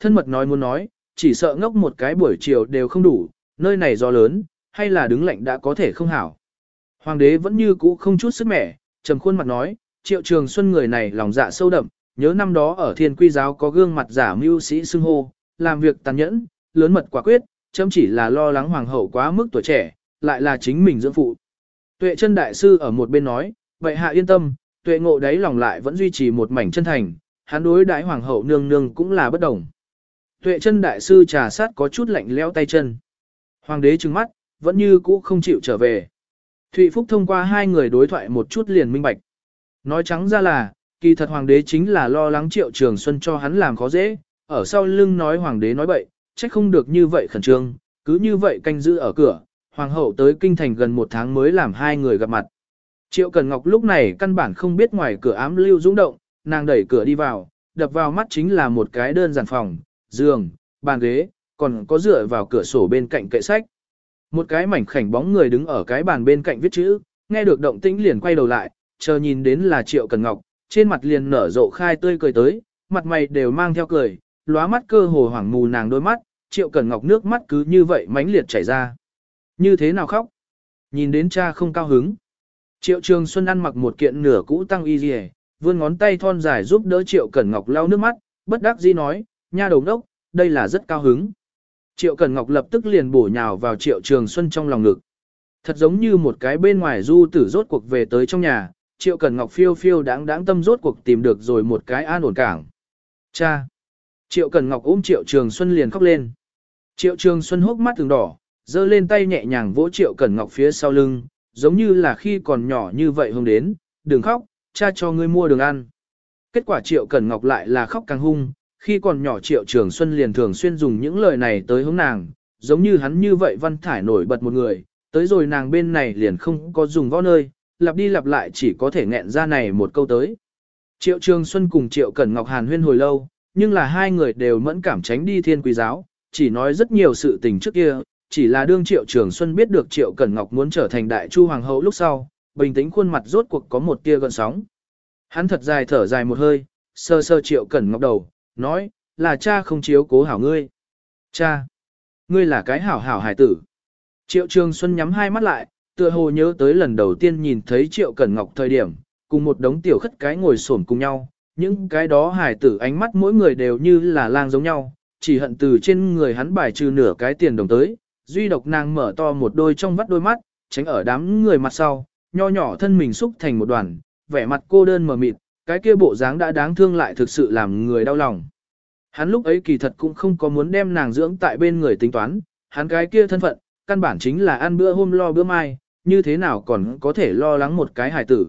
thân mật nói muốn nói, chỉ sợ ngốc một cái buổi chiều đều không đủ, nơi này gió lớn, hay là đứng lạnh đã có thể không hảo. Hoàng đế vẫn như cũ không chút sức mẻ, trầm khuôn mặt nói, triệu trường xuân người này lòng dạ sâu đậm, nhớ năm đó ở thiên quy giáo có gương mặt giả mưu sĩ xưng hô, làm việc tàn nhẫn, lớn mật quả quyết, chấm chỉ là lo lắng hoàng hậu quá mức tuổi trẻ, lại là chính mình dưỡng phụ. Tuệ chân đại sư ở một bên nói, vậy hạ yên tâm, tuệ ngộ đấy lòng lại vẫn duy trì một mảnh chân thành, hắn đối đãi hoàng hậu nương nương cũng là bất đồng. Tuệ chân đại sư trà sát có chút lạnh lẽo tay chân. Hoàng đế trừng mắt, vẫn như cũ không chịu trở về. Thụy Phúc thông qua hai người đối thoại một chút liền minh bạch. Nói trắng ra là, kỳ thật hoàng đế chính là lo lắng triệu trường xuân cho hắn làm khó dễ, ở sau lưng nói hoàng đế nói bậy, trách không được như vậy khẩn trương, cứ như vậy canh giữ ở cửa, hoàng hậu tới kinh thành gần một tháng mới làm hai người gặp mặt. Triệu Cần Ngọc lúc này căn bản không biết ngoài cửa ám lưu dũng động, nàng đẩy cửa đi vào, đập vào mắt chính là một cái đơn giản phòng, giường, bàn ghế, còn có dựa vào cửa sổ bên cạnh kệ sách. Một cái mảnh khảnh bóng người đứng ở cái bàn bên cạnh viết chữ, nghe được động tĩnh liền quay đầu lại, chờ nhìn đến là Triệu Cần Ngọc, trên mặt liền nở rộ khai tươi cười tới, mặt mày đều mang theo cười, lóa mắt cơ hồ hoảng mù nàng đôi mắt, Triệu Cần Ngọc nước mắt cứ như vậy mãnh liệt chảy ra. Như thế nào khóc? Nhìn đến cha không cao hứng. Triệu Trường Xuân ăn mặc một kiện nửa cũ tăng y dì vươn ngón tay thon dài giúp đỡ Triệu Cẩn Ngọc lau nước mắt, bất đắc dĩ nói, nha đầu đốc, đây là rất cao hứng. Triệu Cẩn Ngọc lập tức liền bổ nhào vào Triệu Trường Xuân trong lòng ngực. Thật giống như một cái bên ngoài du tử rốt cuộc về tới trong nhà, Triệu Cẩn Ngọc phiêu phiêu đáng đáng tâm rốt cuộc tìm được rồi một cái an ổn cảng. Cha! Triệu Cẩn Ngọc ôm Triệu Trường Xuân liền khóc lên. Triệu Trường Xuân hốc mắt từng đỏ, giơ lên tay nhẹ nhàng vỗ Triệu Cẩn Ngọc phía sau lưng, giống như là khi còn nhỏ như vậy hôm đến, đừng khóc, cha cho ngươi mua đường ăn. Kết quả Triệu Cẩn Ngọc lại là khóc càng hung, khi còn nhỏ Triệu Trường Xuân liền thường xuyên dùng những lời này tới hướng nàng, giống như hắn như vậy văn thải nổi bật một người, tới rồi nàng bên này liền không có dùng võ nơi, lặp đi lặp lại chỉ có thể nghẹn ra này một câu tới. Triệu Trường Xuân cùng Triệu Cẩn Ngọc Hàn huyên hồi lâu, nhưng là hai người đều mẫn cảm tránh đi thiên quý giáo, chỉ nói rất nhiều sự tình trước kia, chỉ là đương Triệu Trường Xuân biết được Triệu Cẩn Ngọc muốn trở thành đại chu hoàng hậu lúc sau, bình tĩnh khuôn mặt rốt cuộc có một tia gợn sóng. Hắn thật dài thở dài một hơi, sơ sơ Triệu Cẩn Ngọc đầu, nói, là cha không chiếu cố hảo ngươi. Cha, ngươi là cái hảo hảo hải tử. Triệu Trường Xuân nhắm hai mắt lại, tựa hồ nhớ tới lần đầu tiên nhìn thấy Triệu Cẩn Ngọc thời điểm, cùng một đống tiểu khất cái ngồi xổm cùng nhau, những cái đó hải tử ánh mắt mỗi người đều như là lang giống nhau, chỉ hận từ trên người hắn bài trừ nửa cái tiền đồng tới, duy độc nàng mở to một đôi trong vắt đôi mắt, tránh ở đám người mặt sau, nho nhỏ thân mình xúc thành một đoàn, vẻ mặt cô đơn mờ mịt, cái kia bộ dáng đã đáng thương lại thực sự làm người đau lòng. Hắn lúc ấy kỳ thật cũng không có muốn đem nàng dưỡng tại bên người tính toán, hắn cái kia thân phận, căn bản chính là ăn bữa hôm lo bữa mai, như thế nào còn có thể lo lắng một cái hài tử.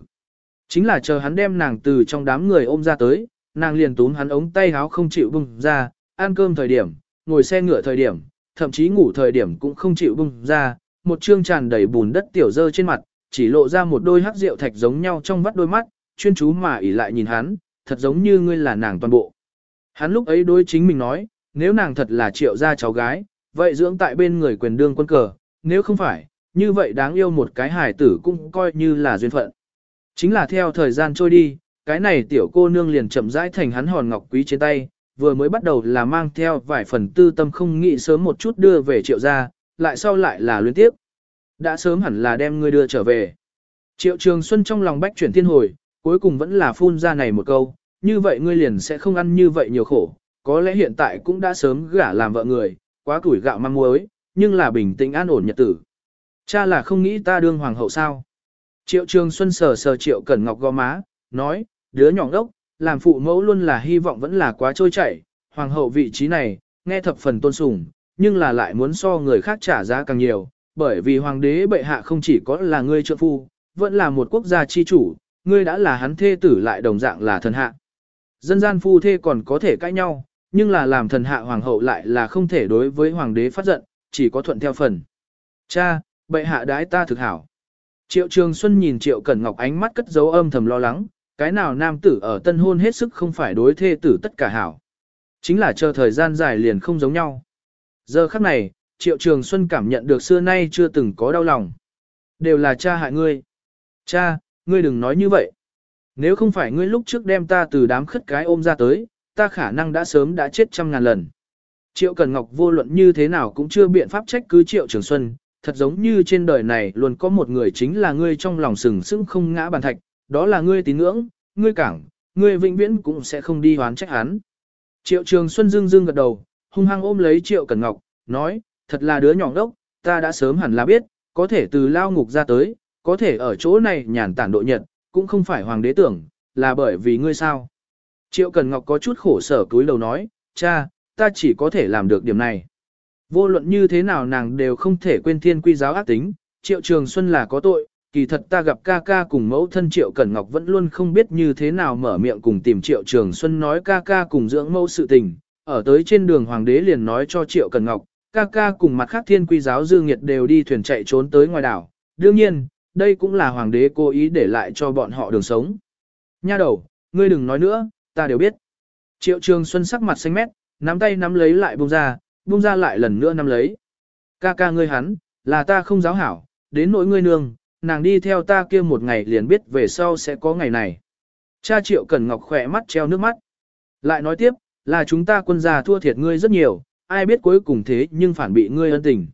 Chính là chờ hắn đem nàng từ trong đám người ôm ra tới, nàng liền túm hắn ống tay háo không chịu bung ra, ăn cơm thời điểm, ngồi xe ngựa thời điểm, thậm chí ngủ thời điểm cũng không chịu bung ra, một trương tràn đầy bùn đất tiểu dơ trên mặt, chỉ lộ ra một đôi hắc rượu thạch giống nhau trong vắt đôi mắt, chuyên chú mà ỉ lại nhìn hắn, thật giống như ngươi là nàng toàn bộ. Hắn lúc ấy đối chính mình nói, nếu nàng thật là triệu gia cháu gái, vậy dưỡng tại bên người quyền đương quân cờ, nếu không phải, như vậy đáng yêu một cái hài tử cũng coi như là duyên phận. Chính là theo thời gian trôi đi, cái này tiểu cô nương liền chậm rãi thành hắn hòn ngọc quý trên tay, vừa mới bắt đầu là mang theo vài phần tư tâm không nghĩ sớm một chút đưa về triệu gia, lại sau lại là luyến tiếp. Đã sớm hẳn là đem ngươi đưa trở về. Triệu Trường Xuân trong lòng bách chuyển thiên hồi, cuối cùng vẫn là phun ra này một câu, như vậy ngươi liền sẽ không ăn như vậy nhiều khổ, có lẽ hiện tại cũng đã sớm gả làm vợ người, quá tuổi gạo mang muối, nhưng là bình tĩnh an ổn nhật tử. Cha là không nghĩ ta đương hoàng hậu sao. Triệu Trường Xuân sờ sờ Triệu Cẩn Ngọc gò má, nói, đứa nhỏ đốc, làm phụ mẫu luôn là hy vọng vẫn là quá trôi chảy, hoàng hậu vị trí này, nghe thập phần tôn sùng, nhưng là lại muốn so người khác trả giá càng nhiều, bởi vì hoàng đế bệ hạ không chỉ có là người trợ phu, vẫn là một quốc gia chi chủ, ngươi đã là hắn thê tử lại đồng dạng là thần hạ. Dân gian phu thê còn có thể cãi nhau, nhưng là làm thần hạ hoàng hậu lại là không thể đối với hoàng đế phát giận, chỉ có thuận theo phần. Cha, bệ hạ đái ta thực hảo. Triệu Trường Xuân nhìn Triệu Cẩn Ngọc ánh mắt cất dấu âm thầm lo lắng, cái nào nam tử ở tân hôn hết sức không phải đối thê tử tất cả hảo. Chính là chờ thời gian dài liền không giống nhau. Giờ khắc này, Triệu Trường Xuân cảm nhận được xưa nay chưa từng có đau lòng. Đều là cha hại ngươi. Cha, ngươi đừng nói như vậy. Nếu không phải ngươi lúc trước đem ta từ đám khất cái ôm ra tới, ta khả năng đã sớm đã chết trăm ngàn lần. Triệu Cần Ngọc vô luận như thế nào cũng chưa biện pháp trách cứ Triệu Trường Xuân, thật giống như trên đời này luôn có một người chính là ngươi trong lòng sừng sững không ngã bàn thạch, đó là ngươi tín ngưỡng, ngươi cảng, ngươi vĩnh viễn cũng sẽ không đi hoán trách hắn. Triệu Trường Xuân dương dương gật đầu, hung hăng ôm lấy Triệu Cần Ngọc, nói, thật là đứa nhỏ đốc, ta đã sớm hẳn là biết, có thể từ lao ngục ra tới, có thể ở chỗ này nhàn tản độ nhật, cũng không phải hoàng đế tưởng, là bởi vì ngươi sao. Triệu Cần Ngọc có chút khổ sở cúi đầu nói, cha, ta chỉ có thể làm được điểm này. Vô luận như thế nào nàng đều không thể quên thiên quy giáo ác tính, Triệu Trường Xuân là có tội, kỳ thật ta gặp ca ca cùng mẫu thân Triệu Cẩn Ngọc vẫn luôn không biết như thế nào mở miệng cùng tìm Triệu Trường Xuân nói ca ca cùng dưỡng mẫu sự tình, ở tới trên đường Hoàng đế liền nói cho Triệu Cẩn Ngọc, ca ca cùng mặt khác thiên quy giáo dương nghiệt đều đi thuyền chạy trốn tới ngoài đảo. Đương nhiên, đây cũng là Hoàng đế cố ý để lại cho bọn họ đường sống. Nha đầu, ngươi đừng nói nữa, ta đều biết. Triệu Trường Xuân sắc mặt xanh mét, nắm tay nắm lấy lại buông ra, buông ra lại lần nữa nắm lấy. Ca ca ngươi hắn, là ta không giáo hảo, đến nỗi ngươi nương, nàng đi theo ta kia một ngày liền biết về sau sẽ có ngày này. Cha Triệu Cẩn Ngọc khỏe mắt treo nước mắt. Lại nói tiếp, là chúng ta quân gia thua thiệt ngươi rất nhiều, ai biết cuối cùng thế nhưng phản bị ngươi ân tình.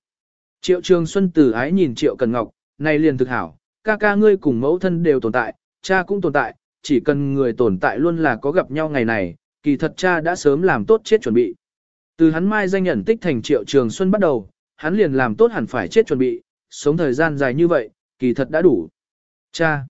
Triệu Trường Xuân từ ái nhìn Triệu Cẩn Ngọc, này liền thực hảo, ca ca ngươi cùng mẫu thân đều tồn tại, cha cũng tồn tại, chỉ cần người tồn tại luôn là có gặp nhau ngày này, kỳ thật cha đã sớm làm tốt chết chuẩn bị. Từ hắn mai danh nhận tích thành Triệu Trường Xuân bắt đầu, hắn liền làm tốt hẳn phải chết chuẩn bị, sống thời gian dài như vậy, kỳ thật đã đủ. Cha.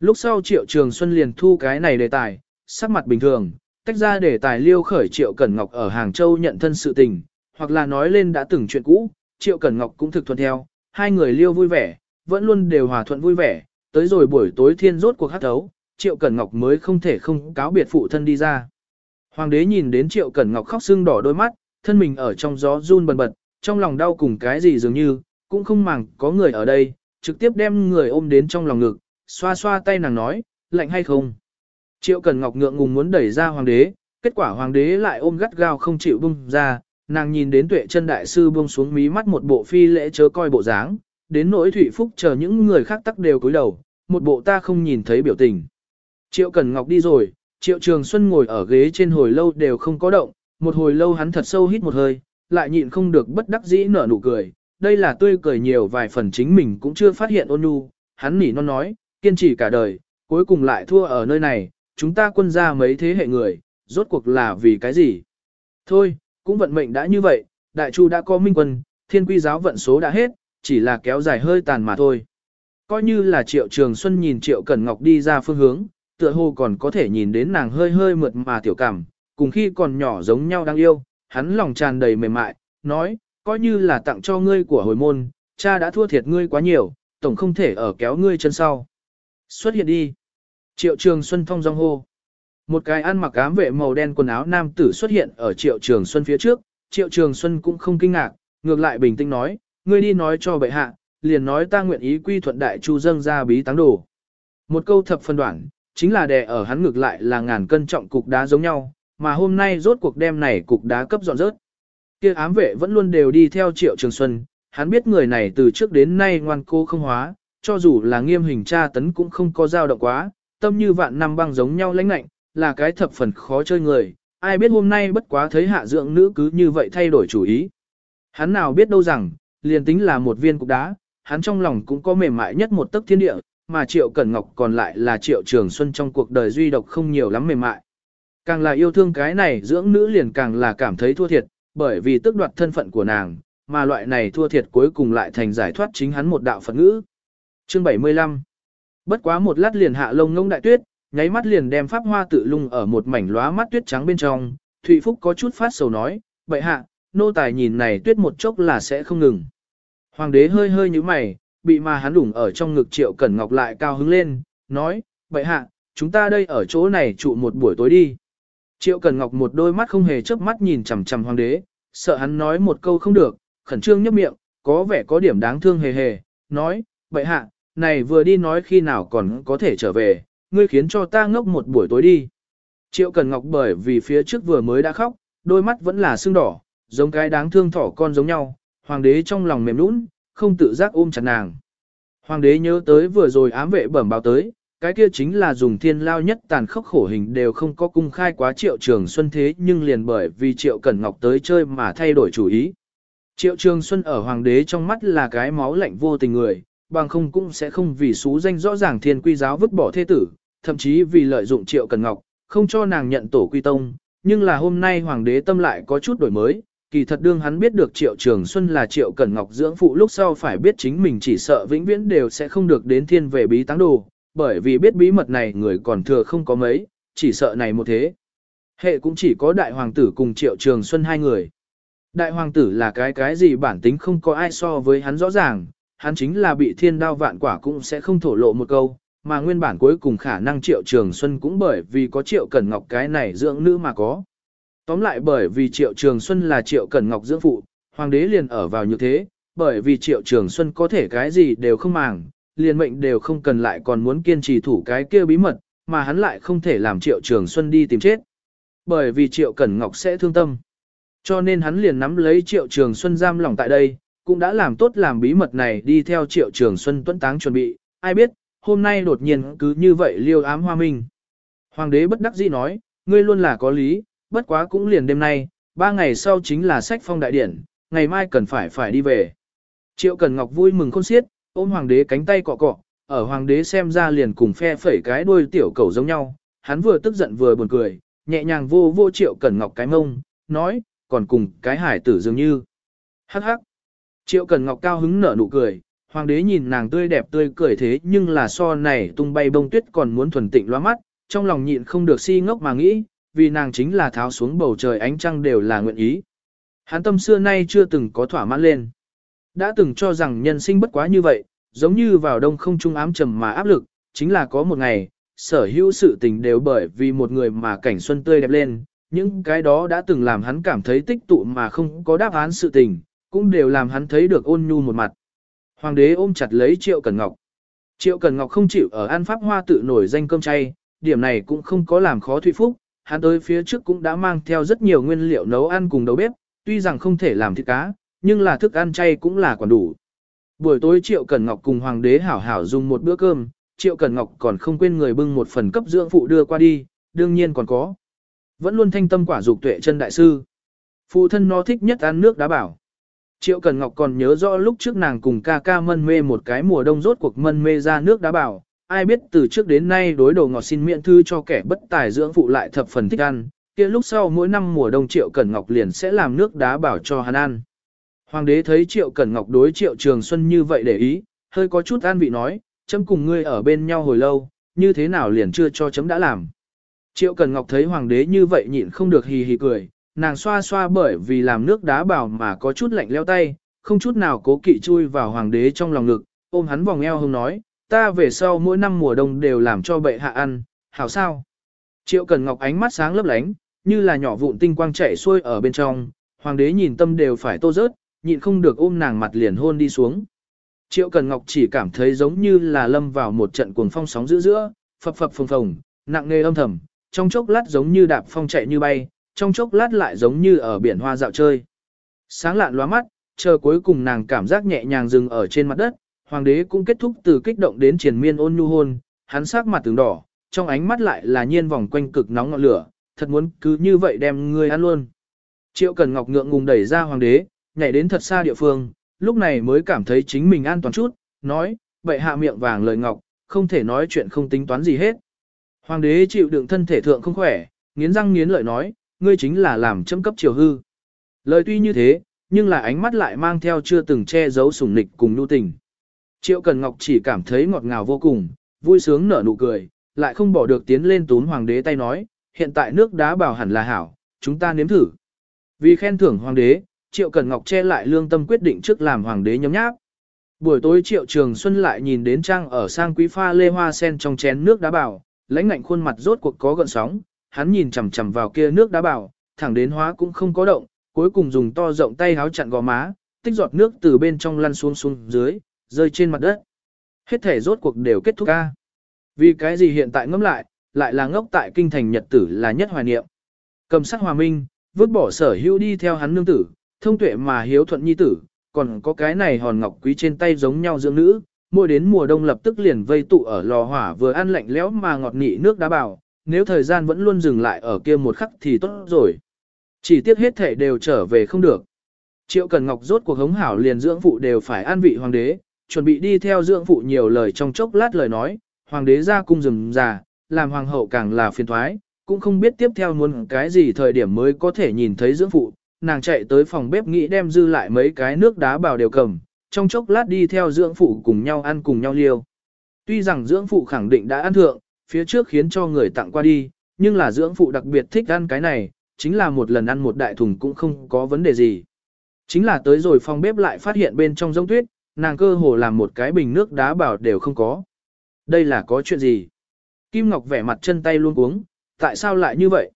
Lúc sau Triệu Trường Xuân liền thu cái này đề tài, sắc mặt bình thường, tách ra đề tài liêu khởi Triệu Cẩn Ngọc ở Hàng Châu nhận thân sự tình, hoặc là nói lên đã từng chuyện cũ, Triệu Cẩn Ngọc cũng thực thuận theo, hai người liêu vui vẻ, vẫn luôn đều hòa thuận vui vẻ, tới rồi buổi tối thiên rốt cuộc hát thấu, Triệu Cẩn Ngọc mới không thể không cáo biệt phụ thân đi ra. Hoàng đế nhìn đến Triệu Cẩn Ngọc khóc sưng đỏ đôi mắt, thân mình ở trong gió run bần bật, trong lòng đau cùng cái gì dường như, cũng không màng có người ở đây, trực tiếp đem người ôm đến trong lòng ngực, xoa xoa tay nàng nói, lạnh hay không. Triệu cẩn Ngọc ngượng ngùng muốn đẩy ra hoàng đế, kết quả hoàng đế lại ôm gắt gao không chịu bung ra, nàng nhìn đến tuệ chân đại sư buông xuống mí mắt một bộ phi lễ chớ coi bộ dáng, đến nỗi thủy phúc chờ những người khác tắc đều cúi đầu, một bộ ta không nhìn thấy biểu tình. Triệu Cần Ngọc đi rồi, Triệu Trường Xuân ngồi ở ghế trên hồi lâu đều không có động, một hồi lâu hắn thật sâu hít một hơi, lại nhịn không được bất đắc dĩ nở nụ cười, đây là tươi cười nhiều vài phần chính mình cũng chưa phát hiện ôn nhu, hắn nỉ non nói, kiên trì cả đời, cuối cùng lại thua ở nơi này, chúng ta quân ra mấy thế hệ người, rốt cuộc là vì cái gì? Thôi, cũng vận mệnh đã như vậy, đại chu đã có minh quân, thiên quy giáo vận số đã hết, chỉ là kéo dài hơi tàn mà thôi. Coi như là triệu trường xuân nhìn triệu cẩn ngọc đi ra phương hướng, tựa hồ còn có thể nhìn đến nàng hơi hơi mượt mà tiểu cảm, cùng khi còn nhỏ giống nhau đang yêu, hắn lòng tràn đầy mềm mại, nói, coi như là tặng cho ngươi của hồi môn, cha đã thua thiệt ngươi quá nhiều, tổng không thể ở kéo ngươi chân sau. Xuất hiện đi. Triệu Trường Xuân phong rong hô. Một cái ăn mặc ám vệ màu đen quần áo nam tử xuất hiện ở Triệu Trường Xuân phía trước, Triệu Trường Xuân cũng không kinh ngạc, ngược lại bình tĩnh nói, ngươi đi nói cho bệ hạ, liền nói ta nguyện ý quy thuận đại chu dâng ra bí táng đồ. Một câu thập phân đoạn, chính là đè ở hắn ngược lại là ngàn cân trọng cục đá giống nhau, mà hôm nay rốt cuộc đem này cục đá cấp dọn rớt. Kia ám vệ vẫn luôn đều đi theo Triệu Trường Xuân, hắn biết người này từ trước đến nay ngoan cố không hóa, cho dù là nghiêm hình tra tấn cũng không có dao động quá, tâm như vạn năm băng giống nhau lãnh lạnh, là cái thập phần khó chơi người, ai biết hôm nay bất quá thấy hạ dưỡng nữ cứ như vậy thay đổi chủ ý. Hắn nào biết đâu rằng, liền tính là một viên cục đá, hắn trong lòng cũng có mềm mại nhất một tấc thiên địa, mà Triệu Cẩn Ngọc còn lại là Triệu Trường Xuân trong cuộc đời duy độc không nhiều lắm mềm mại. Càng là yêu thương cái này dưỡng nữ liền càng là cảm thấy thua thiệt, bởi vì tước đoạt thân phận của nàng, mà loại này thua thiệt cuối cùng lại thành giải thoát chính hắn một đạo Phật ngữ. Chương 75 Bất quá một lát liền hạ lông ngông đại tuyết, nháy mắt liền đem pháp hoa tự lung ở một mảnh lóa mắt tuyết trắng bên trong, Thụy Phúc có chút phát sầu nói, vậy hạ, nô tài nhìn này tuyết một chốc là sẽ không ngừng. Hoàng đế hơi hơi như mày, bị mà hắn đủng ở trong ngực triệu cẩn ngọc lại cao hứng lên, nói, vậy hạ, chúng ta đây ở chỗ này trụ một buổi tối đi. Triệu cẩn Ngọc một đôi mắt không hề chớp mắt nhìn chằm chằm hoàng đế, sợ hắn nói một câu không được, khẩn trương nhấp miệng, có vẻ có điểm đáng thương hề hề, nói, vậy hạ, này vừa đi nói khi nào còn có thể trở về, ngươi khiến cho ta ngốc một buổi tối đi. Triệu Cần Ngọc bởi vì phía trước vừa mới đã khóc, đôi mắt vẫn là sưng đỏ, giống cái đáng thương thỏ con giống nhau, hoàng đế trong lòng mềm nũng, không tự giác ôm chặt nàng. Hoàng đế nhớ tới vừa rồi ám vệ bẩm báo tới, cái kia chính là dùng thiên lao nhất tàn khốc khổ hình đều không có cung khai quá triệu trường xuân thế nhưng liền bởi vì triệu cẩn ngọc tới chơi mà thay đổi chủ ý. Triệu trường xuân ở hoàng đế trong mắt là cái máu lạnh vô tình người, bằng không cũng sẽ không vì xú danh rõ ràng thiên quy giáo vứt bỏ thế tử, thậm chí vì lợi dụng triệu cẩn ngọc, không cho nàng nhận tổ quy tông, nhưng là hôm nay hoàng đế tâm lại có chút đổi mới, kỳ thật đương hắn biết được Triệu Trường Xuân là Triệu Cẩn Ngọc dưỡng phụ lúc sau phải biết chính mình chỉ sợ vĩnh viễn đều sẽ không được đến thiên về bí táng đồ, bởi vì biết bí mật này người còn thừa không có mấy, chỉ sợ này một thế. Hệ cũng chỉ có đại hoàng tử cùng Triệu Trường Xuân hai người. Đại hoàng tử là cái cái gì bản tính không có ai so với hắn rõ ràng, hắn chính là bị thiên đao vạn quả cũng sẽ không thổ lộ một câu, mà nguyên bản cuối cùng khả năng Triệu Trường Xuân cũng bởi vì có Triệu Cẩn Ngọc cái này dưỡng nữ mà có. Tóm lại bởi vì Triệu Trường Xuân là Triệu Cẩn Ngọc dưỡng phụ, hoàng đế liền ở vào như thế, bởi vì Triệu Trường Xuân có thể cái gì đều không màng, liền mệnh đều không cần lại còn muốn kiên trì thủ cái kia bí mật, mà hắn lại không thể làm Triệu Trường Xuân đi tìm chết. Bởi vì Triệu Cẩn Ngọc sẽ thương tâm. Cho nên hắn liền nắm lấy Triệu Trường Xuân giam lỏng tại đây, cũng đã làm tốt làm bí mật này đi theo Triệu Trường Xuân tuấn táng chuẩn bị, ai biết, hôm nay đột nhiên cứ như vậy liêu ám hoa minh. Hoàng đế bất đắc dĩ nói, ngươi luôn là có lý, bất quá cũng liền đêm nay, ba ngày sau chính là sách phong đại điển, ngày mai cần phải phải đi về. Triệu Cần Ngọc vui mừng khôn xiết, ôm hoàng đế cánh tay cọ cọ, ở hoàng đế xem ra liền cùng phe phẩy cái đuôi tiểu cầu giống nhau, hắn vừa tức giận vừa buồn cười, nhẹ nhàng vô vô Triệu Cần Ngọc cái mông, nói, còn cùng cái hải tử dường như. Hắc hắc. Triệu Cần Ngọc cao hứng nở nụ cười, hoàng đế nhìn nàng tươi đẹp tươi cười thế nhưng là so này tung bay bông tuyết còn muốn thuần tịnh loa mắt, trong lòng nhịn không được si ngốc mà nghĩ, vì nàng chính là tháo xuống bầu trời ánh trăng đều là nguyện ý. Hắn tâm xưa nay chưa từng có thỏa mãn lên. Đã từng cho rằng nhân sinh bất quá như vậy, giống như vào đông không trung ám trầm mà áp lực, chính là có một ngày, sở hữu sự tình đều bởi vì một người mà cảnh xuân tươi đẹp lên, những cái đó đã từng làm hắn cảm thấy tích tụ mà không có đáp án sự tình, cũng đều làm hắn thấy được ôn nhu một mặt. Hoàng đế ôm chặt lấy Triệu Cần Ngọc. Triệu Cần Ngọc không chịu ở An Pháp Hoa tự nổi danh cơm chay, điểm này cũng không có làm khó Thụy Phúc, hắn tới phía trước cũng đã mang theo rất nhiều nguyên liệu nấu ăn cùng đầu bếp, tuy rằng không thể làm thịt cá, nhưng là thức ăn chay cũng là còn đủ. Buổi tối Triệu Cẩn Ngọc cùng Hoàng đế hảo hảo dùng một bữa cơm, Triệu Cẩn Ngọc còn không quên người bưng một phần cấp dưỡng phụ đưa qua đi, đương nhiên còn có. Vẫn luôn thanh tâm quả dục tuệ chân đại sư. Phụ thân nó thích nhất ăn nước đá bảo. Triệu Cẩn Ngọc còn nhớ rõ lúc trước nàng cùng ca ca mân mê một cái mùa đông rốt cuộc mân mê ra nước đá bảo, ai biết từ trước đến nay đối đồ ngọt xin miễn thư cho kẻ bất tài dưỡng phụ lại thập phần thích ăn, kia lúc sau mỗi năm mùa đông Triệu Cẩn Ngọc liền sẽ làm nước đá bảo cho hắn ăn. Hoàng đế thấy Triệu Cẩn Ngọc đối Triệu Trường Xuân như vậy để ý, hơi có chút an vị nói, chấm cùng ngươi ở bên nhau hồi lâu, như thế nào liền chưa cho chấm đã làm. Triệu Cẩn Ngọc thấy hoàng đế như vậy nhịn không được hì hì cười, nàng xoa xoa bởi vì làm nước đá bảo mà có chút lạnh leo tay, không chút nào cố kỵ chui vào hoàng đế trong lòng ngực, ôm hắn vòng eo hông nói, ta về sau mỗi năm mùa đông đều làm cho bệ hạ ăn, hảo sao? Triệu Cần Ngọc ánh mắt sáng lấp lánh, như là nhỏ vụn tinh quang chạy xuôi ở bên trong, hoàng đế nhìn tâm đều phải tô rớt, nhịn không được ôm nàng mặt liền hôn đi xuống. Triệu Cần Ngọc chỉ cảm thấy giống như là lâm vào một trận cuồng phong sóng dữ giữa, phập phập phồng phồng, nặng nề âm thầm, trong chốc lát giống như đạp phong chạy như bay, trong chốc lát lại giống như ở biển hoa dạo chơi. Sáng lạn lóa mắt, chờ cuối cùng nàng cảm giác nhẹ nhàng dừng ở trên mặt đất, hoàng đế cũng kết thúc từ kích động đến triền miên ôn nhu hôn, hắn sắc mặt tướng đỏ, trong ánh mắt lại là nhiên vòng quanh cực nóng ngọn lửa, thật muốn cứ như vậy đem ngươi ăn luôn. Triệu Cần Ngọc ngượng ngùng đẩy ra hoàng đế, nhảy đến thật xa địa phương, lúc này mới cảm thấy chính mình an toàn chút, nói, vậy hạ miệng vàng lời ngọc, không thể nói chuyện không tính toán gì hết. Hoàng đế chịu đựng thân thể thượng không khỏe, nghiến răng nghiến lợi nói, ngươi chính là làm châm cấp triều hư. Lời tuy như thế, nhưng là ánh mắt lại mang theo chưa từng che giấu sủng nịch cùng nhu tình. Triệu Cần Ngọc chỉ cảm thấy ngọt ngào vô cùng, vui sướng nở nụ cười, lại không bỏ được tiến lên tún hoàng đế tay nói, hiện tại nước đá bảo hẳn là hảo, chúng ta nếm thử. Vì khen thưởng hoàng đế, Triệu Cần Ngọc che lại lương tâm quyết định trước làm hoàng đế nhấm nháp. Buổi tối Triệu Trường Xuân lại nhìn đến trang ở sang quý pha lê hoa sen trong chén nước đá bảo, lãnh ngạnh khuôn mặt rốt cuộc có gợn sóng, hắn nhìn chằm chằm vào kia nước đá bảo, thẳng đến hóa cũng không có động, cuối cùng dùng to rộng tay háo chặn gò má, tích giọt nước từ bên trong lăn xuống xuống dưới, rơi trên mặt đất. Hết thể rốt cuộc đều kết thúc ca. Vì cái gì hiện tại ngẫm lại, lại là ngốc tại kinh thành nhật tử là nhất hoài niệm. Cầm sắc hòa minh, vứt bỏ sở hữu đi theo hắn nương tử, thông tuệ mà hiếu thuận nhi tử, còn có cái này hòn ngọc quý trên tay giống nhau dưỡng nữ, mỗi đến mùa đông lập tức liền vây tụ ở lò hỏa vừa ăn lạnh lẽo mà ngọt nị nước đá bảo, nếu thời gian vẫn luôn dừng lại ở kia một khắc thì tốt rồi. Chỉ tiếc hết thể đều trở về không được. Triệu Cần Ngọc rốt cuộc hống hảo liền dưỡng phụ đều phải an vị hoàng đế, chuẩn bị đi theo dưỡng phụ nhiều lời trong chốc lát lời nói, hoàng đế ra cung rừng già, làm hoàng hậu càng là phiền thoái, cũng không biết tiếp theo muốn cái gì thời điểm mới có thể nhìn thấy dưỡng phụ, nàng chạy tới phòng bếp nghĩ đem dư lại mấy cái nước đá bào đều cầm, trong chốc lát đi theo dưỡng phụ cùng nhau ăn cùng nhau liêu. Tuy rằng dưỡng phụ khẳng định đã ăn thượng, phía trước khiến cho người tặng qua đi, nhưng là dưỡng phụ đặc biệt thích ăn cái này, chính là một lần ăn một đại thùng cũng không có vấn đề gì. Chính là tới rồi phòng bếp lại phát hiện bên trong giống tuyết, nàng cơ hồ làm một cái bình nước đá bảo đều không có. Đây là có chuyện gì? Kim Ngọc vẻ mặt chân tay luôn uống, tại sao lại như vậy?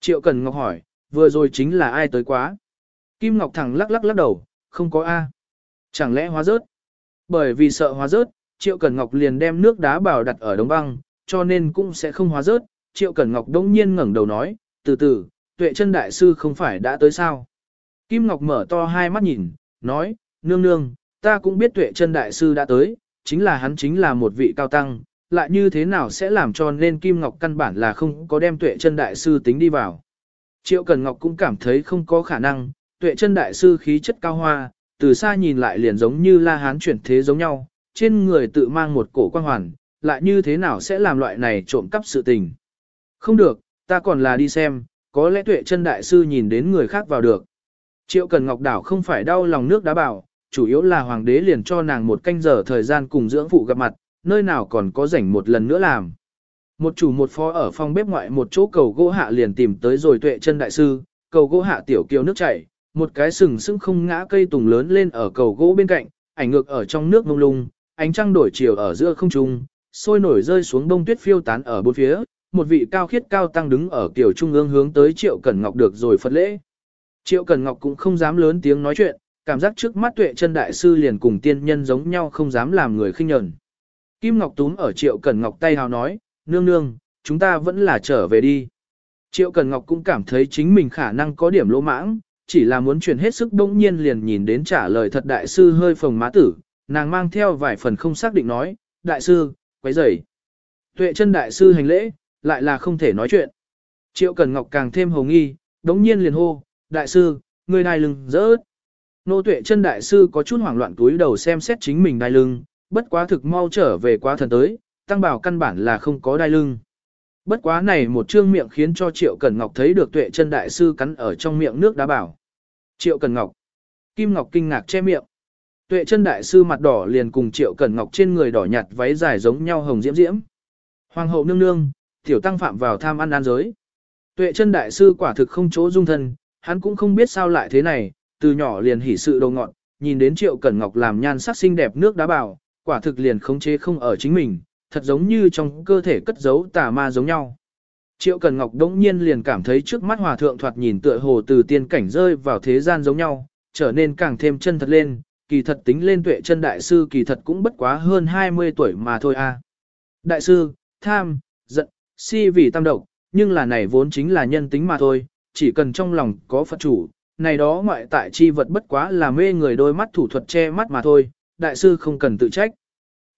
Triệu Cần Ngọc hỏi, vừa rồi chính là ai tới quá? Kim Ngọc thẳng lắc lắc lắc đầu, không có A. Chẳng lẽ hóa rớt? Bởi vì sợ hóa rớt, Triệu Cần Ngọc liền đem nước đá bảo đặt ở đống băng, cho nên cũng sẽ không hóa rớt. Triệu Cần Ngọc đông nhiên ngẩng đầu nói, từ từ, tuệ chân đại sư không phải đã tới sao? Kim Ngọc mở to hai mắt nhìn, nói, nương nương, ta cũng biết tuệ chân đại sư đã tới, chính là hắn chính là một vị cao tăng, lại như thế nào sẽ làm cho nên Kim Ngọc căn bản là không có đem tuệ chân đại sư tính đi vào. Triệu Cần Ngọc cũng cảm thấy không có khả năng, tuệ chân đại sư khí chất cao hoa, từ xa nhìn lại liền giống như la hán chuyển thế giống nhau, trên người tự mang một cổ quan hoàn, lại như thế nào sẽ làm loại này trộm cắp sự tình. Không được, ta còn là đi xem, có lẽ tuệ chân đại sư nhìn đến người khác vào được. Triệu Cần Ngọc Đảo không phải đau lòng nước đá bảo, chủ yếu là hoàng đế liền cho nàng một canh giờ thời gian cùng dưỡng phụ gặp mặt, nơi nào còn có rảnh một lần nữa làm. Một chủ một phó ở phòng bếp ngoại một chỗ cầu gỗ hạ liền tìm tới rồi tuệ chân đại sư, cầu gỗ hạ tiểu kiều nước chảy, một cái sừng sững không ngã cây tùng lớn lên ở cầu gỗ bên cạnh, ảnh ngược ở trong nước mông lung, ánh trăng đổi chiều ở giữa không trung, sôi nổi rơi xuống đông tuyết phiêu tán ở bốn phía, một vị cao khiết cao tăng đứng ở kiểu trung ương hướng tới Triệu Cẩn Ngọc được rồi phật lễ. Triệu Cẩn Ngọc cũng không dám lớn tiếng nói chuyện, cảm giác trước mắt tuệ chân đại sư liền cùng tiên nhân giống nhau không dám làm người khinh nhẫn. Kim Ngọc túm ở Triệu Cẩn Ngọc tay hào nói, nương nương, chúng ta vẫn là trở về đi. Triệu Cẩn Ngọc cũng cảm thấy chính mình khả năng có điểm lỗ mãng, chỉ là muốn chuyển hết sức bỗng nhiên liền nhìn đến trả lời thật đại sư hơi phồng má tử, nàng mang theo vài phần không xác định nói, đại sư, quấy rầy. Tuệ chân đại sư hành lễ, lại là không thể nói chuyện. Triệu cẩn Ngọc càng thêm hồng nghi, đống nhiên liền hô, đại sư, người đai lưng rớt. Nô tuệ chân đại sư có chút hoảng loạn túi đầu xem xét chính mình đai lưng, bất quá thực mau trở về quá thần tới, tăng bảo căn bản là không có đai lưng. Bất quá này một trương miệng khiến cho Triệu Cần Ngọc thấy được tuệ chân đại sư cắn ở trong miệng nước đá bảo. Triệu Cần Ngọc. Kim Ngọc kinh ngạc che miệng. Tuệ chân đại sư mặt đỏ liền cùng Triệu Cần Ngọc trên người đỏ nhạt váy dài giống nhau hồng diễm diễm. Hoàng hậu nương nương, tiểu tăng phạm vào tham ăn an giới. Tuệ chân đại sư quả thực không chỗ dung thân, hắn cũng không biết sao lại thế này, từ nhỏ liền hỉ sự đầu ngọn, nhìn đến Triệu Cẩn Ngọc làm nhan sắc xinh đẹp nước đá bảo, quả thực liền khống chế không ở chính mình, thật giống như trong cơ thể cất giấu tà ma giống nhau. Triệu Cẩn Ngọc đống nhiên liền cảm thấy trước mắt hòa thượng thoạt nhìn tựa hồ từ tiên cảnh rơi vào thế gian giống nhau, trở nên càng thêm chân thật lên, kỳ thật tính lên tuệ chân đại sư kỳ thật cũng bất quá hơn 20 tuổi mà thôi a. Đại sư, tham, giận, si vì tam độc, nhưng là này vốn chính là nhân tính mà thôi, chỉ cần trong lòng có Phật chủ, này đó ngoại tại chi vật bất quá là mê người đôi mắt thủ thuật che mắt mà thôi, đại sư không cần tự trách.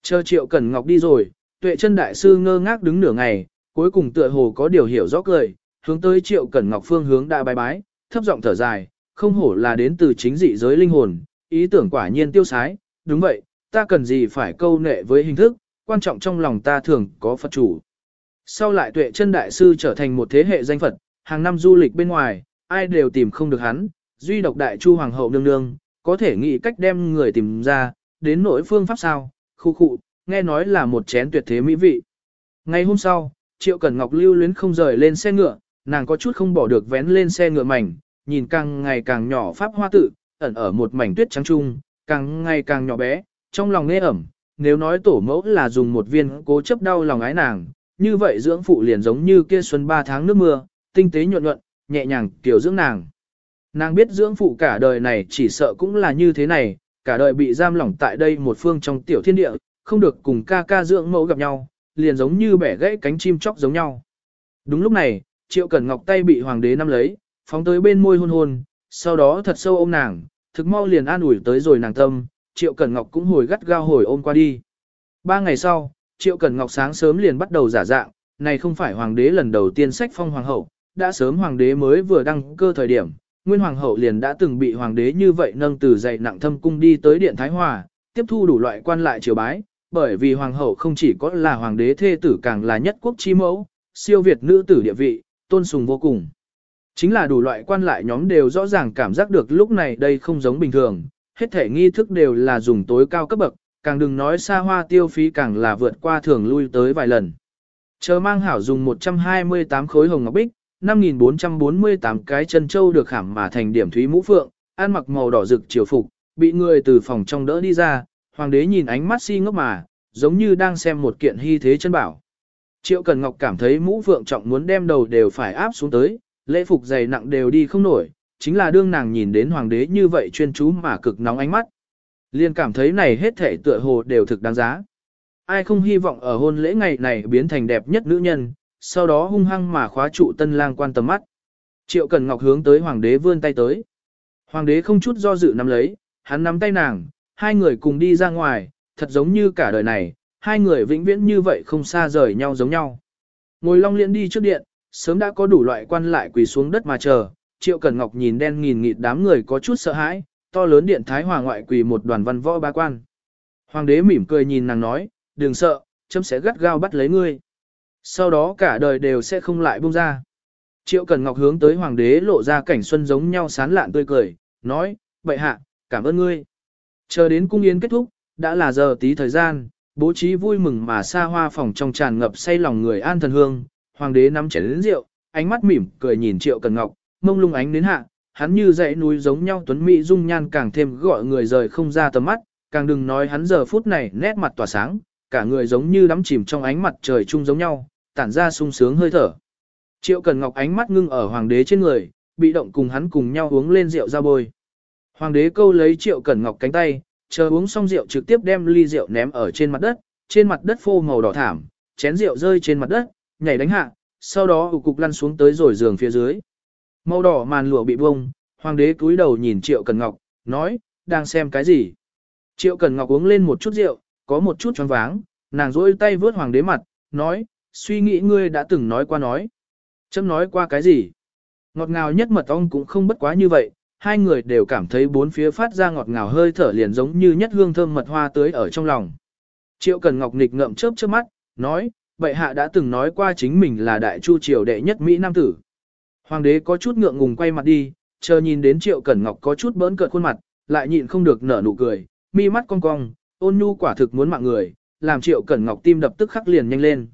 Chờ triệu cẩn ngọc đi rồi, tuệ chân đại sư ngơ ngác đứng nửa ngày, cuối cùng tựa hồ có điều hiểu rõ cười, hướng tới triệu cẩn ngọc phương hướng đã bái bái, thấp giọng thở dài, không hổ là đến từ chính dị giới linh hồn, ý tưởng quả nhiên tiêu sái, đúng vậy, ta cần gì phải câu nệ với hình thức, quan trọng trong lòng ta thường có Phật chủ. Sau lại tuệ chân đại sư trở thành một thế hệ danh Phật, hàng năm du lịch bên ngoài, ai đều tìm không được hắn, duy độc đại chu hoàng hậu nương nương, có thể nghĩ cách đem người tìm ra, đến nỗi phương pháp sao, khu khu, nghe nói là một chén tuyệt thế mỹ vị. Ngày hôm sau, Triệu Cẩn Ngọc lưu luyến không rời lên xe ngựa, nàng có chút không bỏ được vén lên xe ngựa mảnh, nhìn càng ngày càng nhỏ pháp hoa tự, ẩn ở một mảnh tuyết trắng trung, càng ngày càng nhỏ bé, trong lòng nghe ẩm, nếu nói tổ mẫu là dùng một viên cố chấp đau lòng ái nàng, như vậy dưỡng phụ liền giống như kia xuân ba tháng nước mưa, tinh tế nhuận nhuận, nhẹ nhàng tiểu dưỡng nàng. Nàng biết dưỡng phụ cả đời này chỉ sợ cũng là như thế này, cả đời bị giam lỏng tại đây một phương trong tiểu thiên địa, không được cùng ca ca dưỡng mẫu gặp nhau, liền giống như bẻ gãy cánh chim chóc giống nhau. Đúng lúc này, Triệu Cẩn Ngọc tay bị hoàng đế nắm lấy, phóng tới bên môi hôn hôn, sau đó thật sâu ôm nàng, thực mau liền an ủi tới rồi nàng tâm, Triệu Cẩn Ngọc cũng hồi gắt gao hồi ôm qua đi. Ba ngày sau, Triệu Cẩn Ngọc sáng sớm liền bắt đầu giả dạng, này không phải hoàng đế lần đầu tiên sách phong hoàng hậu, đã sớm hoàng đế mới vừa đăng cơ thời điểm, nguyên hoàng hậu liền đã từng bị hoàng đế như vậy nâng từ dày nặng thâm cung đi tới điện Thái Hòa, tiếp thu đủ loại quan lại triều bái, bởi vì hoàng hậu không chỉ có là hoàng đế thê tử càng là nhất quốc chi mẫu, siêu việt nữ tử địa vị, tôn sùng vô cùng. Chính là đủ loại quan lại nhóm đều rõ ràng cảm giác được lúc này đây không giống bình thường, hết thể nghi thức đều là dùng tối cao cấp bậc, càng đừng nói xa hoa tiêu phí càng là vượt qua thường lui tới vài lần. Chờ mang hảo dùng 128 khối hồng ngọc bích, 5.448 cái chân châu được khảm mà thành điểm thúy mũ phượng, ăn mặc màu đỏ rực triều phục, bị người từ phòng trong đỡ đi ra, hoàng đế nhìn ánh mắt si ngốc mà, giống như đang xem một kiện hy thế chân bảo. Triệu Cần Ngọc cảm thấy mũ phượng trọng muốn đem đầu đều phải áp xuống tới, lễ phục dày nặng đều đi không nổi, chính là đương nàng nhìn đến hoàng đế như vậy chuyên chú mà cực nóng ánh mắt. Liên cảm thấy này hết thể tựa hồ đều thực đáng giá. Ai không hy vọng ở hôn lễ ngày này biến thành đẹp nhất nữ nhân, sau đó hung hăng mà khóa trụ tân lang quan tầm mắt. Triệu Cần Ngọc hướng tới hoàng đế vươn tay tới. Hoàng đế không chút do dự nắm lấy, hắn nắm tay nàng, hai người cùng đi ra ngoài, thật giống như cả đời này, hai người vĩnh viễn như vậy không xa rời nhau giống nhau. Ngồi long liễn đi trước điện, sớm đã có đủ loại quan lại quỳ xuống đất mà chờ, Triệu Cẩn Ngọc nhìn đen nghìn nghịt đám người có chút sợ hãi, to lớn điện thái hòa ngoại quỳ một đoàn văn võ ba quan. Hoàng đế mỉm cười nhìn nàng nói, đừng sợ, chấm sẽ gắt gao bắt lấy ngươi. Sau đó cả đời đều sẽ không lại buông ra. Triệu cần Ngọc hướng tới hoàng đế lộ ra cảnh xuân giống nhau sán lạn tươi cười, nói, bệ hạ, cảm ơn ngươi. Chờ đến cung yến kết thúc, đã là giờ tí thời gian, bố trí vui mừng mà xa hoa phòng trong tràn ngập say lòng người an thần hương, hoàng đế nắm chén đến rượu, ánh mắt mỉm cười nhìn Triệu Cần Ngọc, mông lung ánh đến hạ, hắn như dãy núi giống nhau tuấn mỹ dung nhan càng thêm gọi người rời không ra tầm mắt, càng đừng nói hắn giờ phút này nét mặt tỏa sáng, cả người giống như đắm chìm trong ánh mặt trời chung giống nhau, tản ra sung sướng hơi thở. Triệu Cần Ngọc ánh mắt ngưng ở hoàng đế trên người, bị động cùng hắn cùng nhau uống lên rượu ra bôi. Hoàng đế câu lấy Triệu Cẩn Ngọc cánh tay, chờ uống xong rượu trực tiếp đem ly rượu ném ở trên mặt đất, trên mặt đất phô màu đỏ thảm, chén rượu rơi trên mặt đất, nhảy đánh hạ, sau đó ủ cục lăn xuống tới rồi giường phía dưới. Màu đỏ màn lụa bị bông, hoàng đế cúi đầu nhìn Triệu Cẩn Ngọc, nói, đang xem cái gì? Triệu Cẩn Ngọc uống lên một chút rượu, có một chút choáng váng, nàng rỗi tay vướt hoàng đế mặt, nói, suy nghĩ ngươi đã từng nói qua nói. Chấm nói qua cái gì? Ngọt ngào nhất mật ong cũng không bất quá như vậy, hai người đều cảm thấy bốn phía phát ra ngọt ngào hơi thở liền giống như nhất hương thơm mật hoa tưới ở trong lòng. Triệu Cần Ngọc nghịch ngậm chớp chớp mắt, nói, bệ hạ đã từng nói qua chính mình là đại chu triều đệ nhất Mỹ Nam tử. Hoàng đế có chút ngượng ngùng quay mặt đi, chờ nhìn đến Triệu Cẩn Ngọc có chút bỡn cợt khuôn mặt, lại nhịn không được nở nụ cười, mi mắt cong cong, ôn nhu quả thực muốn mạng người, làm Triệu Cẩn Ngọc tim đập tức khắc liền nhanh lên.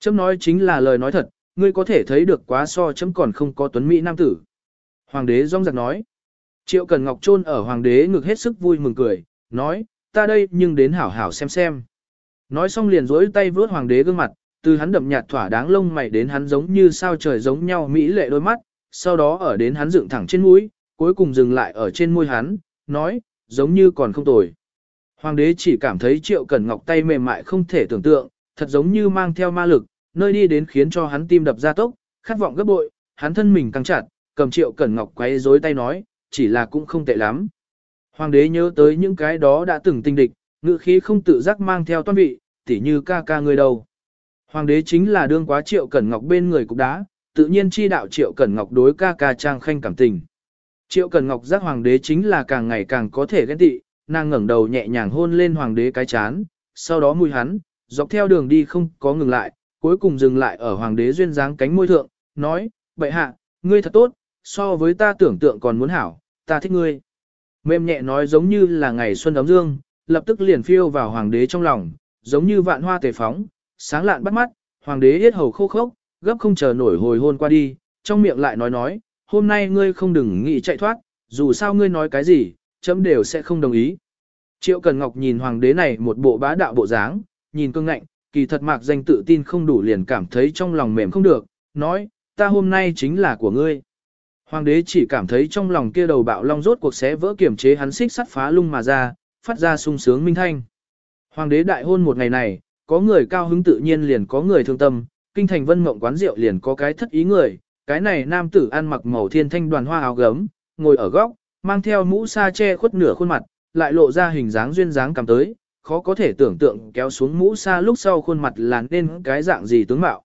Chấm nói chính là lời nói thật, ngươi có thể thấy được quá so chấm còn không có tuấn Mỹ Nam tử. Hoàng đế rong giặc nói. Triệu Cần Ngọc chôn ở hoàng đế ngực hết sức vui mừng cười, nói, ta đây nhưng đến hảo hảo xem xem. Nói xong liền rỗi tay vướt hoàng đế gương mặt, từ hắn đậm nhạt thỏa đáng lông mày đến hắn giống như sao trời giống nhau mỹ lệ đôi mắt, sau đó ở đến hắn dựng thẳng trên mũi, cuối cùng dừng lại ở trên môi hắn, nói, giống như còn không tồi. Hoàng đế chỉ cảm thấy Triệu Cẩn Ngọc tay mềm mại không thể tưởng tượng, thật giống như mang theo ma lực, nơi đi đến khiến cho hắn tim đập ra tốc, khát vọng gấp bội, hắn thân mình căng chặt, cầm Triệu Cẩn Ngọc quấy rối tay nói, chỉ là cũng không tệ lắm. Hoàng đế nhớ tới những cái đó đã từng tinh địch, ngự khí không tự giác mang theo toan vị, tỉ như ca ca người đầu. Hoàng đế chính là đương quá triệu cẩn ngọc bên người cục đá, tự nhiên chi đạo triệu cẩn ngọc đối ca ca trang khanh cảm tình. Triệu cẩn ngọc giác hoàng đế chính là càng ngày càng có thể ghen tị, nàng ngẩng đầu nhẹ nhàng hôn lên hoàng đế cái chán, sau đó mùi hắn, dọc theo đường đi không có ngừng lại, cuối cùng dừng lại ở hoàng đế duyên dáng cánh môi thượng, nói, bệ hạ, ngươi thật tốt, so với ta tưởng tượng còn muốn hảo, ta thích ngươi. Mềm nhẹ nói giống như là ngày xuân đóng dương, lập tức liền phiêu vào hoàng đế trong lòng, giống như vạn hoa tề phóng, sáng lạn bắt mắt, hoàng đế yết hầu khô khốc, gấp không chờ nổi hồi hôn qua đi, trong miệng lại nói nói, hôm nay ngươi không đừng nghĩ chạy thoát, dù sao ngươi nói cái gì, chấm đều sẽ không đồng ý. Triệu Cần Ngọc nhìn hoàng đế này một bộ bá đạo bộ dáng, nhìn cương ngạnh, kỳ thật mạc danh tự tin không đủ liền cảm thấy trong lòng mềm không được, nói, ta hôm nay chính là của ngươi. Hoàng đế chỉ cảm thấy trong lòng kia đầu bạo long rốt cuộc xé vỡ kiểm chế hắn xích sắt phá lung mà ra, phát ra sung sướng minh thanh. Hoàng đế đại hôn một ngày này, có người cao hứng tự nhiên liền có người thương tâm, kinh thành vân mộng quán rượu liền có cái thất ý người, cái này nam tử ăn mặc màu thiên thanh đoàn hoa áo gấm, ngồi ở góc, mang theo mũ sa che khuất nửa khuôn mặt, lại lộ ra hình dáng duyên dáng cảm tới, khó có thể tưởng tượng kéo xuống mũ xa lúc sau khuôn mặt là nên cái dạng gì tướng mạo.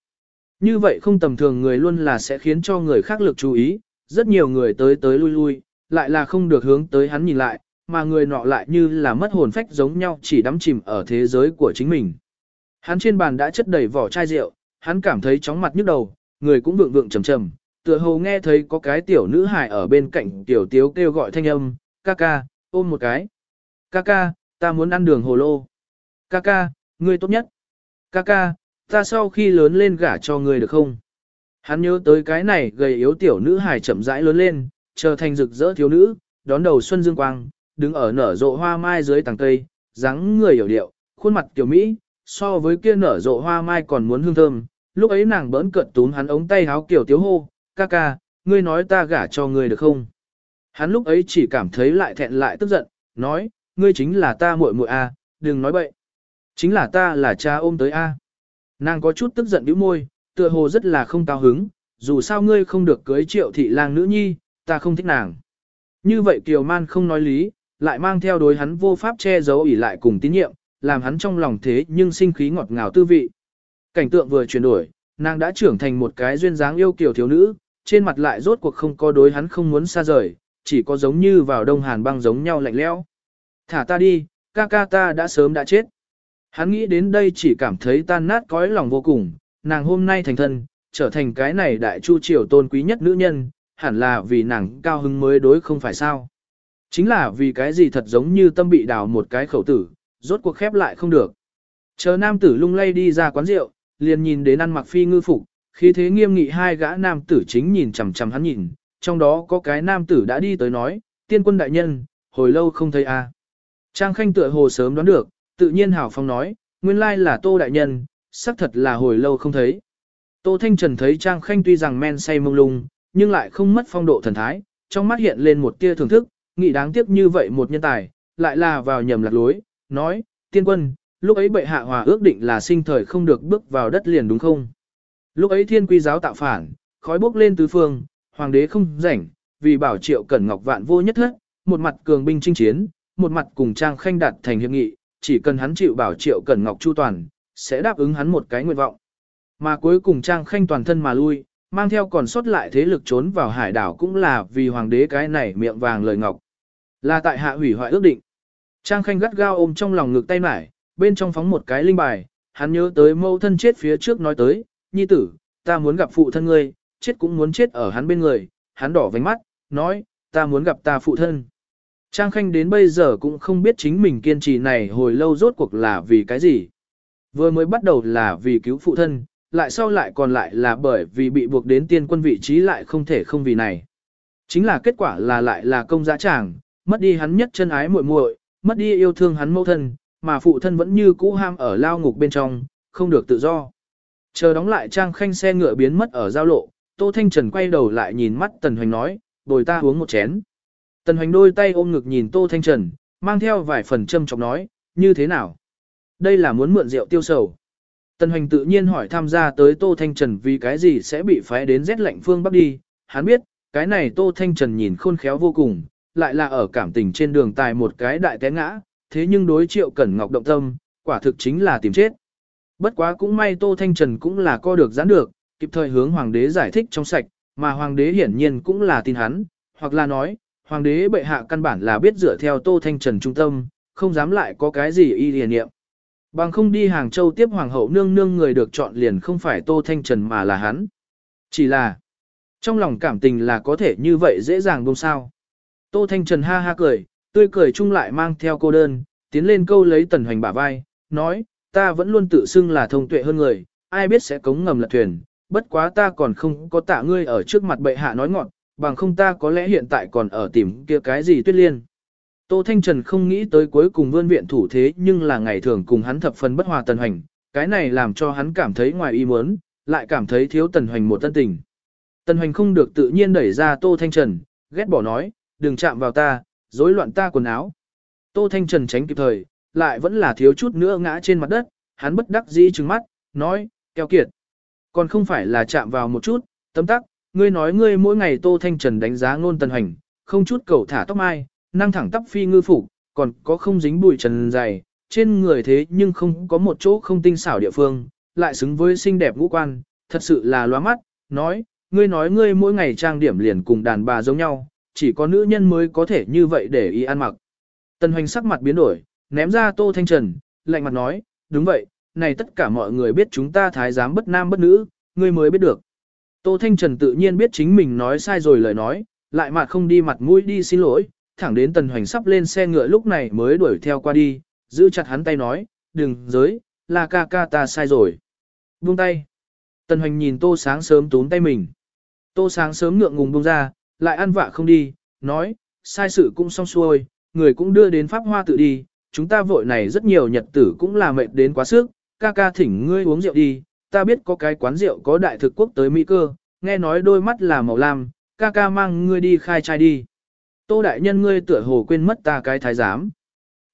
Như vậy không tầm thường người luôn là sẽ khiến cho người khác lực chú ý, rất nhiều người tới tới lui lui, lại là không được hướng tới hắn nhìn lại, mà người nọ lại như là mất hồn phách giống nhau chỉ đắm chìm ở thế giới của chính mình. Hắn trên bàn đã chất đầy vỏ chai rượu, hắn cảm thấy chóng mặt nhức đầu, người cũng vượng vượng trầm trầm, tựa hồ nghe thấy có cái tiểu nữ hài ở bên cạnh tiểu tiếu kêu gọi thanh âm, ca ca, ôm một cái. Ca ca, ta muốn ăn đường hồ lô. Ca ca, ngươi tốt nhất. Ca ca, ta sau khi lớn lên gả cho ngươi được không? Hắn nhớ tới cái này gầy yếu tiểu nữ hài chậm rãi lớn lên, trở thành rực rỡ thiếu nữ, đón đầu xuân dương quang, đứng ở nở rộ hoa mai dưới tàng cây, dáng người hiểu điệu, khuôn mặt kiểu Mỹ, so với kia nở rộ hoa mai còn muốn hương thơm. Lúc ấy nàng bỡn cận túm hắn ống tay háo kiểu tiếu hô, ca ca, ngươi nói ta gả cho ngươi được không? Hắn lúc ấy chỉ cảm thấy lại thẹn lại tức giận, nói, ngươi chính là ta muội muội a, đừng nói bậy. Chính là ta là cha ôm tới a. Nàng có chút tức giận bĩu môi, tựa hồ rất là không cao hứng, dù sao ngươi không được cưới triệu thị lang nữ nhi, ta không thích nàng. Như vậy Kiều Man không nói lý, lại mang theo đối hắn vô pháp che giấu ỉ lại cùng tín nhiệm, làm hắn trong lòng thế nhưng sinh khí ngọt ngào tư vị. Cảnh tượng vừa chuyển đổi, nàng đã trưởng thành một cái duyên dáng yêu kiều thiếu nữ, trên mặt lại rốt cuộc không có đối hắn không muốn xa rời, chỉ có giống như vào đông hàn băng giống nhau lạnh lẽo. Thả ta đi, ca ca ta đã sớm đã chết. Hắn nghĩ đến đây chỉ cảm thấy tan nát cõi lòng vô cùng, nàng hôm nay thành thân, trở thành cái này đại chu triều tôn quý nhất nữ nhân, hẳn là vì nàng cao hứng mới đối không phải sao. Chính là vì cái gì thật giống như tâm bị đào một cái khẩu tử, rốt cuộc khép lại không được. Chờ nam tử lung lay đi ra quán rượu, liền nhìn đến ăn mặc phi ngư phục, khi thế nghiêm nghị hai gã nam tử chính nhìn chằm chằm hắn nhìn, trong đó có cái nam tử đã đi tới nói, tiên quân đại nhân, hồi lâu không thấy a. À. Trang khanh tựa hồ sớm đoán được, tự nhiên hào phong nói, nguyên lai là tô đại nhân, xác thật là hồi lâu không thấy. Tô Thanh Trần thấy Trang khanh tuy rằng men say mông lung, nhưng lại không mất phong độ thần thái, trong mắt hiện lên một tia thưởng thức, nghĩ đáng tiếc như vậy một nhân tài, lại là vào nhầm lạc lối, nói, tiên quân, lúc ấy bệ hạ hòa ước định là sinh thời không được bước vào đất liền đúng không? Lúc ấy thiên quy giáo tạo phản, khói bốc lên tứ phương, hoàng đế không rảnh, vì bảo triệu cẩn ngọc vạn vô nhất hết, một mặt cường binh chinh chiến, một mặt cùng trang khanh đạt thành hiệp nghị, chỉ cần hắn chịu bảo triệu cẩn ngọc chu toàn, sẽ đáp ứng hắn một cái nguyện vọng. Mà cuối cùng trang khanh toàn thân mà lui, mang theo còn sót lại thế lực trốn vào hải đảo cũng là vì hoàng đế cái này miệng vàng lời ngọc. Là tại hạ hủy hoại ước định. Trang khanh gắt gao ôm trong lòng ngực tay mải, bên trong phóng một cái linh bài, hắn nhớ tới mâu thân chết phía trước nói tới, nhi tử, ta muốn gặp phụ thân ngươi, chết cũng muốn chết ở hắn bên người, hắn đỏ vành mắt, nói, ta muốn gặp ta phụ thân. Trang Khanh đến bây giờ cũng không biết chính mình kiên trì này hồi lâu rốt cuộc là vì cái gì. Vừa mới bắt đầu là vì cứu phụ thân, lại sau lại còn lại là bởi vì bị buộc đến tiên quân vị trí lại không thể không vì này. Chính là kết quả là lại là công giá tràng, mất đi hắn nhất chân ái muội muội, mất đi yêu thương hắn mẫu thân, mà phụ thân vẫn như cũ ham ở lao ngục bên trong, không được tự do. Chờ đóng lại trang khanh xe ngựa biến mất ở giao lộ, Tô Thanh Trần quay đầu lại nhìn mắt Tần Hoành nói, bồi ta uống một chén. Tần Hoành đôi tay ôm ngực nhìn Tô Thanh Trần, mang theo vài phần châm chọc nói, như thế nào? Đây là muốn mượn rượu tiêu sầu. Tần Hoành tự nhiên hỏi tham gia tới Tô Thanh Trần vì cái gì sẽ bị phái đến rét lạnh phương Bắc đi. Hắn biết, cái này Tô Thanh Trần nhìn khôn khéo vô cùng, lại là ở cảm tình trên đường tài một cái đại té ngã, thế nhưng đối triệu cẩn ngọc động tâm, quả thực chính là tìm chết. Bất quá cũng may Tô Thanh Trần cũng là co được giãn được, kịp thời hướng hoàng đế giải thích trong sạch, mà hoàng đế hiển nhiên cũng là tin hắn, hoặc là nói, hoàng đế bệ hạ căn bản là biết dựa theo Tô Thanh Trần trung tâm, không dám lại có cái gì y liền niệm. Bằng không đi Hàng Châu tiếp hoàng hậu nương nương người được chọn liền không phải Tô Thanh Trần mà là hắn. Chỉ là, trong lòng cảm tình là có thể như vậy dễ dàng buông sao. Tô Thanh Trần ha ha cười, tươi cười chung lại mang theo cô đơn, tiến lên câu lấy tần hoành bả vai, nói, ta vẫn luôn tự xưng là thông tuệ hơn người, ai biết sẽ cống ngầm lật thuyền, bất quá ta còn không có tạ ngươi ở trước mặt bệ hạ nói ngọn, bằng không ta có lẽ hiện tại còn ở tìm kia cái gì tuyết liên. Tô Thanh Trần không nghĩ tới cuối cùng vươn viện thủ thế nhưng là ngày thường cùng hắn thập phần bất hòa tần hoành, cái này làm cho hắn cảm thấy ngoài ý muốn, lại cảm thấy thiếu tần hoành một tân tình. Tần hoành không được tự nhiên đẩy ra Tô Thanh Trần, ghét bỏ nói, đừng chạm vào ta, rối loạn ta quần áo. Tô Thanh Trần tránh kịp thời, lại vẫn là thiếu chút nữa ngã trên mặt đất, hắn bất đắc dĩ trừng mắt, nói, keo kiệt. Còn không phải là chạm vào một chút, tấm tắc, ngươi nói ngươi mỗi ngày Tô Thanh Trần đánh giá ngôn tần hành, không chút cầu thả tóc mai, năng thẳng tóc phi ngư phủ, còn có không dính bụi trần dày, trên người thế nhưng không có một chỗ không tinh xảo địa phương, lại xứng với xinh đẹp ngũ quan, thật sự là loa mắt, nói, ngươi nói ngươi mỗi ngày trang điểm liền cùng đàn bà giống nhau, chỉ có nữ nhân mới có thể như vậy để ý ăn mặc. Tần hoành sắc mặt biến đổi, ném ra tô thanh trần, lạnh mặt nói, đúng vậy, này tất cả mọi người biết chúng ta thái giám bất nam bất nữ, ngươi mới biết được. Tô Thanh Trần tự nhiên biết chính mình nói sai rồi lời nói, lại mà không đi mặt mũi đi xin lỗi, thẳng đến Tần Hoành sắp lên xe ngựa lúc này mới đuổi theo qua đi, giữ chặt hắn tay nói, đừng giới, là ca ca ta sai rồi. Buông tay. Tần Hoành nhìn Tô Sáng sớm túm tay mình. Tô Sáng sớm ngượng ngùng buông ra, lại ăn vạ không đi, nói, sai sự cũng xong xuôi, người cũng đưa đến Pháp Hoa tự đi, chúng ta vội này rất nhiều nhật tử cũng là mệt đến quá sức, ca ca thỉnh ngươi uống rượu đi, ta biết có cái quán rượu có đại thực quốc tới Mỹ cơ, nghe nói đôi mắt là màu lam, ca ca mang ngươi đi khai trai đi. Tô đại nhân ngươi tựa hồ quên mất ta cái thái giám.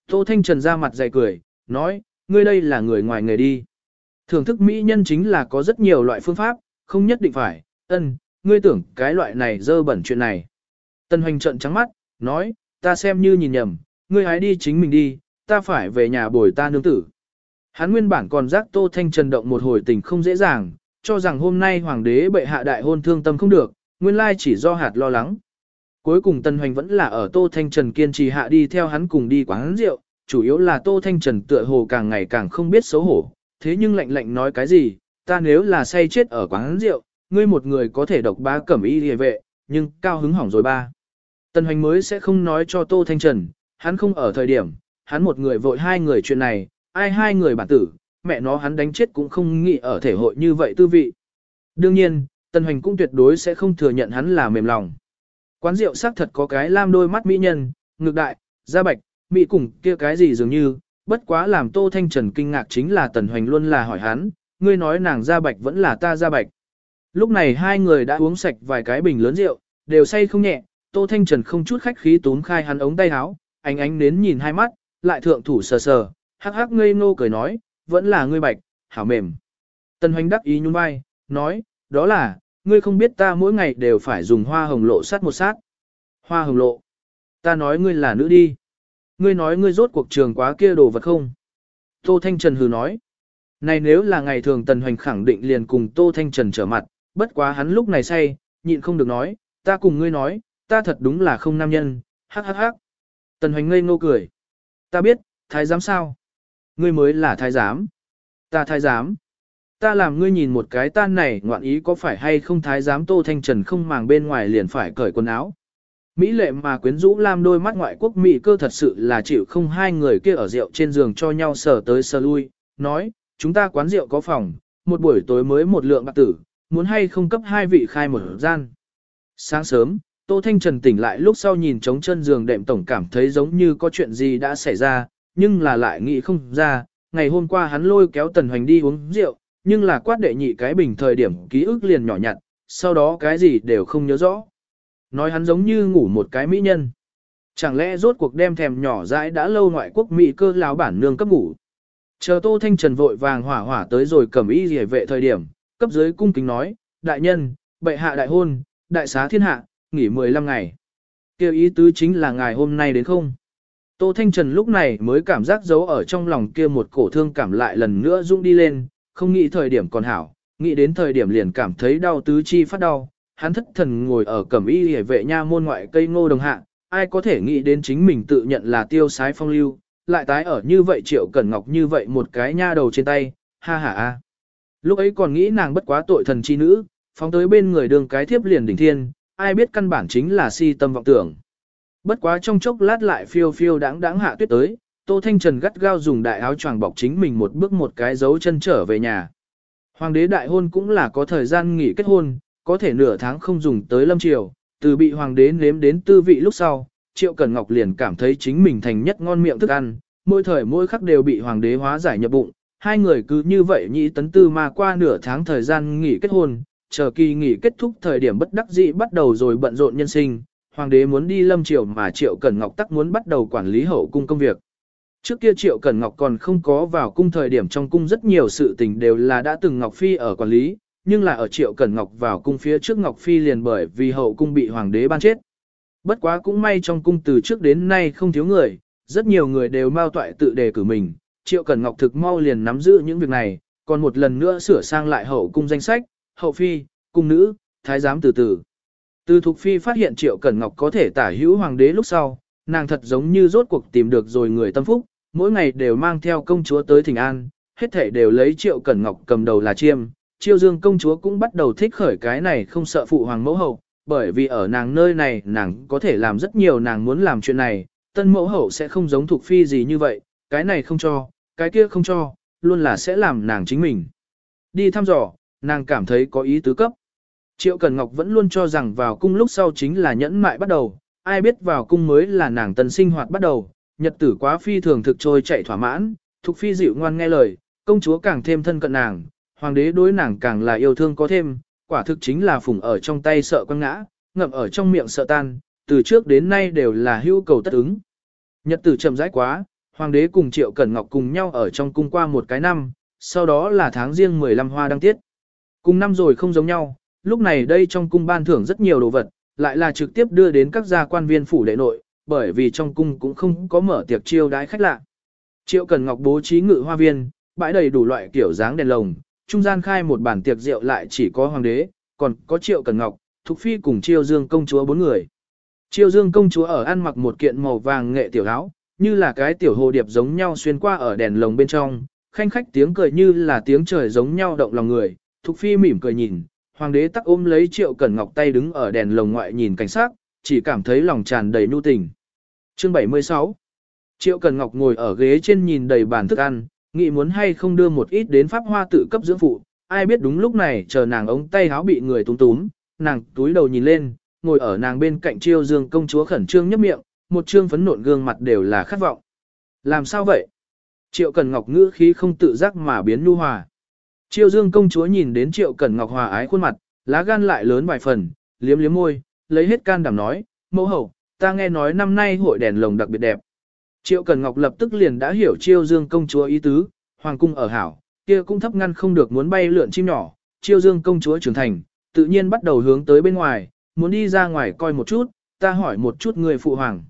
Tô Thanh Trần ra mặt dày cười, nói, ngươi đây là người ngoài nghề đi. Thưởng thức mỹ nhân chính là có rất nhiều loại phương pháp, không nhất định phải, ân, ngươi tưởng cái loại này dơ bẩn chuyện này. Tân hoành trận trắng mắt, nói, ta xem như nhìn nhầm, ngươi hãy đi chính mình đi, ta phải về nhà bồi ta nương tử. Hắn nguyên bản còn giác Tô Thanh Trần động một hồi tình không dễ dàng, cho rằng hôm nay hoàng đế bệ hạ đại hôn thương tâm không được, nguyên lai chỉ do hạt lo lắng. Cuối cùng Tân Hoành vẫn là ở Tô Thanh Trần kiên trì hạ đi theo hắn cùng đi quán rượu, chủ yếu là Tô Thanh Trần tựa hồ càng ngày càng không biết xấu hổ, thế nhưng lạnh lạnh nói cái gì, ta nếu là say chết ở quán rượu, ngươi một người có thể độc ba cẩm y hề vệ, nhưng cao hứng hỏng rồi ba. Tân Hoành mới sẽ không nói cho Tô Thanh Trần, hắn không ở thời điểm, hắn một người vội hai người chuyện này, ai hai người bản tử, mẹ nó hắn đánh chết cũng không nghĩ ở thể hội như vậy tư vị. Đương nhiên, Tân Hoành cũng tuyệt đối sẽ không thừa nhận hắn là mềm lòng. Quán rượu xác thật có cái lam đôi mắt mỹ nhân, ngược đại, da bạch, mỹ cùng kia cái gì dường như, bất quá làm Tô Thanh Trần kinh ngạc chính là Tần Hoành luôn là hỏi hắn, ngươi nói nàng da bạch vẫn là ta da bạch. Lúc này hai người đã uống sạch vài cái bình lớn rượu, đều say không nhẹ, Tô Thanh Trần không chút khách khí tốn khai hắn ống tay áo, ánh ánh nến nhìn hai mắt, lại thượng thủ sờ sờ, hắc hắc ngây ngô cười nói, vẫn là ngươi bạch, hảo mềm. Tần hoành đắc ý nhún vai, nói, đó là, ngươi không biết ta mỗi ngày đều phải dùng hoa hồng lộ sát một sát. Hoa hồng lộ. Ta nói ngươi là nữ đi. Ngươi nói ngươi rốt cuộc trường quá kia đồ vật không? Tô Thanh Trần hừ nói. Này nếu là ngày thường Tần Hoành khẳng định liền cùng Tô Thanh Trần trở mặt, bất quá hắn lúc này say, nhịn không được nói, ta cùng ngươi nói, ta thật đúng là không nam nhân, hắc hắc hắc. Tần Hoành ngây ngô cười. Ta biết, thái giám sao? Ngươi mới là thái giám. Ta thái giám. Ta làm ngươi nhìn một cái tan này ngoạn ý có phải hay không thái giám Tô Thanh Trần không màng bên ngoài liền phải cởi quần áo. Mỹ lệ mà quyến rũ lam đôi mắt ngoại quốc Mỹ cơ thật sự là chịu không hai người kia ở rượu trên giường cho nhau sờ tới sờ lui, nói, chúng ta quán rượu có phòng, một buổi tối mới một lượng bạc tử, muốn hay không cấp hai vị khai một gian. Sáng sớm, Tô Thanh Trần tỉnh lại lúc sau nhìn trống chân giường đệm tổng cảm thấy giống như có chuyện gì đã xảy ra, nhưng là lại nghĩ không ra, ngày hôm qua hắn lôi kéo Tần Hoành đi uống rượu, nhưng là quát đệ nhị cái bình thời điểm ký ức liền nhỏ nhặt, sau đó cái gì đều không nhớ rõ. Nói hắn giống như ngủ một cái mỹ nhân. Chẳng lẽ rốt cuộc đem thèm nhỏ dãi đã lâu ngoại quốc mỹ cơ láo bản nương cấp ngủ. Chờ Tô Thanh Trần vội vàng hỏa hỏa tới rồi cầm y rỉa vệ thời điểm, cấp dưới cung kính nói, đại nhân, bệ hạ đại hôn, đại xá thiên hạ, nghỉ 15 ngày. Kêu ý tứ chính là ngày hôm nay đến không? Tô Thanh Trần lúc này mới cảm giác giấu ở trong lòng kia một cổ thương cảm lại lần nữa rung đi lên, không nghĩ thời điểm còn hảo, nghĩ đến thời điểm liền cảm thấy đau tứ chi phát đau, hắn thất thần ngồi ở cẩm y hề vệ nha môn ngoại cây ngô đồng hạ, ai có thể nghĩ đến chính mình tự nhận là tiêu sái phong lưu, lại tái ở như vậy triệu cẩn ngọc như vậy một cái nha đầu trên tay, ha ha a. Lúc ấy còn nghĩ nàng bất quá tội thần chi nữ, phóng tới bên người đường cái thiếp liền đỉnh thiên, ai biết căn bản chính là si tâm vọng tưởng. Bất quá trong chốc lát lại phiêu phiêu đáng đáng hạ tuyết tới, Tô Thanh Trần gắt gao dùng đại áo choàng bọc chính mình một bước một cái dấu chân trở về nhà. Hoàng đế đại hôn cũng là có thời gian nghỉ kết hôn, có thể nửa tháng không dùng tới lâm triều, từ bị hoàng đế nếm đến tư vị lúc sau, Triệu Cẩn Ngọc liền cảm thấy chính mình thành nhất ngon miệng thức ăn, mỗi thời mỗi khắc đều bị hoàng đế hóa giải nhập bụng, hai người cứ như vậy nhị tấn tư mà qua nửa tháng thời gian nghỉ kết hôn, chờ kỳ nghỉ kết thúc thời điểm bất đắc dĩ bắt đầu rồi bận rộn nhân sinh, hoàng đế muốn đi lâm triều mà Triệu Cẩn Ngọc tắc muốn bắt đầu quản lý hậu cung công việc. Trước kia Triệu Cẩn Ngọc còn không có vào cung thời điểm trong cung rất nhiều sự tình đều là đã từng Ngọc Phi ở quản lý, nhưng là ở Triệu Cẩn Ngọc vào cung phía trước Ngọc Phi liền bởi vì hậu cung bị hoàng đế ban chết. Bất quá cũng may trong cung từ trước đến nay không thiếu người, rất nhiều người đều mao toại tự đề cử mình, Triệu Cẩn Ngọc thực mau liền nắm giữ những việc này, còn một lần nữa sửa sang lại hậu cung danh sách, hậu phi, cung nữ, thái giám từ từ. Từ Thục Phi phát hiện Triệu Cẩn Ngọc có thể tả hữu hoàng đế lúc sau, nàng thật giống như rốt cuộc tìm được rồi người tâm phúc, mỗi ngày đều mang theo công chúa tới thỉnh an, hết thể đều lấy Triệu Cẩn Ngọc cầm đầu là chiêm. Triệu Dương công chúa cũng bắt đầu thích khởi cái này không sợ phụ hoàng mẫu hậu, bởi vì ở nàng nơi này nàng có thể làm rất nhiều nàng muốn làm chuyện này, tân mẫu hậu sẽ không giống Thục Phi gì như vậy, cái này không cho, cái kia không cho, luôn là sẽ làm nàng chính mình. Đi thăm dò, nàng cảm thấy có ý tứ cấp. Triệu Cần Ngọc vẫn luôn cho rằng vào cung lúc sau chính là nhẫn mại bắt đầu, ai biết vào cung mới là nàng tân sinh hoạt bắt đầu, nhật tử quá phi thường thực trôi chạy thỏa mãn, thuộc Phi dịu ngoan nghe lời, công chúa càng thêm thân cận nàng, hoàng đế đối nàng càng là yêu thương có thêm, quả thực chính là phùng ở trong tay sợ quăng ngã, ngậm ở trong miệng sợ tan, từ trước đến nay đều là hữu cầu tất ứng. Nhật tử chậm rãi quá, hoàng đế cùng Triệu Cẩn Ngọc cùng nhau ở trong cung qua một cái năm, sau đó là tháng riêng 15 hoa đăng tiết. Cùng năm rồi không giống nhau, lúc này đây trong cung ban thưởng rất nhiều đồ vật, lại là trực tiếp đưa đến các gia quan viên phủ đệ nội, bởi vì trong cung cũng không có mở tiệc chiêu đãi khách lạ. Triệu Cần Ngọc bố trí ngự hoa viên, bãi đầy đủ loại kiểu dáng đèn lồng, trung gian khai một bàn tiệc rượu lại chỉ có hoàng đế, còn có Triệu Cần Ngọc, Thục Phi cùng Triều Dương công chúa bốn người. Triều Dương công chúa ở ăn mặc một kiện màu vàng nghệ tiểu áo, như là cái tiểu hồ điệp giống nhau xuyên qua ở đèn lồng bên trong, khanh khách tiếng cười như là tiếng trời giống nhau động lòng người, Thục Phi mỉm cười nhìn, hoàng đế tắc ôm lấy Triệu Cẩn Ngọc tay đứng ở đèn lồng ngoại nhìn cảnh sát, chỉ cảm thấy lòng tràn đầy nhu tình. Chương 76 Triệu Cẩn Ngọc ngồi ở ghế trên nhìn đầy bàn thức ăn, nghĩ muốn hay không đưa một ít đến pháp hoa tự cấp dưỡng phụ, ai biết đúng lúc này chờ nàng ống tay háo bị người túm túm, nàng túi đầu nhìn lên, ngồi ở nàng bên cạnh Triêu Dương công chúa khẩn trương nhấp miệng, một trương phấn nộn gương mặt đều là khát vọng. Làm sao vậy? Triệu Cẩn Ngọc ngữ khí không tự giác mà biến nu hòa. Triệu Dương công chúa nhìn đến Triệu Cẩn Ngọc hòa ái khuôn mặt, lá gan lại lớn vài phần, liếm liếm môi, lấy hết can đảm nói, mẫu hậu, ta nghe nói năm nay hội đèn lồng đặc biệt đẹp. Triệu Cẩn Ngọc lập tức liền đã hiểu Triệu Dương công chúa ý tứ, hoàng cung ở hảo, kia cũng thấp ngăn không được muốn bay lượn chim nhỏ, Triệu Dương công chúa trưởng thành, tự nhiên bắt đầu hướng tới bên ngoài, muốn đi ra ngoài coi một chút, ta hỏi một chút người phụ hoàng.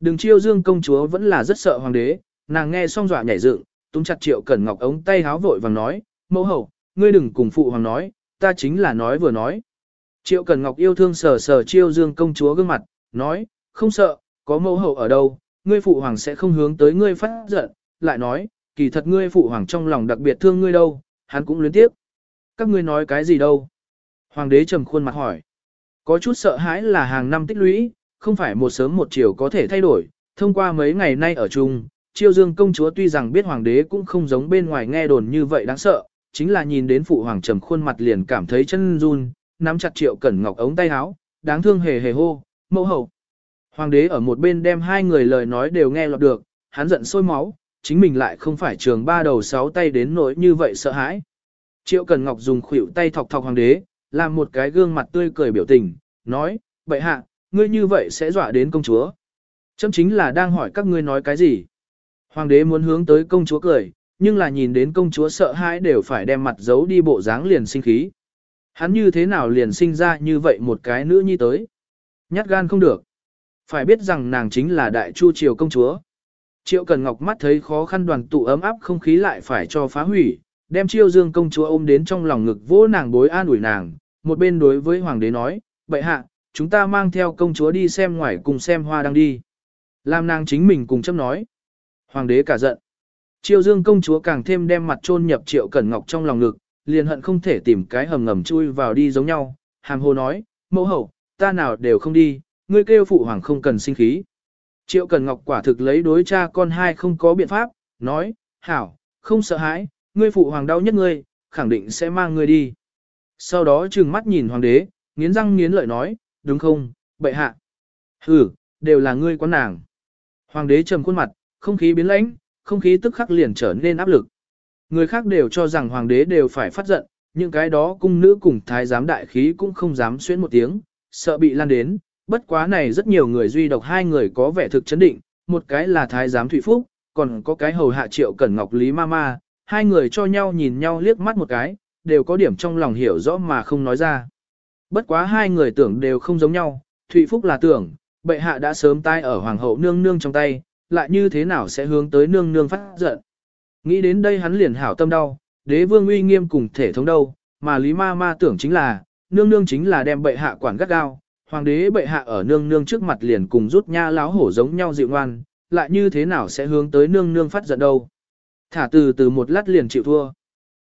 Đừng Triệu Dương công chúa vẫn là rất sợ hoàng đế, nàng nghe xong dọa nhảy dựng, túm chặt Triệu Cẩn Ngọc ống tay háo vội vàng nói, mẫu hậu, ngươi đừng cùng phụ hoàng nói, ta chính là nói vừa nói. Triệu Cần Ngọc yêu thương sờ sờ chiêu dương công chúa gương mặt, nói, không sợ, có mẫu hậu ở đâu, ngươi phụ hoàng sẽ không hướng tới ngươi phát giận, lại nói, kỳ thật ngươi phụ hoàng trong lòng đặc biệt thương ngươi đâu, hắn cũng luyến tiếp. Các ngươi nói cái gì đâu? Hoàng đế trầm khuôn mặt hỏi. Có chút sợ hãi là hàng năm tích lũy, không phải một sớm một chiều có thể thay đổi, thông qua mấy ngày nay ở chung, chiêu dương công chúa tuy rằng biết hoàng đế cũng không giống bên ngoài nghe đồn như vậy đáng sợ, chính là nhìn đến phụ hoàng trầm khuôn mặt liền cảm thấy chân run, nắm chặt triệu cẩn ngọc ống tay áo, đáng thương hề hề hô, mẫu hậu. Hoàng đế ở một bên đem hai người lời nói đều nghe lọt được, hắn giận sôi máu, chính mình lại không phải trường ba đầu sáu tay đến nỗi như vậy sợ hãi. Triệu Cần Ngọc dùng khuỷu tay thọc thọc hoàng đế, làm một cái gương mặt tươi cười biểu tình, nói, bệ hạ, ngươi như vậy sẽ dọa đến công chúa. Chấm chính là đang hỏi các ngươi nói cái gì. Hoàng đế muốn hướng tới công chúa cười, nhưng là nhìn đến công chúa sợ hãi đều phải đem mặt giấu đi bộ dáng liền sinh khí. Hắn như thế nào liền sinh ra như vậy một cái nữ nhi tới. Nhát gan không được. Phải biết rằng nàng chính là đại chu triều công chúa. Triệu Cần Ngọc mắt thấy khó khăn đoàn tụ ấm áp không khí lại phải cho phá hủy, đem chiêu dương công chúa ôm đến trong lòng ngực vỗ nàng bối an ủi nàng, một bên đối với hoàng đế nói, bệ hạ, chúng ta mang theo công chúa đi xem ngoài cùng xem hoa đang đi. Làm nàng chính mình cùng chấp nói. Hoàng đế cả giận. Triều Dương công chúa càng thêm đem mặt chôn nhập Triệu Cẩn Ngọc trong lòng ngực, liền hận không thể tìm cái hầm ngầm chui vào đi giống nhau, hàm hồ nói, mẫu hậu, ta nào đều không đi, ngươi kêu phụ hoàng không cần sinh khí. Triệu Cẩn Ngọc quả thực lấy đối cha con hai không có biện pháp, nói, hảo, không sợ hãi, ngươi phụ hoàng đau nhất ngươi, khẳng định sẽ mang ngươi đi. Sau đó trừng mắt nhìn hoàng đế, nghiến răng nghiến lợi nói, đúng không, bệ hạ. Ừ, đều là ngươi quan nàng. Hoàng đế trầm khuôn mặt, không khí biến lãnh, không khí tức khắc liền trở nên áp lực. Người khác đều cho rằng hoàng đế đều phải phát giận, những cái đó cung nữ cùng thái giám đại khí cũng không dám xuyến một tiếng, sợ bị lan đến. Bất quá này rất nhiều người duy độc hai người có vẻ thực chấn định, một cái là thái giám Thụy Phúc, còn có cái hầu hạ triệu cẩn ngọc Lý Mama, hai người cho nhau nhìn nhau liếc mắt một cái, đều có điểm trong lòng hiểu rõ mà không nói ra. Bất quá hai người tưởng đều không giống nhau, Thụy Phúc là tưởng, bệ hạ đã sớm tai ở hoàng hậu nương nương trong tay, lại như thế nào sẽ hướng tới nương nương phát giận. Nghĩ đến đây hắn liền hảo tâm đau, đế vương uy nghiêm cùng thể thống đâu, mà Lý Ma Ma tưởng chính là, nương nương chính là đem bệ hạ quản gắt gao, hoàng đế bệ hạ ở nương nương trước mặt liền cùng rút nha láo hổ giống nhau dịu ngoan, lại như thế nào sẽ hướng tới nương nương phát giận đâu. Thả từ từ một lát liền chịu thua.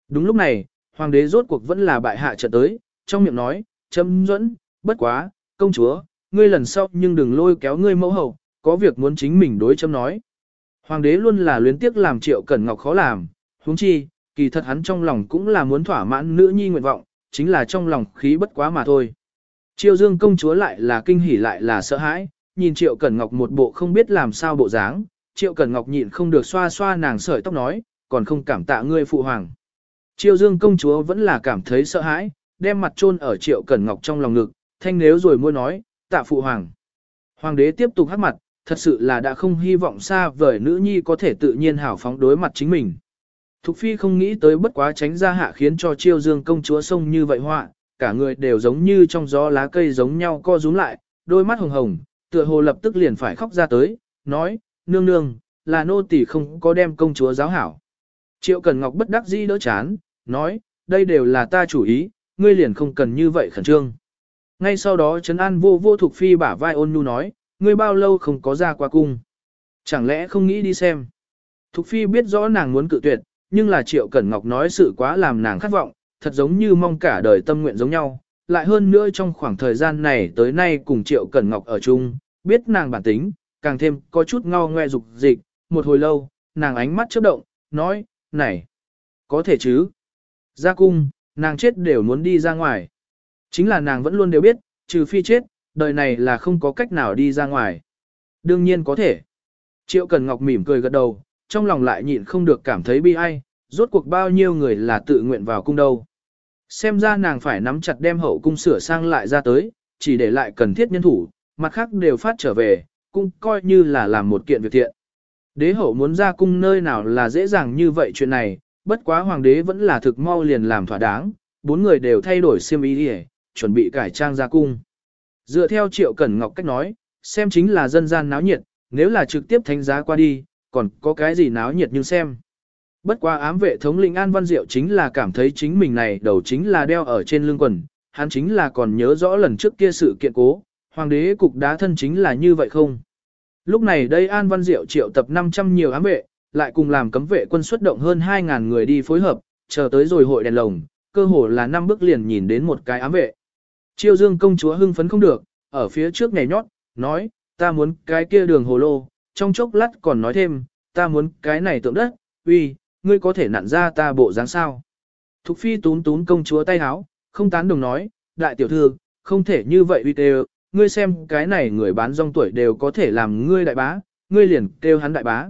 Đúng lúc này, hoàng đế rốt cuộc vẫn là bại hạ trận tới, trong miệng nói, châm dẫn, bất quá, công chúa, ngươi lần sau nhưng đừng lôi kéo ngươi mẫu hậu, có việc muốn chính mình đối châm nói. Hoàng đế luôn là luyến tiếc làm triệu cẩn ngọc khó làm, huống chi, kỳ thật hắn trong lòng cũng là muốn thỏa mãn nữ nhi nguyện vọng, chính là trong lòng khí bất quá mà thôi. Triệu dương công chúa lại là kinh hỉ lại là sợ hãi, nhìn triệu cẩn ngọc một bộ không biết làm sao bộ dáng, triệu cẩn ngọc nhịn không được xoa xoa nàng sợi tóc nói, còn không cảm tạ ngươi phụ hoàng. Triệu dương công chúa vẫn là cảm thấy sợ hãi, đem mặt chôn ở triệu cẩn ngọc trong lòng ngực, thanh nếu rồi môi nói, tạ phụ hoàng. Hoàng đế tiếp tục hát mặt, thật sự là đã không hy vọng xa vời nữ nhi có thể tự nhiên hảo phóng đối mặt chính mình. Thục phi không nghĩ tới bất quá tránh ra hạ khiến cho chiêu dương công chúa sông như vậy họa, cả người đều giống như trong gió lá cây giống nhau co rúm lại, đôi mắt hồng hồng, tựa hồ lập tức liền phải khóc ra tới, nói, nương nương, là nô tỳ không có đem công chúa giáo hảo. Triệu Cần Ngọc bất đắc dĩ đỡ chán, nói, đây đều là ta chủ ý, ngươi liền không cần như vậy khẩn trương. Ngay sau đó Trấn An vô vô Thục phi bả vai ôn nhu nói, ngươi bao lâu không có ra qua cung. Chẳng lẽ không nghĩ đi xem. Thục phi biết rõ nàng muốn cự tuyệt, nhưng là Triệu Cẩn Ngọc nói sự quá làm nàng khát vọng, thật giống như mong cả đời tâm nguyện giống nhau. Lại hơn nữa trong khoảng thời gian này tới nay cùng Triệu Cẩn Ngọc ở chung, biết nàng bản tính, càng thêm có chút ngao ngoe dục dịch, một hồi lâu, nàng ánh mắt chớp động, nói, này, có thể chứ. Ra cung, nàng chết đều muốn đi ra ngoài. Chính là nàng vẫn luôn đều biết, trừ phi chết, đời này là không có cách nào đi ra ngoài. Đương nhiên có thể. Triệu Cần Ngọc mỉm cười gật đầu, trong lòng lại nhịn không được cảm thấy bi ai, rốt cuộc bao nhiêu người là tự nguyện vào cung đâu. Xem ra nàng phải nắm chặt đem hậu cung sửa sang lại ra tới, chỉ để lại cần thiết nhân thủ, mặt khác đều phát trở về, cung coi như là làm một kiện việc thiện. Đế hậu muốn ra cung nơi nào là dễ dàng như vậy chuyện này, bất quá hoàng đế vẫn là thực mau liền làm thỏa đáng, bốn người đều thay đổi xiêm y đi chuẩn bị cải trang ra cung. Dựa theo Triệu Cẩn Ngọc cách nói, xem chính là dân gian náo nhiệt, nếu là trực tiếp thánh giá qua đi, còn có cái gì náo nhiệt nhưng xem. Bất quá ám vệ thống lĩnh An Văn Diệu chính là cảm thấy chính mình này đầu chính là đeo ở trên lưng quần, hắn chính là còn nhớ rõ lần trước kia sự kiện cố, hoàng đế cục đá thân chính là như vậy không. Lúc này đây An Văn Diệu triệu tập 500 nhiều ám vệ, lại cùng làm cấm vệ quân xuất động hơn 2.000 người đi phối hợp, chờ tới rồi hội đèn lồng, cơ hồ là năm bước liền nhìn đến một cái ám vệ. Chiêu dương công chúa hưng phấn không được, ở phía trước nhảy nhót, nói, ta muốn cái kia đường hồ lô, trong chốc lát còn nói thêm, ta muốn cái này tượng đất, uy, ngươi có thể nặn ra ta bộ dáng sao. Thục phi tún tún công chúa tay háo, không tán đồng nói, đại tiểu thư, không thể như vậy uy tê ngươi xem cái này người bán rong tuổi đều có thể làm ngươi đại bá, ngươi liền kêu hắn đại bá.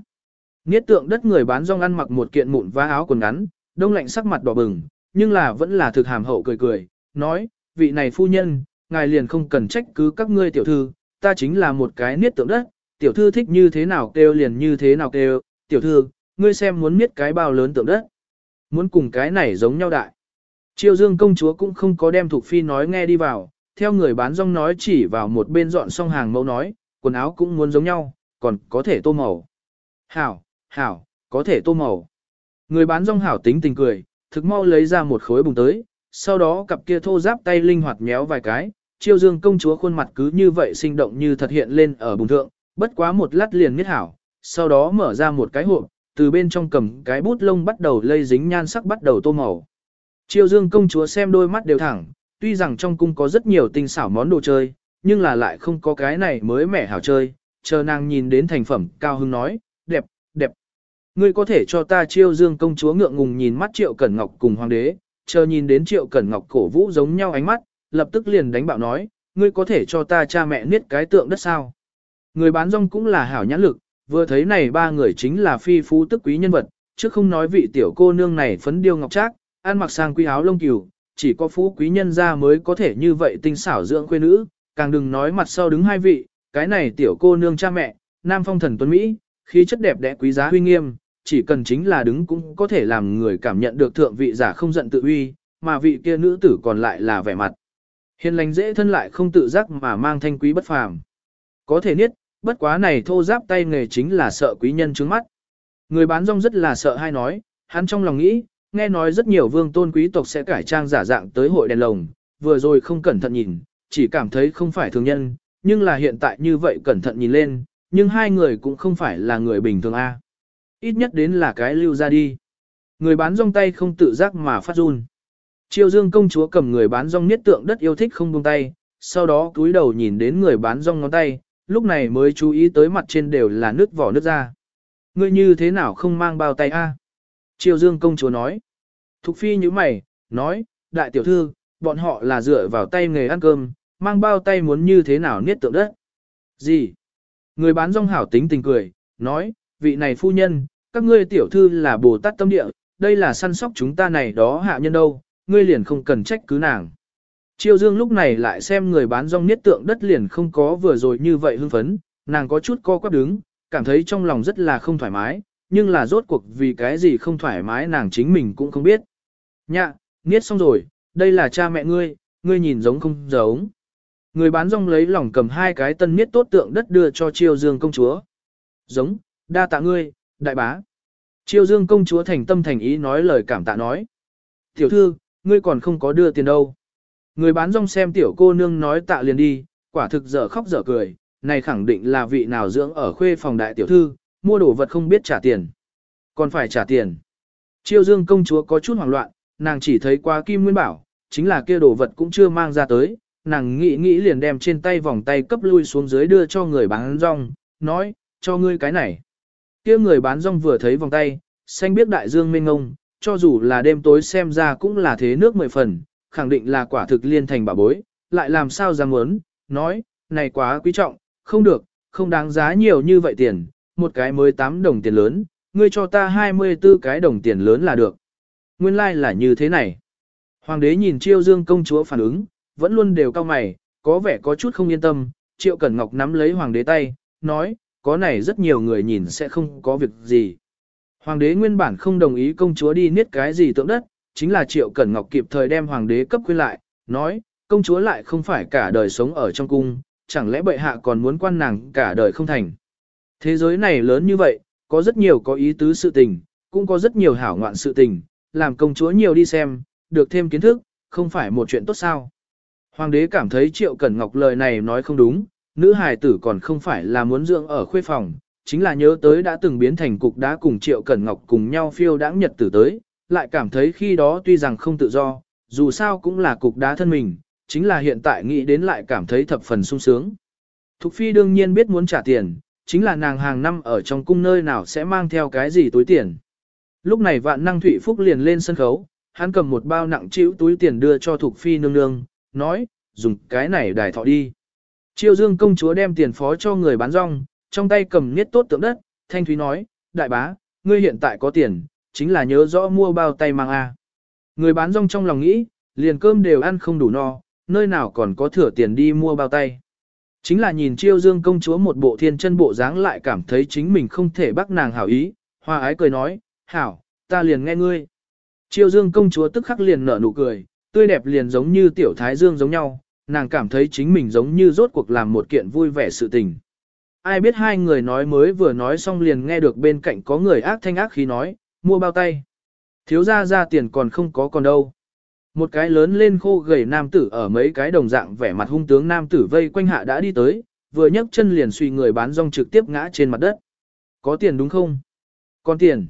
Niết tượng đất người bán rong ăn mặc một kiện mụn vá áo quần ngắn, đông lạnh sắc mặt đỏ bừng, nhưng là vẫn là thực hàm hậu cười cười, nói, vị này phu nhân, ngài liền không cần trách cứ các ngươi tiểu thư, ta chính là một cái niết tượng đất, tiểu thư thích như thế nào kêu liền như thế nào kêu, tiểu thư, ngươi xem muốn miết cái bao lớn tượng đất, muốn cùng cái này giống nhau đại. Triều dương công chúa cũng không có đem Thục phi nói nghe đi vào, theo người bán rong nói chỉ vào một bên dọn xong hàng mẫu nói, quần áo cũng muốn giống nhau, còn có thể tô màu. Hảo, hảo, có thể tô màu. Người bán rong hảo tính tình cười, thực mau lấy ra một khối bùng tới, sau đó cặp kia thô giáp tay linh hoạt méo vài cái, chiêu dương công chúa khuôn mặt cứ như vậy sinh động như thật hiện lên ở bùng thượng, bất quá một lát liền miết hảo, sau đó mở ra một cái hộp, từ bên trong cầm cái bút lông bắt đầu lây dính nhan sắc bắt đầu tô màu. Chiêu dương công chúa xem đôi mắt đều thẳng, tuy rằng trong cung có rất nhiều tinh xảo món đồ chơi, nhưng là lại không có cái này mới mẻ hảo chơi, chờ nàng nhìn đến thành phẩm cao hưng nói, đẹp, đẹp. Ngươi có thể cho ta chiêu dương công chúa ngượng ngùng nhìn mắt triệu cẩn ngọc cùng hoàng đế, chờ nhìn đến triệu cẩn ngọc cổ vũ giống nhau ánh mắt, lập tức liền đánh bạo nói, ngươi có thể cho ta cha mẹ niết cái tượng đất sao. Người bán rong cũng là hảo nhãn lực, vừa thấy này ba người chính là phi phú tức quý nhân vật, chứ không nói vị tiểu cô nương này phấn điêu ngọc trác, ăn mặc sang quý áo lông cừu, chỉ có phú quý nhân gia mới có thể như vậy tinh xảo dưỡng quê nữ, càng đừng nói mặt sau đứng hai vị, cái này tiểu cô nương cha mẹ, nam phong thần tuấn Mỹ, khí chất đẹp đẽ quý giá huy nghiêm, chỉ cần chính là đứng cũng có thể làm người cảm nhận được thượng vị giả không giận tự uy, mà vị kia nữ tử còn lại là vẻ mặt. Hiền lành dễ thân lại không tự giác mà mang thanh quý bất phàm. Có thể niết, bất quá này thô giáp tay nghề chính là sợ quý nhân trứng mắt. Người bán rong rất là sợ hay nói, hắn trong lòng nghĩ, nghe nói rất nhiều vương tôn quý tộc sẽ cải trang giả dạng tới hội đèn lồng, vừa rồi không cẩn thận nhìn, chỉ cảm thấy không phải thường nhân, nhưng là hiện tại như vậy cẩn thận nhìn lên, nhưng hai người cũng không phải là người bình thường a. Ít nhất đến là cái lưu ra đi. Người bán rong tay không tự giác mà phát run. Triều Dương công chúa cầm người bán rong niết tượng đất yêu thích không buông tay, sau đó cúi đầu nhìn đến người bán rong ngón tay, lúc này mới chú ý tới mặt trên đều là nước vỏ nước ra. Ngươi như thế nào không mang bao tay a? Triều Dương công chúa nói. Thục phi như mày, nói, đại tiểu thư, bọn họ là dựa vào tay nghề ăn cơm, mang bao tay muốn như thế nào niết tượng đất. Gì? Người bán rong hảo tính tình cười, nói, vị này phu nhân, các ngươi tiểu thư là Bồ Tát tâm địa, đây là săn sóc chúng ta này đó hạ nhân đâu, ngươi liền không cần trách cứ nàng. Triều Dương lúc này lại xem người bán rong niết tượng đất liền không có vừa rồi như vậy hưng phấn, nàng có chút co quắp đứng, cảm thấy trong lòng rất là không thoải mái, nhưng là rốt cuộc vì cái gì không thoải mái nàng chính mình cũng không biết. Nhạ, niết xong rồi, đây là cha mẹ ngươi, ngươi nhìn giống không giống. Người bán rong lấy lòng cầm hai cái tân niết tốt tượng đất đưa cho Triều Dương công chúa. Giống, đa tạ ngươi, đại bá. Chiêu Dương công chúa thành tâm thành ý nói lời cảm tạ nói. Tiểu thư, ngươi còn không có đưa tiền đâu. Người bán rong xem tiểu cô nương nói tạ liền đi, quả thực dở khóc dở cười, này khẳng định là vị nào dưỡng ở khuê phòng đại tiểu thư, mua đồ vật không biết trả tiền. Còn phải trả tiền. Chiêu Dương công chúa có chút hoảng loạn, nàng chỉ thấy qua kim nguyên bảo, chính là kia đồ vật cũng chưa mang ra tới, nàng nghĩ nghĩ liền đem trên tay vòng tay cấp lui xuống dưới đưa cho người bán rong, nói, cho ngươi cái này. Kia người bán rong vừa thấy vòng tay, xanh biết đại dương mênh ngông, cho dù là đêm tối xem ra cũng là thế nước mười phần, khẳng định là quả thực liên thành bà bối, lại làm sao dám muốn, nói, này quá quý trọng, không được, không đáng giá nhiều như vậy tiền, một cái mới 8 đồng tiền lớn, ngươi cho ta 24 cái đồng tiền lớn là được. Nguyên lai like là như thế này. Hoàng đế nhìn Chiêu Dương công chúa phản ứng, vẫn luôn đều cao mày, có vẻ có chút không yên tâm, Triệu Cẩn Ngọc nắm lấy hoàng đế tay, nói, có này rất nhiều người nhìn sẽ không có việc gì. Hoàng đế nguyên bản không đồng ý công chúa đi niết cái gì tượng đất, chính là Triệu Cẩn Ngọc kịp thời đem hoàng đế cấp khuyên lại, nói, công chúa lại không phải cả đời sống ở trong cung, chẳng lẽ bệ hạ còn muốn quan nàng cả đời không thành. Thế giới này lớn như vậy, có rất nhiều có ý tứ sự tình, cũng có rất nhiều hảo ngoạn sự tình, làm công chúa nhiều đi xem, được thêm kiến thức, không phải một chuyện tốt sao. Hoàng đế cảm thấy Triệu Cẩn Ngọc lời này nói không đúng, nữ hài tử còn không phải là muốn dưỡng ở khuê phòng, chính là nhớ tới đã từng biến thành cục đá cùng Triệu Cẩn Ngọc cùng nhau phiêu đãng nhật tử tới, lại cảm thấy khi đó tuy rằng không tự do, dù sao cũng là cục đá thân mình, chính là hiện tại nghĩ đến lại cảm thấy thập phần sung sướng. Thục Phi đương nhiên biết muốn trả tiền, chính là nàng hàng năm ở trong cung nơi nào sẽ mang theo cái gì túi tiền. Lúc này vạn năng Thụy Phúc liền lên sân khấu, hắn cầm một bao nặng chịu túi tiền đưa cho Thục Phi nương nương, nói, dùng cái này đài thọ đi. Chiêu Dương công chúa đem tiền phó cho người bán rong, trong tay cầm niết tốt tượng đất, Thanh Thúy nói, đại bá, ngươi hiện tại có tiền, chính là nhớ rõ mua bao tay mang A. Người bán rong trong lòng nghĩ, liền cơm đều ăn không đủ no, nơi nào còn có thừa tiền đi mua bao tay. Chính là nhìn chiêu Dương công chúa một bộ thiên chân bộ dáng lại cảm thấy chính mình không thể bắt nàng hảo ý, hoa ái cười nói, hảo, ta liền nghe ngươi. Chiêu Dương công chúa tức khắc liền nở nụ cười, tươi đẹp liền giống như tiểu thái dương giống nhau, nàng cảm thấy chính mình giống như rốt cuộc làm một kiện vui vẻ sự tình. Ai biết hai người nói mới vừa nói xong liền nghe được bên cạnh có người ác thanh ác khí nói, mua bao tay. Thiếu ra ra tiền còn không có còn đâu. Một cái lớn lên khô gầy nam tử ở mấy cái đồng dạng vẻ mặt hung tướng nam tử vây quanh hạ đã đi tới, vừa nhấc chân liền suy người bán rong trực tiếp ngã trên mặt đất. Có tiền đúng không? Còn tiền.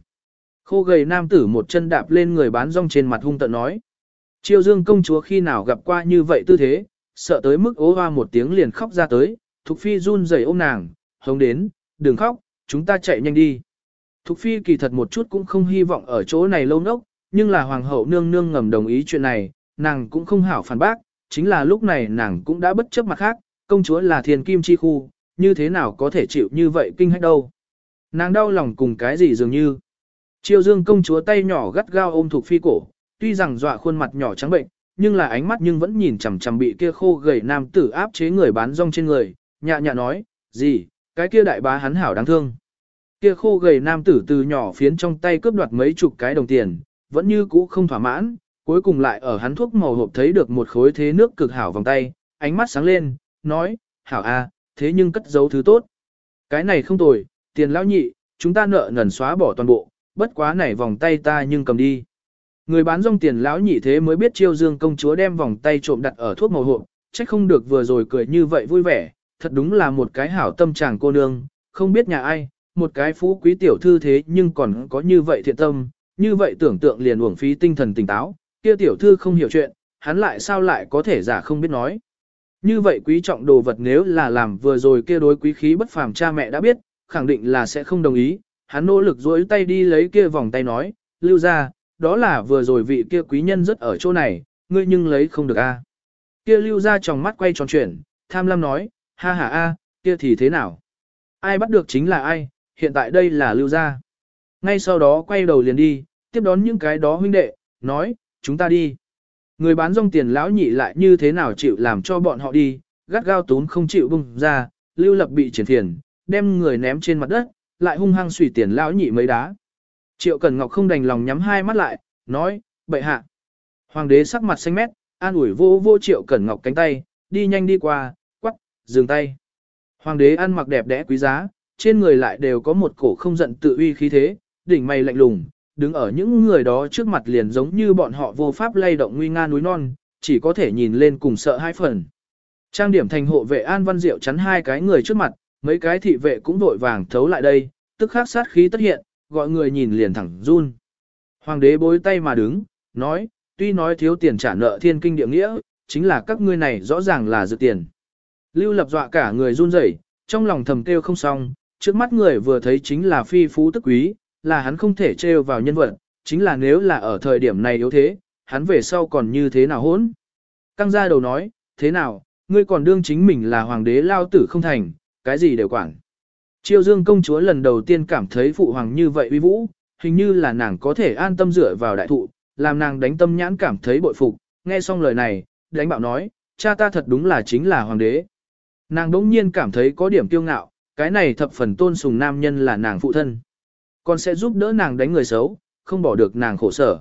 Khô gầy nam tử một chân đạp lên người bán rong trên mặt hung tận nói. Triều dương công chúa khi nào gặp qua như vậy tư thế, sợ tới mức ố hoa một tiếng liền khóc ra tới, Thục Phi run rẩy ôm nàng, hống đến, đừng khóc, chúng ta chạy nhanh đi. Thục Phi kỳ thật một chút cũng không hy vọng ở chỗ này lâu nốc, nhưng là Hoàng hậu nương nương ngầm đồng ý chuyện này, nàng cũng không hảo phản bác, chính là lúc này nàng cũng đã bất chấp mặt khác, công chúa là thiền kim chi khu, như thế nào có thể chịu như vậy kinh hách đâu. Nàng đau lòng cùng cái gì dường như. Triều dương công chúa tay nhỏ gắt gao ôm Thục Phi cổ, tuy rằng dọa khuôn mặt nhỏ trắng bệnh, nhưng là ánh mắt nhưng vẫn nhìn chằm chằm bị kia khô gầy nam tử áp chế người bán rong trên người, nhạ nhạ nói, gì, cái kia đại bá hắn hảo đáng thương. Kia khô gầy nam tử từ nhỏ phiến trong tay cướp đoạt mấy chục cái đồng tiền, vẫn như cũ không thỏa mãn, cuối cùng lại ở hắn thuốc màu hộp thấy được một khối thế nước cực hảo vòng tay, ánh mắt sáng lên, nói, hảo a, thế nhưng cất giấu thứ tốt. Cái này không tồi, tiền lão nhị, chúng ta nợ nần xóa bỏ toàn bộ, bất quá này vòng tay ta nhưng cầm đi. Người bán rong tiền lão nhị thế mới biết chiêu dương công chúa đem vòng tay trộm đặt ở thuốc màu hộp, trách không được vừa rồi cười như vậy vui vẻ, thật đúng là một cái hảo tâm chàng cô nương, không biết nhà ai, một cái phú quý tiểu thư thế nhưng còn có như vậy thiện tâm, như vậy tưởng tượng liền uổng phí tinh thần tỉnh táo, kia tiểu thư không hiểu chuyện, hắn lại sao lại có thể giả không biết nói. Như vậy quý trọng đồ vật nếu là làm vừa rồi kia đối quý khí bất phàm cha mẹ đã biết, khẳng định là sẽ không đồng ý, hắn nỗ lực duỗi tay đi lấy kia vòng tay nói, lưu ra, đó là vừa rồi vị kia quý nhân rất ở chỗ này, ngươi nhưng lấy không được a. Kia lưu ra trong mắt quay tròn chuyển, tham lam nói, ha ha a, kia thì thế nào? Ai bắt được chính là ai, hiện tại đây là lưu ra. Ngay sau đó quay đầu liền đi, tiếp đón những cái đó huynh đệ, nói, chúng ta đi. Người bán rong tiền lão nhị lại như thế nào chịu làm cho bọn họ đi, gắt gao tún không chịu bung ra, lưu lập bị triển thiền, đem người ném trên mặt đất, lại hung hăng xủy tiền lão nhị mấy đá. Triệu Cẩn Ngọc không đành lòng nhắm hai mắt lại, nói, Bệ hạ. Hoàng đế sắc mặt xanh mét, an ủi vô vô Triệu Cẩn Ngọc cánh tay, đi nhanh đi qua, quắc, dừng tay. Hoàng đế ăn mặc đẹp đẽ quý giá, trên người lại đều có một cổ không giận tự uy khí thế, đỉnh mày lạnh lùng, đứng ở những người đó trước mặt liền giống như bọn họ vô pháp lay động nguy nga núi non, chỉ có thể nhìn lên cùng sợ hai phần. Trang điểm thành hộ vệ An Văn Diệu chắn hai cái người trước mặt, mấy cái thị vệ cũng vội vàng thấu lại đây, tức khắc sát khí tất hiện, gọi người nhìn liền thẳng run. Hoàng đế bối tay mà đứng, nói, tuy nói thiếu tiền trả nợ thiên kinh địa nghĩa, chính là các ngươi này rõ ràng là dự tiền. Lưu lập dọa cả người run rẩy, trong lòng thầm kêu không xong, trước mắt người vừa thấy chính là phi phú tức quý, là hắn không thể trêu vào nhân vật, chính là nếu là ở thời điểm này yếu thế, hắn về sau còn như thế nào hỗn. Căng ra đầu nói, thế nào, ngươi còn đương chính mình là hoàng đế lao tử không thành, cái gì đều quản. Triều dương công chúa lần đầu tiên cảm thấy phụ hoàng như vậy uy vũ, hình như là nàng có thể an tâm dựa vào đại thụ, làm nàng đánh tâm nhãn cảm thấy bội phục, nghe xong lời này, đánh bạo nói, cha ta thật đúng là chính là hoàng đế. Nàng đỗng nhiên cảm thấy có điểm kiêu ngạo, cái này thập phần tôn sùng nam nhân là nàng phụ thân. Còn sẽ giúp đỡ nàng đánh người xấu, không bỏ được nàng khổ sở.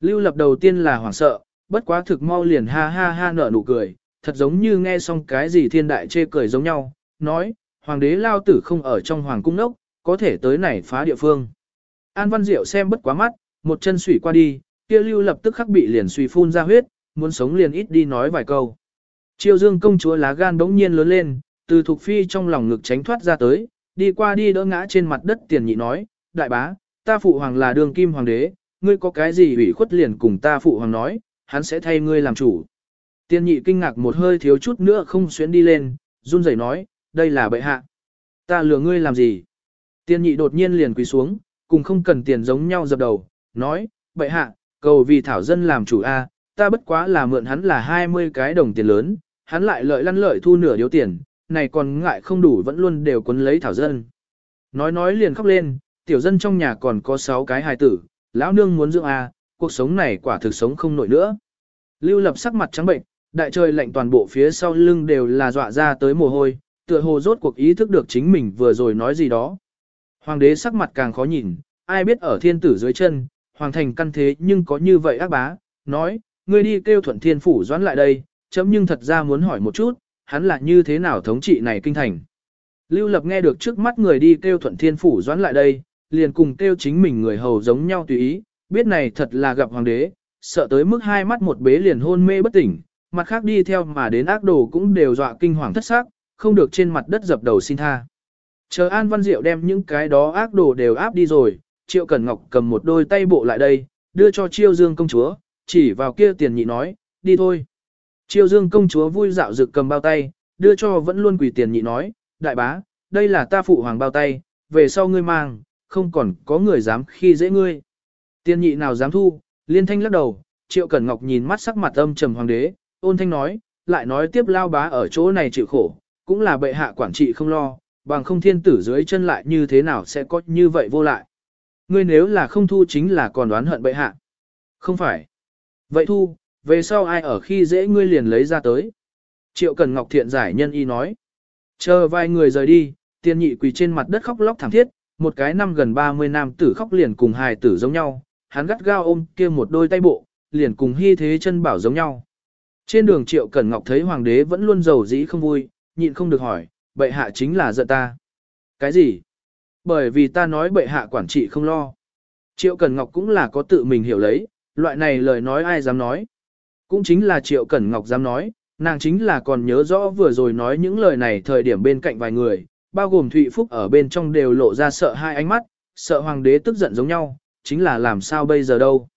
Lưu lập đầu tiên là hoảng sợ, bất quá thực mau liền ha ha ha nở nụ cười, thật giống như nghe xong cái gì thiên đại chê cười giống nhau, nói, hoàng đế lao tử không ở trong hoàng cung nốc, có thể tới này phá địa phương. An Văn Diệu xem bất quá mắt, một chân sủy qua đi, kia lưu lập tức khắc bị liền suy phun ra huyết, muốn sống liền ít đi nói vài câu. Triều dương công chúa lá gan đống nhiên lớn lên, từ thuộc phi trong lòng ngực tránh thoát ra tới, đi qua đi đỡ ngã trên mặt đất tiền nhị nói, đại bá, ta phụ hoàng là đường kim hoàng đế, ngươi có cái gì ủy khuất liền cùng ta phụ hoàng nói, hắn sẽ thay ngươi làm chủ. Tiền nhị kinh ngạc một hơi thiếu chút nữa không xuyến đi lên, run rẩy nói, đây là bệ hạ. Ta lừa ngươi làm gì? Tiên nhị đột nhiên liền quỳ xuống, cùng không cần tiền giống nhau dập đầu, nói, bệ hạ, cầu vì thảo dân làm chủ A, ta bất quá là mượn hắn là 20 cái đồng tiền lớn, hắn lại lợi lăn lợi thu nửa điếu tiền, này còn ngại không đủ vẫn luôn đều quấn lấy thảo dân. Nói nói liền khóc lên, tiểu dân trong nhà còn có 6 cái hài tử, lão nương muốn dưỡng A, cuộc sống này quả thực sống không nổi nữa. Lưu lập sắc mặt trắng bệnh, đại trời lạnh toàn bộ phía sau lưng đều là dọa ra tới mồ hôi, tựa hồ rốt cuộc ý thức được chính mình vừa rồi nói gì đó. Hoàng đế sắc mặt càng khó nhìn, ai biết ở thiên tử dưới chân, hoàng thành căn thế nhưng có như vậy ác bá, nói, ngươi đi kêu thuận thiên phủ doãn lại đây, chấm nhưng thật ra muốn hỏi một chút, hắn là như thế nào thống trị này kinh thành. Lưu Lập nghe được trước mắt người đi kêu thuận thiên phủ doãn lại đây, liền cùng kêu chính mình người hầu giống nhau tùy ý, biết này thật là gặp hoàng đế, sợ tới mức hai mắt một bế liền hôn mê bất tỉnh, mặt khác đi theo mà đến ác đồ cũng đều dọa kinh hoàng thất xác, không được trên mặt đất dập đầu xin tha. Chờ An Văn Diệu đem những cái đó ác đồ đều áp đi rồi, Triệu Cẩn Ngọc cầm một đôi tay bộ lại đây, đưa cho Chiêu Dương công chúa, chỉ vào kia tiền nhị nói, đi thôi. Chiêu Dương công chúa vui dạo dực cầm bao tay, đưa cho vẫn luôn quỳ tiền nhị nói, đại bá, đây là ta phụ hoàng bao tay, về sau ngươi mang, không còn có người dám khi dễ ngươi. Tiền nhị nào dám thu, liên thanh lắc đầu, Triệu Cẩn Ngọc nhìn mắt sắc mặt âm trầm hoàng đế, ôn thanh nói, lại nói tiếp lao bá ở chỗ này chịu khổ, cũng là bệ hạ quản trị không lo, bằng không thiên tử dưới chân lại như thế nào sẽ có như vậy vô lại. Ngươi nếu là không thu chính là còn đoán hận bệ hạ. Không phải. Vậy thu, về sau ai ở khi dễ ngươi liền lấy ra tới. Triệu Cần Ngọc thiện giải nhân y nói. Chờ vài người rời đi, tiên nhị quỳ trên mặt đất khóc lóc thảm thiết, một cái năm gần 30 nam tử khóc liền cùng hài tử giống nhau, hắn gắt gao ôm kia một đôi tay bộ, liền cùng hy thế chân bảo giống nhau. Trên đường Triệu Cẩn Ngọc thấy hoàng đế vẫn luôn giàu dĩ không vui, nhịn không được hỏi, bệ hạ chính là giận ta. Cái gì? Bởi vì ta nói bệ hạ quản trị không lo. Triệu Cẩn Ngọc cũng là có tự mình hiểu lấy, loại này lời nói ai dám nói. Cũng chính là Triệu Cẩn Ngọc dám nói, nàng chính là còn nhớ rõ vừa rồi nói những lời này thời điểm bên cạnh vài người, bao gồm Thụy Phúc ở bên trong đều lộ ra sợ hai ánh mắt, sợ hoàng đế tức giận giống nhau, chính là làm sao bây giờ đâu.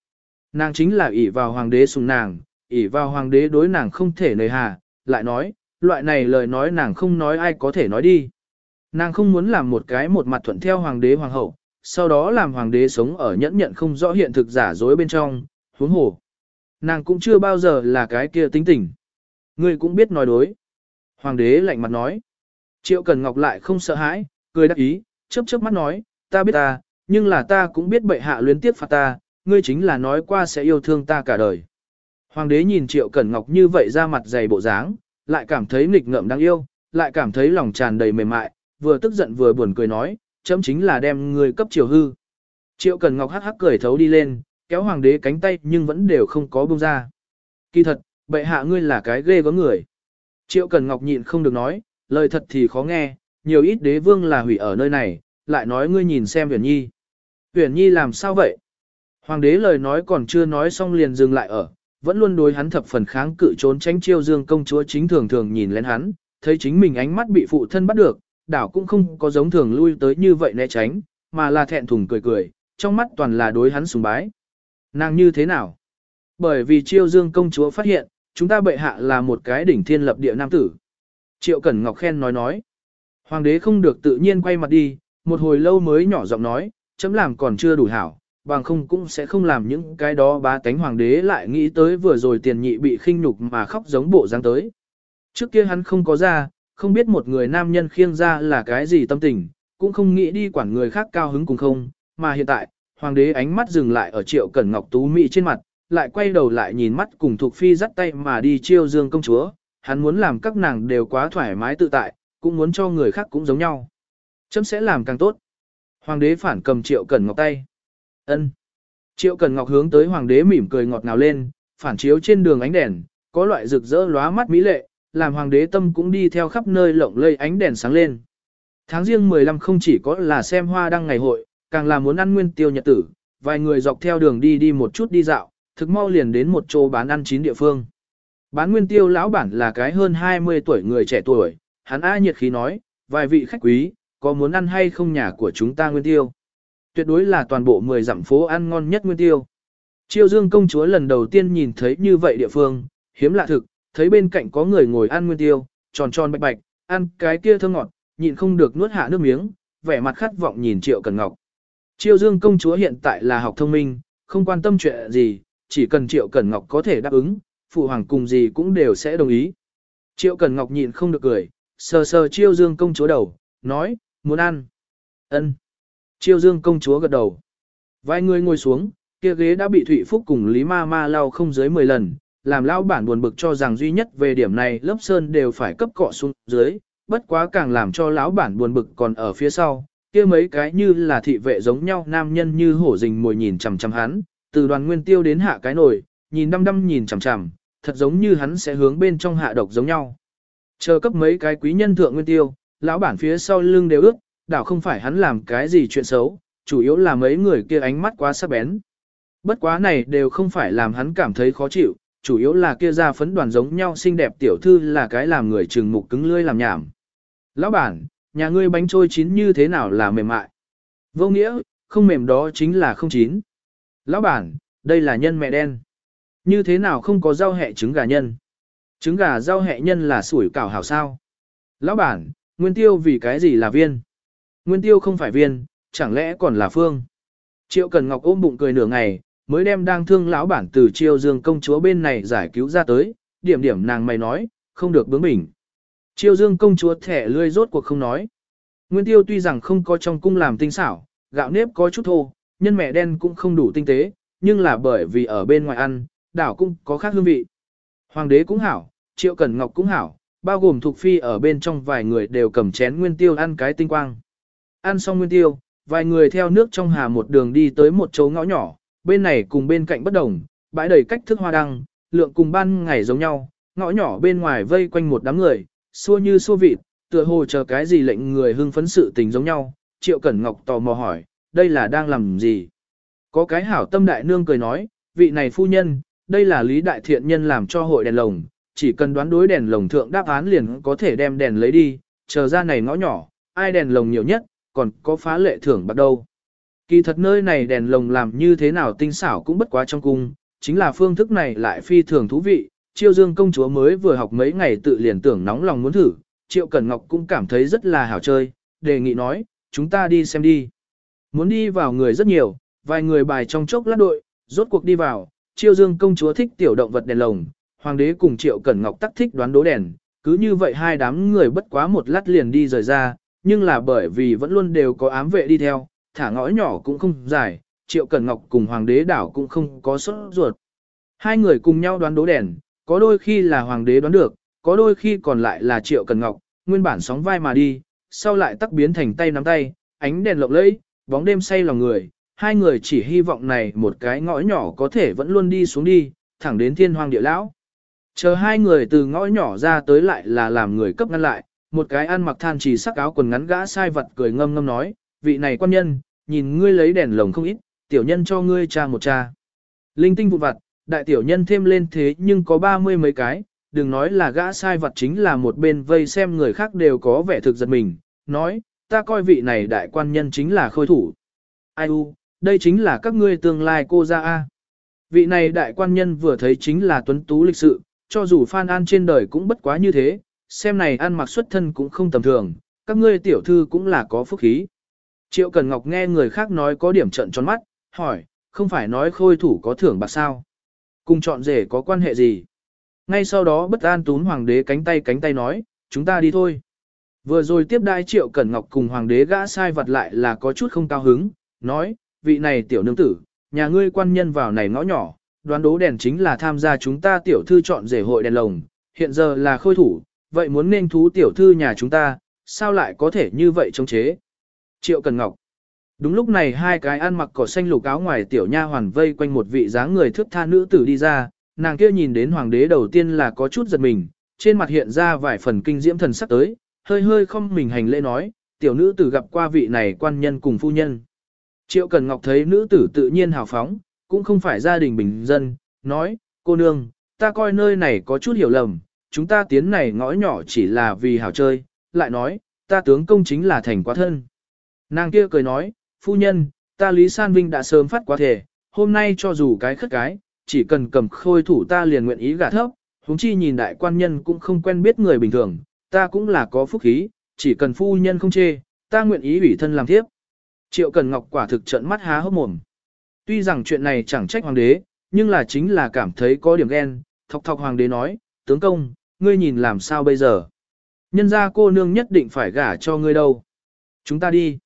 Nàng chính là ỷ vào hoàng đế sùng nàng, ỷ vào hoàng đế đối nàng không thể nề hà, lại nói, loại này lời nói nàng không nói ai có thể nói đi. Nàng không muốn làm một cái một mặt thuận theo hoàng đế hoàng hậu, sau đó làm hoàng đế sống ở nhẫn nhận không rõ hiện thực giả dối bên trong, huống hồ. Nàng cũng chưa bao giờ là cái kia tính tình. Ngươi cũng biết nói đối. Hoàng đế lạnh mặt nói. Triệu Cần Ngọc lại không sợ hãi, cười đắc ý, chớp chớp mắt nói, ta biết ta, nhưng là ta cũng biết bệ hạ luyến tiếp phạt ta, ngươi chính là nói qua sẽ yêu thương ta cả đời. Hoàng đế nhìn Triệu Cẩn Ngọc như vậy ra mặt dày bộ dáng, lại cảm thấy nghịch ngợm đáng yêu, lại cảm thấy lòng tràn đầy mềm mại, vừa tức giận vừa buồn cười nói, chấm chính là đem người cấp triều hư. Triệu cần Ngọc hắc hắc cười thấu đi lên, kéo hoàng đế cánh tay nhưng vẫn đều không có buông ra. Kỳ thật, bệ hạ ngươi là cái ghê có người. Triệu cần Ngọc nhịn không được nói, lời thật thì khó nghe, nhiều ít đế vương là hủy ở nơi này, lại nói ngươi nhìn xem Huyền Nhi. Huyền Nhi làm sao vậy? Hoàng đế lời nói còn chưa nói xong liền dừng lại ở, vẫn luôn đối hắn thập phần kháng cự trốn tránh chiêu dương công chúa chính thường thường nhìn lên hắn, thấy chính mình ánh mắt bị phụ thân bắt được, đảo cũng không có giống thường lui tới như vậy né tránh, mà là thẹn thùng cười cười, trong mắt toàn là đối hắn sùng bái. Nàng như thế nào? Bởi vì chiêu dương công chúa phát hiện, chúng ta bệ hạ là một cái đỉnh thiên lập địa nam tử. Triệu Cẩn Ngọc khen nói nói. Hoàng đế không được tự nhiên quay mặt đi, một hồi lâu mới nhỏ giọng nói, chấm làm còn chưa đủ hảo, bằng không cũng sẽ không làm những cái đó bá tánh hoàng đế lại nghĩ tới vừa rồi tiền nhị bị khinh nhục mà khóc giống bộ dáng tới. Trước kia hắn không có ra, không biết một người nam nhân khiêng ra là cái gì tâm tình, cũng không nghĩ đi quản người khác cao hứng cùng không, mà hiện tại, hoàng đế ánh mắt dừng lại ở triệu cẩn ngọc tú mỹ trên mặt, lại quay đầu lại nhìn mắt cùng thuộc phi dắt tay mà đi chiêu dương công chúa, hắn muốn làm các nàng đều quá thoải mái tự tại, cũng muốn cho người khác cũng giống nhau. Chấm sẽ làm càng tốt. Hoàng đế phản cầm triệu cẩn ngọc tay ân Triệu Cần ngọc hướng tới hoàng đế mỉm cười ngọt ngào lên, phản chiếu trên đường ánh đèn, có loại rực rỡ lóa mắt mỹ lệ, làm hoàng đế tâm cũng đi theo khắp nơi lộng lây ánh đèn sáng lên. Tháng riêng 15 không chỉ có là xem hoa đăng ngày hội, càng là muốn ăn nguyên tiêu nhật tử, vài người dọc theo đường đi đi một chút đi dạo, thực mau liền đến một chỗ bán ăn chín địa phương. Bán nguyên tiêu lão bản là cái hơn 20 tuổi người trẻ tuổi, hắn A nhiệt khí nói, vài vị khách quý, có muốn ăn hay không nhà của chúng ta nguyên tiêu. Tuyệt đối là toàn bộ 10 dặm phố ăn ngon nhất nguyên tiêu. Chiêu dương công chúa lần đầu tiên nhìn thấy như vậy địa phương, hiếm lạ thực, thấy bên cạnh có người ngồi ăn nguyên tiêu, tròn tròn bạch bạch, ăn cái kia thơm ngọt, nhịn không được nuốt hạ nước miếng, vẻ mặt khát vọng nhìn Triệu Cần Ngọc. Chiêu Dương công chúa hiện tại là học thông minh, không quan tâm chuyện gì, chỉ cần Triệu Cẩn Ngọc có thể đáp ứng, phụ hoàng cùng gì cũng đều sẽ đồng ý. Triệu Cẩn Ngọc nhịn không được cười, sờ sờ Chiêu Dương công chúa đầu, nói, muốn ăn. Ân. Chiêu Dương công chúa gật đầu. Vài người ngồi xuống, kia ghế đã bị Thụy Phúc cùng Lý Ma Ma lau không dưới 10 lần, làm lão bản buồn bực cho rằng duy nhất về điểm này lớp sơn đều phải cấp cọ xuống dưới, bất quá càng làm cho lão bản buồn bực còn ở phía sau, kia mấy cái như là thị vệ giống nhau nam nhân như hổ rình mồi nhìn chằm chằm hắn, từ đoàn nguyên tiêu đến hạ cái nồi, nhìn đăm đăm nhìn chằm chằm, thật giống như hắn sẽ hướng bên trong hạ độc giống nhau. Chờ cấp mấy cái quý nhân thượng nguyên tiêu, lão bản phía sau lưng đều ước, đảo không phải hắn làm cái gì chuyện xấu, chủ yếu là mấy người kia ánh mắt quá sắc bén. Bất quá này đều không phải làm hắn cảm thấy khó chịu, chủ yếu là kia ra phấn đoàn giống nhau xinh đẹp tiểu thư là cái làm người trừng mục cứng lưỡi làm nhảm. Lão bản, nhà ngươi bánh trôi chín như thế nào là mềm mại? Vô nghĩa, không mềm đó chính là không chín. Lão bản, đây là nhân mẹ đen. Như thế nào không có rau hẹ trứng gà nhân? Trứng gà rau hẹ nhân là sủi cảo hảo sao? Lão bản, nguyên tiêu vì cái gì là viên? Nguyên tiêu không phải viên, chẳng lẽ còn là phương? Triệu Cần Ngọc ôm bụng cười nửa ngày, mới đem đang thương lão bản từ chiêu dương công chúa bên này giải cứu ra tới, điểm điểm nàng mày nói, không được bướng bỉnh. Chiêu dương công chúa thẻ lươi rốt cuộc không nói. Nguyên tiêu tuy rằng không có trong cung làm tinh xảo, gạo nếp có chút thô, nhân mẹ đen cũng không đủ tinh tế, nhưng là bởi vì ở bên ngoài ăn, đảo cũng có khác hương vị. Hoàng đế cũng hảo, triệu cẩn ngọc cũng hảo, bao gồm thuộc phi ở bên trong vài người đều cầm chén nguyên tiêu ăn cái tinh quang. Ăn xong nguyên tiêu, vài người theo nước trong hà một đường đi tới một chỗ ngõ nhỏ, bên này cùng bên cạnh bất đồng, bãi đầy cách thức hoa đăng, lượng cùng ban ngày giống nhau, ngõ nhỏ bên ngoài vây quanh một đám người, xua như xua vịt, tựa hồ chờ cái gì lệnh người hưng phấn sự tình giống nhau, Triệu Cẩn Ngọc tò mò hỏi, đây là đang làm gì? Có cái hảo tâm đại nương cười nói, vị này phu nhân, đây là lý đại thiện nhân làm cho hội đèn lồng, chỉ cần đoán đối đèn lồng thượng đáp án liền có thể đem đèn lấy đi, chờ ra này ngõ nhỏ, ai đèn lồng nhiều nhất, còn có phá lệ thưởng bắt đầu. Kỳ thật nơi này đèn lồng làm như thế nào tinh xảo cũng bất quá trong cung, chính là phương thức này lại phi thường thú vị, chiêu dương công chúa mới vừa học mấy ngày tự liền tưởng nóng lòng muốn thử, triệu cẩn ngọc cũng cảm thấy rất là hảo chơi, đề nghị nói, chúng ta đi xem đi. Muốn đi vào người rất nhiều, vài người bài trong chốc lát đội, rốt cuộc đi vào, chiêu dương công chúa thích tiểu động vật đèn lồng, hoàng đế cùng triệu cẩn ngọc tắc thích đoán đố đèn, cứ như vậy hai đám người bất quá một lát liền đi rời ra, nhưng là bởi vì vẫn luôn đều có ám vệ đi theo, thả ngõ nhỏ cũng không dài, triệu cẩn ngọc cùng hoàng đế đảo cũng không có sốt ruột. Hai người cùng nhau đoán đố đèn, có đôi khi là hoàng đế đoán được, có đôi khi còn lại là triệu cẩn ngọc, nguyên bản sóng vai mà đi, sau lại tắc biến thành tay nắm tay, ánh đèn lộng lẫy, bóng đêm say lòng người, hai người chỉ hy vọng này một cái ngõ nhỏ có thể vẫn luôn đi xuống đi, thẳng đến thiên hoàng địa lão. Chờ hai người từ ngõ nhỏ ra tới lại là làm người cấp ngăn lại, một cái ăn mặc than chỉ sắc áo quần ngắn gã sai vật cười ngâm ngâm nói, vị này quan nhân, nhìn ngươi lấy đèn lồng không ít, tiểu nhân cho ngươi cha một cha. Linh tinh vụ vặt, đại tiểu nhân thêm lên thế nhưng có ba mươi mấy cái, đừng nói là gã sai vật chính là một bên vây xem người khác đều có vẻ thực giật mình, nói, ta coi vị này đại quan nhân chính là khôi thủ. Ai u, đây chính là các ngươi tương lai cô gia a. Vị này đại quan nhân vừa thấy chính là tuấn tú lịch sự, cho dù Phan An trên đời cũng bất quá như thế, xem này ăn mặc xuất thân cũng không tầm thường, các ngươi tiểu thư cũng là có phúc khí. Triệu Cần Ngọc nghe người khác nói có điểm trận tròn mắt, hỏi, không phải nói khôi thủ có thưởng bạc sao? Cùng chọn rể có quan hệ gì? Ngay sau đó bất an tún hoàng đế cánh tay cánh tay nói, chúng ta đi thôi. Vừa rồi tiếp đai Triệu Cẩn Ngọc cùng hoàng đế gã sai vặt lại là có chút không cao hứng, nói, vị này tiểu nương tử, nhà ngươi quan nhân vào này ngõ nhỏ, đoán đố đèn chính là tham gia chúng ta tiểu thư chọn rể hội đèn lồng, hiện giờ là khôi thủ, vậy muốn nên thú tiểu thư nhà chúng ta, sao lại có thể như vậy chống chế? Triệu Cần Ngọc Đúng lúc này hai cái ăn mặc cỏ xanh lục áo ngoài tiểu nha hoàn vây quanh một vị dáng người thước tha nữ tử đi ra, nàng kia nhìn đến hoàng đế đầu tiên là có chút giật mình, trên mặt hiện ra vài phần kinh diễm thần sắc tới, hơi hơi không mình hành lễ nói, tiểu nữ tử gặp qua vị này quan nhân cùng phu nhân. Triệu Cần Ngọc thấy nữ tử tự nhiên hào phóng, cũng không phải gia đình bình dân, nói, cô nương, ta coi nơi này có chút hiểu lầm, chúng ta tiến này ngõ nhỏ chỉ là vì hảo chơi, lại nói, ta tướng công chính là thành quá thân. Nàng kia cười nói, phu nhân, ta Lý San Vinh đã sớm phát quá thể, hôm nay cho dù cái khất cái, chỉ cần cầm khôi thủ ta liền nguyện ý gả thấp, huống chi nhìn đại quan nhân cũng không quen biết người bình thường, ta cũng là có phúc khí, chỉ cần phu nhân không chê, ta nguyện ý ủy thân làm thiếp. Triệu Cần Ngọc quả thực trợn mắt há hốc mồm. Tuy rằng chuyện này chẳng trách hoàng đế, nhưng là chính là cảm thấy có điểm ghen, thọc thọc hoàng đế nói, tướng công, ngươi nhìn làm sao bây giờ. Nhân ra cô nương nhất định phải gả cho ngươi đâu. Chúng ta đi.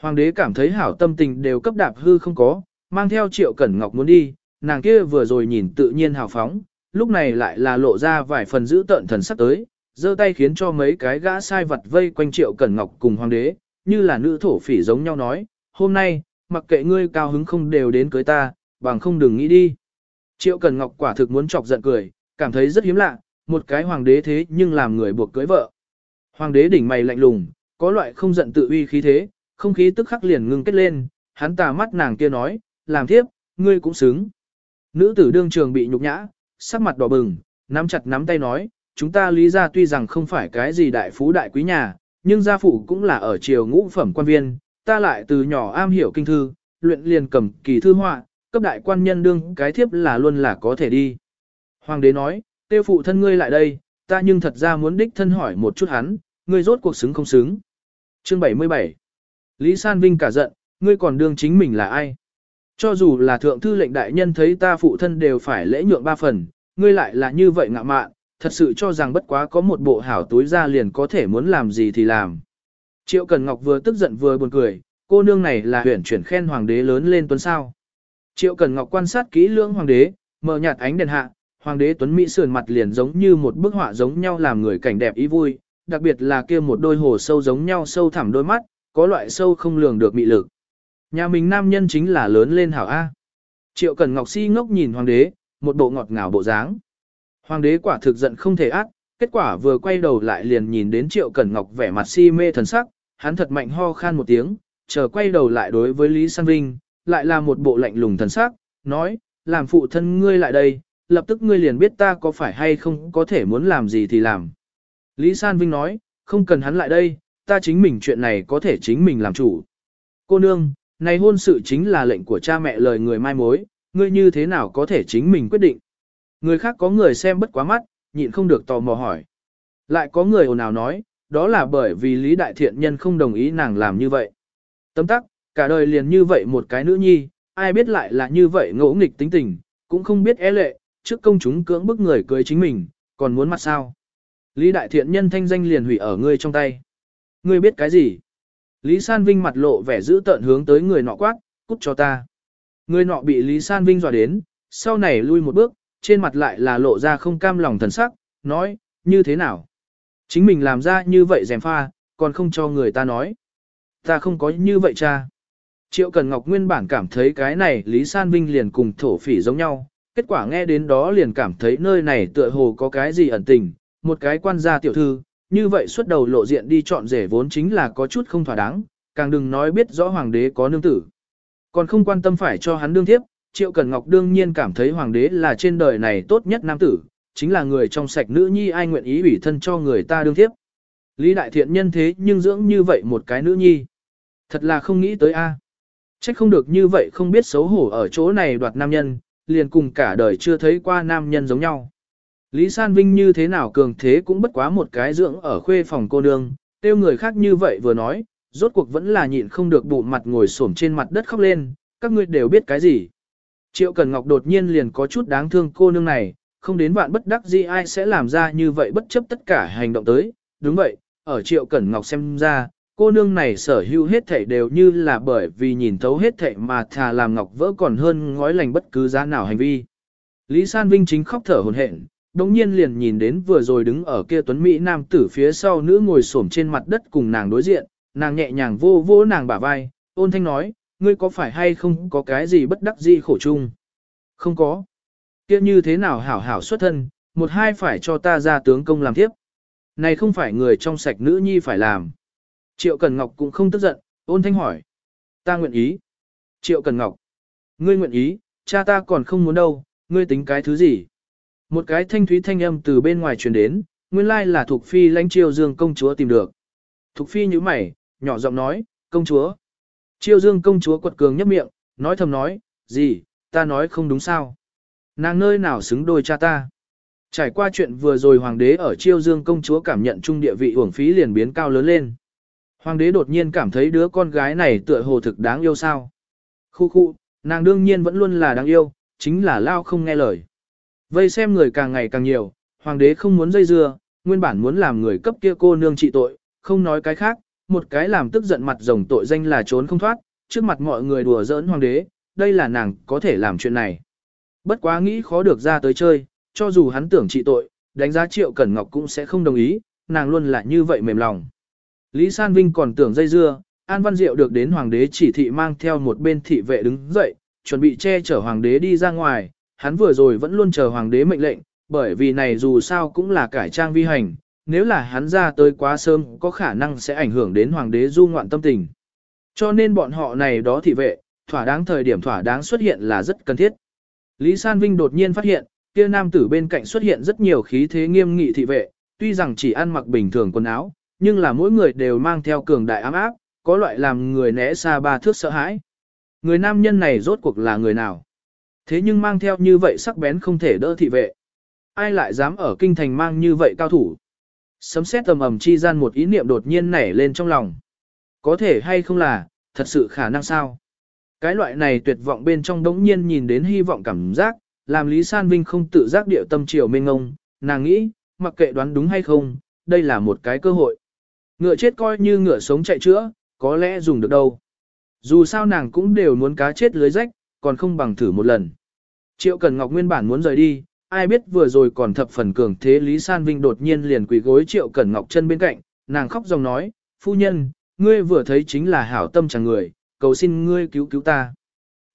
Hoàng đế cảm thấy hảo tâm tình đều cấp đạp hư không có, mang theo triệu cẩn ngọc muốn đi, nàng kia vừa rồi nhìn tự nhiên hào phóng, lúc này lại là lộ ra vài phần giữ tợn thần sắc tới, giơ tay khiến cho mấy cái gã sai vật vây quanh triệu cẩn ngọc cùng hoàng đế, như là nữ thổ phỉ giống nhau nói, hôm nay, mặc kệ ngươi cao hứng không đều đến cưới ta, bằng không đừng nghĩ đi. Triệu Cần Ngọc quả thực muốn chọc giận cười, cảm thấy rất hiếm lạ, một cái hoàng đế thế nhưng làm người buộc cưới vợ. Hoàng đế đỉnh mày lạnh lùng, có loại không giận tự uy khí thế, không khí tức khắc liền ngưng kết lên, hắn tà mắt nàng kia nói, làm thiếp, ngươi cũng xứng. Nữ tử đương trường bị nhục nhã, sắc mặt đỏ bừng, nắm chặt nắm tay nói, chúng ta lý ra tuy rằng không phải cái gì đại phú đại quý nhà, nhưng gia phụ cũng là ở triều ngũ phẩm quan viên, ta lại từ nhỏ am hiểu kinh thư, luyện liền cầm kỳ thư họa, cấp đại quan nhân đương cái thiếp là luôn là có thể đi. Hoàng đế nói, tiêu phụ thân ngươi lại đây, ta nhưng thật ra muốn đích thân hỏi một chút hắn, ngươi rốt cuộc xứng không xứng. Chương 77 Lý San Vinh cả giận, ngươi còn đương chính mình là ai? Cho dù là thượng thư lệnh đại nhân thấy ta phụ thân đều phải lễ nhượng ba phần, ngươi lại là như vậy ngạ mạn, thật sự cho rằng bất quá có một bộ hảo túi ra liền có thể muốn làm gì thì làm. Triệu Cần Ngọc vừa tức giận vừa buồn cười, cô nương này là huyển chuyển khen hoàng đế lớn lên tuấn sao. Triệu Cần Ngọc quan sát kỹ lưỡng hoàng đế, mở nhạt ánh đèn hạ, hoàng đế tuấn mỹ sườn mặt liền giống như một bức họa giống nhau làm người cảnh đẹp ý vui, đặc biệt là kia một đôi hồ sâu giống nhau sâu thẳm đôi mắt, có loại sâu không lường được mị lực. Nhà mình nam nhân chính là lớn lên hảo A. Triệu Cần Ngọc si ngốc nhìn hoàng đế, một bộ ngọt ngào bộ dáng. Hoàng đế quả thực giận không thể ác, kết quả vừa quay đầu lại liền nhìn đến Triệu Cẩn Ngọc vẻ mặt si mê thần sắc, hắn thật mạnh ho khan một tiếng, chờ quay đầu lại đối với Lý San Vinh, lại là một bộ lạnh lùng thần sắc, nói, làm phụ thân ngươi lại đây, lập tức ngươi liền biết ta có phải hay không có thể muốn làm gì thì làm. Lý San Vinh nói, không cần hắn lại đây, ta chính mình chuyện này có thể chính mình làm chủ. Cô nương, này hôn sự chính là lệnh của cha mẹ lời người mai mối, ngươi như thế nào có thể chính mình quyết định. Người khác có người xem bất quá mắt, nhịn không được tò mò hỏi. Lại có người ồn ào nói, đó là bởi vì Lý Đại Thiện Nhân không đồng ý nàng làm như vậy. Tấm tắc, cả đời liền như vậy một cái nữ nhi, ai biết lại là như vậy ngỗ nghịch tính tình, cũng không biết é lệ, trước công chúng cưỡng bức người cưới chính mình, còn muốn mặt sao. Lý Đại Thiện Nhân thanh danh liền hủy ở ngươi trong tay. Ngươi biết cái gì? Lý San Vinh mặt lộ vẻ giữ tợn hướng tới người nọ quát, cút cho ta. Người nọ bị Lý San Vinh dọa đến, sau này lui một bước, trên mặt lại là lộ ra không cam lòng thần sắc, nói, như thế nào? Chính mình làm ra như vậy dèm pha, còn không cho người ta nói. Ta không có như vậy cha. Triệu Cần Ngọc nguyên bản cảm thấy cái này Lý San Vinh liền cùng thổ phỉ giống nhau, kết quả nghe đến đó liền cảm thấy nơi này tựa hồ có cái gì ẩn tình, một cái quan gia tiểu thư, như vậy xuất đầu lộ diện đi chọn rể vốn chính là có chút không thỏa đáng, càng đừng nói biết rõ hoàng đế có nương tử. Còn không quan tâm phải cho hắn đương thiếp, Triệu Cẩn Ngọc đương nhiên cảm thấy hoàng đế là trên đời này tốt nhất nam tử, chính là người trong sạch nữ nhi ai nguyện ý ủy thân cho người ta đương thiếp. Lý Đại Thiện nhân thế nhưng dưỡng như vậy một cái nữ nhi. Thật là không nghĩ tới a. À. Trách không được như vậy không biết xấu hổ ở chỗ này đoạt nam nhân, liền cùng cả đời chưa thấy qua nam nhân giống nhau. Lý San Vinh như thế nào cường thế cũng bất quá một cái dưỡng ở khuê phòng cô nương, tiêu người khác như vậy vừa nói, rốt cuộc vẫn là nhịn không được bụng mặt ngồi xổm trên mặt đất khóc lên, các ngươi đều biết cái gì. Triệu Cần Ngọc đột nhiên liền có chút đáng thương cô nương này, không đến vạn bất đắc gì ai sẽ làm ra như vậy bất chấp tất cả hành động tới, đúng vậy, ở Triệu Cẩn Ngọc xem ra, cô nương này sở hữu hết thảy đều như là bởi vì nhìn thấu hết thảy mà thà làm Ngọc vỡ còn hơn ngói lành bất cứ giá nào hành vi. Lý San Vinh chính khóc thở hổn hển, đống nhiên liền nhìn đến vừa rồi đứng ở kia tuấn Mỹ nam tử phía sau nữ ngồi xổm trên mặt đất cùng nàng đối diện, nàng nhẹ nhàng vô vô nàng bả vai, ôn thanh nói, ngươi có phải hay không có cái gì bất đắc gì khổ chung? Không có. kia như thế nào hảo hảo xuất thân, một hai phải cho ta ra tướng công làm tiếp. Này không phải người trong sạch nữ nhi phải làm. Triệu Cần Ngọc cũng không tức giận, ôn thanh hỏi. Ta nguyện ý. Triệu Cần Ngọc. Ngươi nguyện ý, cha ta còn không muốn đâu, ngươi tính cái thứ gì? Một cái thanh thúy thanh âm từ bên ngoài truyền đến, nguyên lai là Thục Phi lãnh triều dương công chúa tìm được. Thục Phi như mày, nhỏ giọng nói, công chúa. Triều dương công chúa quật cường nhấp miệng, nói thầm nói, gì, ta nói không đúng sao. Nàng nơi nào xứng đôi cha ta. Trải qua chuyện vừa rồi hoàng đế ở Triều dương công chúa cảm nhận trung địa vị uổng phí liền biến cao lớn lên. Hoàng đế đột nhiên cảm thấy đứa con gái này tựa hồ thực đáng yêu sao. Khu khu, nàng đương nhiên vẫn luôn là đáng yêu, chính là lao không nghe lời. Vây xem người càng ngày càng nhiều, hoàng đế không muốn dây dưa, nguyên bản muốn làm người cấp kia cô nương trị tội, không nói cái khác, một cái làm tức giận mặt rồng tội danh là trốn không thoát, trước mặt mọi người đùa giỡn hoàng đế, đây là nàng có thể làm chuyện này. Bất quá nghĩ khó được ra tới chơi, cho dù hắn tưởng trị tội, đánh giá triệu cẩn ngọc cũng sẽ không đồng ý, nàng luôn là như vậy mềm lòng. Lý San Vinh còn tưởng dây dưa, An Văn Diệu được đến hoàng đế chỉ thị mang theo một bên thị vệ đứng dậy, chuẩn bị che chở hoàng đế đi ra ngoài, hắn vừa rồi vẫn luôn chờ hoàng đế mệnh lệnh, bởi vì này dù sao cũng là cải trang vi hành, nếu là hắn ra tới quá sớm có khả năng sẽ ảnh hưởng đến hoàng đế du ngoạn tâm tình. Cho nên bọn họ này đó thị vệ, thỏa đáng thời điểm thỏa đáng xuất hiện là rất cần thiết. Lý San Vinh đột nhiên phát hiện, kia nam tử bên cạnh xuất hiện rất nhiều khí thế nghiêm nghị thị vệ, tuy rằng chỉ ăn mặc bình thường quần áo, nhưng là mỗi người đều mang theo cường đại ám áp, có loại làm người né xa ba thước sợ hãi. Người nam nhân này rốt cuộc là người nào? Thế nhưng mang theo như vậy sắc bén không thể đỡ thị vệ. Ai lại dám ở kinh thành mang như vậy cao thủ? Sấm xét tầm ầm chi gian một ý niệm đột nhiên nảy lên trong lòng. Có thể hay không là, thật sự khả năng sao? Cái loại này tuyệt vọng bên trong đống nhiên nhìn đến hy vọng cảm giác, làm Lý San Vinh không tự giác điệu tâm triều mênh ngông, nàng nghĩ, mặc kệ đoán đúng hay không, đây là một cái cơ hội. Ngựa chết coi như ngựa sống chạy chữa, có lẽ dùng được đâu. Dù sao nàng cũng đều muốn cá chết lưới rách, còn không bằng thử một lần. Triệu Cần Ngọc nguyên bản muốn rời đi, ai biết vừa rồi còn thập phần cường thế Lý San Vinh đột nhiên liền quỳ gối Triệu Cần Ngọc chân bên cạnh, nàng khóc dòng nói, phu nhân, ngươi vừa thấy chính là hảo tâm chẳng người, cầu xin ngươi cứu cứu ta.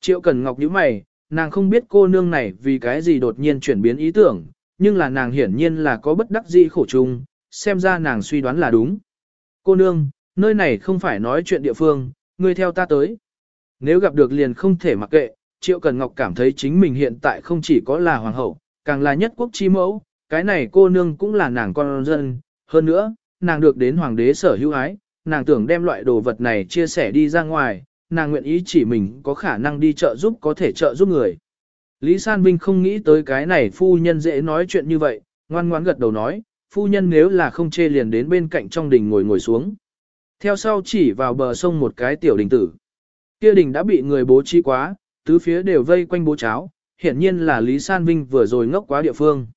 Triệu Cần Ngọc nhíu mày, nàng không biết cô nương này vì cái gì đột nhiên chuyển biến ý tưởng, nhưng là nàng hiển nhiên là có bất đắc dĩ khổ chung, xem ra nàng suy đoán là đúng. Cô nương, nơi này không phải nói chuyện địa phương, ngươi theo ta tới. Nếu gặp được liền không thể mặc kệ, Triệu Cần Ngọc cảm thấy chính mình hiện tại không chỉ có là hoàng hậu, càng là nhất quốc chi mẫu, cái này cô nương cũng là nàng con dân, hơn nữa, nàng được đến hoàng đế sở hữu ái, nàng tưởng đem loại đồ vật này chia sẻ đi ra ngoài, nàng nguyện ý chỉ mình có khả năng đi trợ giúp có thể trợ giúp người. Lý San Vinh không nghĩ tới cái này phu nhân dễ nói chuyện như vậy, ngoan ngoãn gật đầu nói, phu nhân nếu là không chê liền đến bên cạnh trong đình ngồi ngồi xuống. Theo sau chỉ vào bờ sông một cái tiểu đình tử. Kia đình đã bị người bố trí quá, tứ phía đều vây quanh bố cháo, hiển nhiên là Lý San Vinh vừa rồi ngốc quá địa phương.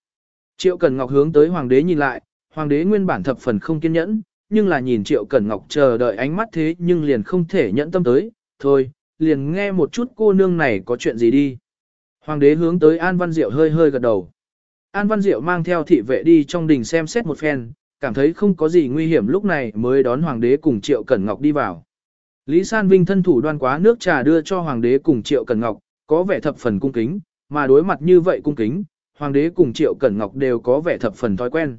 Triệu Cần Ngọc hướng tới hoàng đế nhìn lại, hoàng đế nguyên bản thập phần không kiên nhẫn, nhưng là nhìn Triệu Cần Ngọc chờ đợi ánh mắt thế nhưng liền không thể nhẫn tâm tới, thôi, liền nghe một chút cô nương này có chuyện gì đi. Hoàng đế hướng tới An Văn Diệu hơi hơi gật đầu. An Văn Diệu mang theo thị vệ đi trong đình xem xét một phen, cảm thấy không có gì nguy hiểm lúc này mới đón hoàng đế cùng Triệu Cẩn Ngọc đi vào. Lý San Vinh thân thủ đoan quá nước trà đưa cho hoàng đế cùng Triệu Cẩn Ngọc, có vẻ thập phần cung kính, mà đối mặt như vậy cung kính, hoàng đế cùng Triệu Cẩn Ngọc đều có vẻ thập phần thói quen.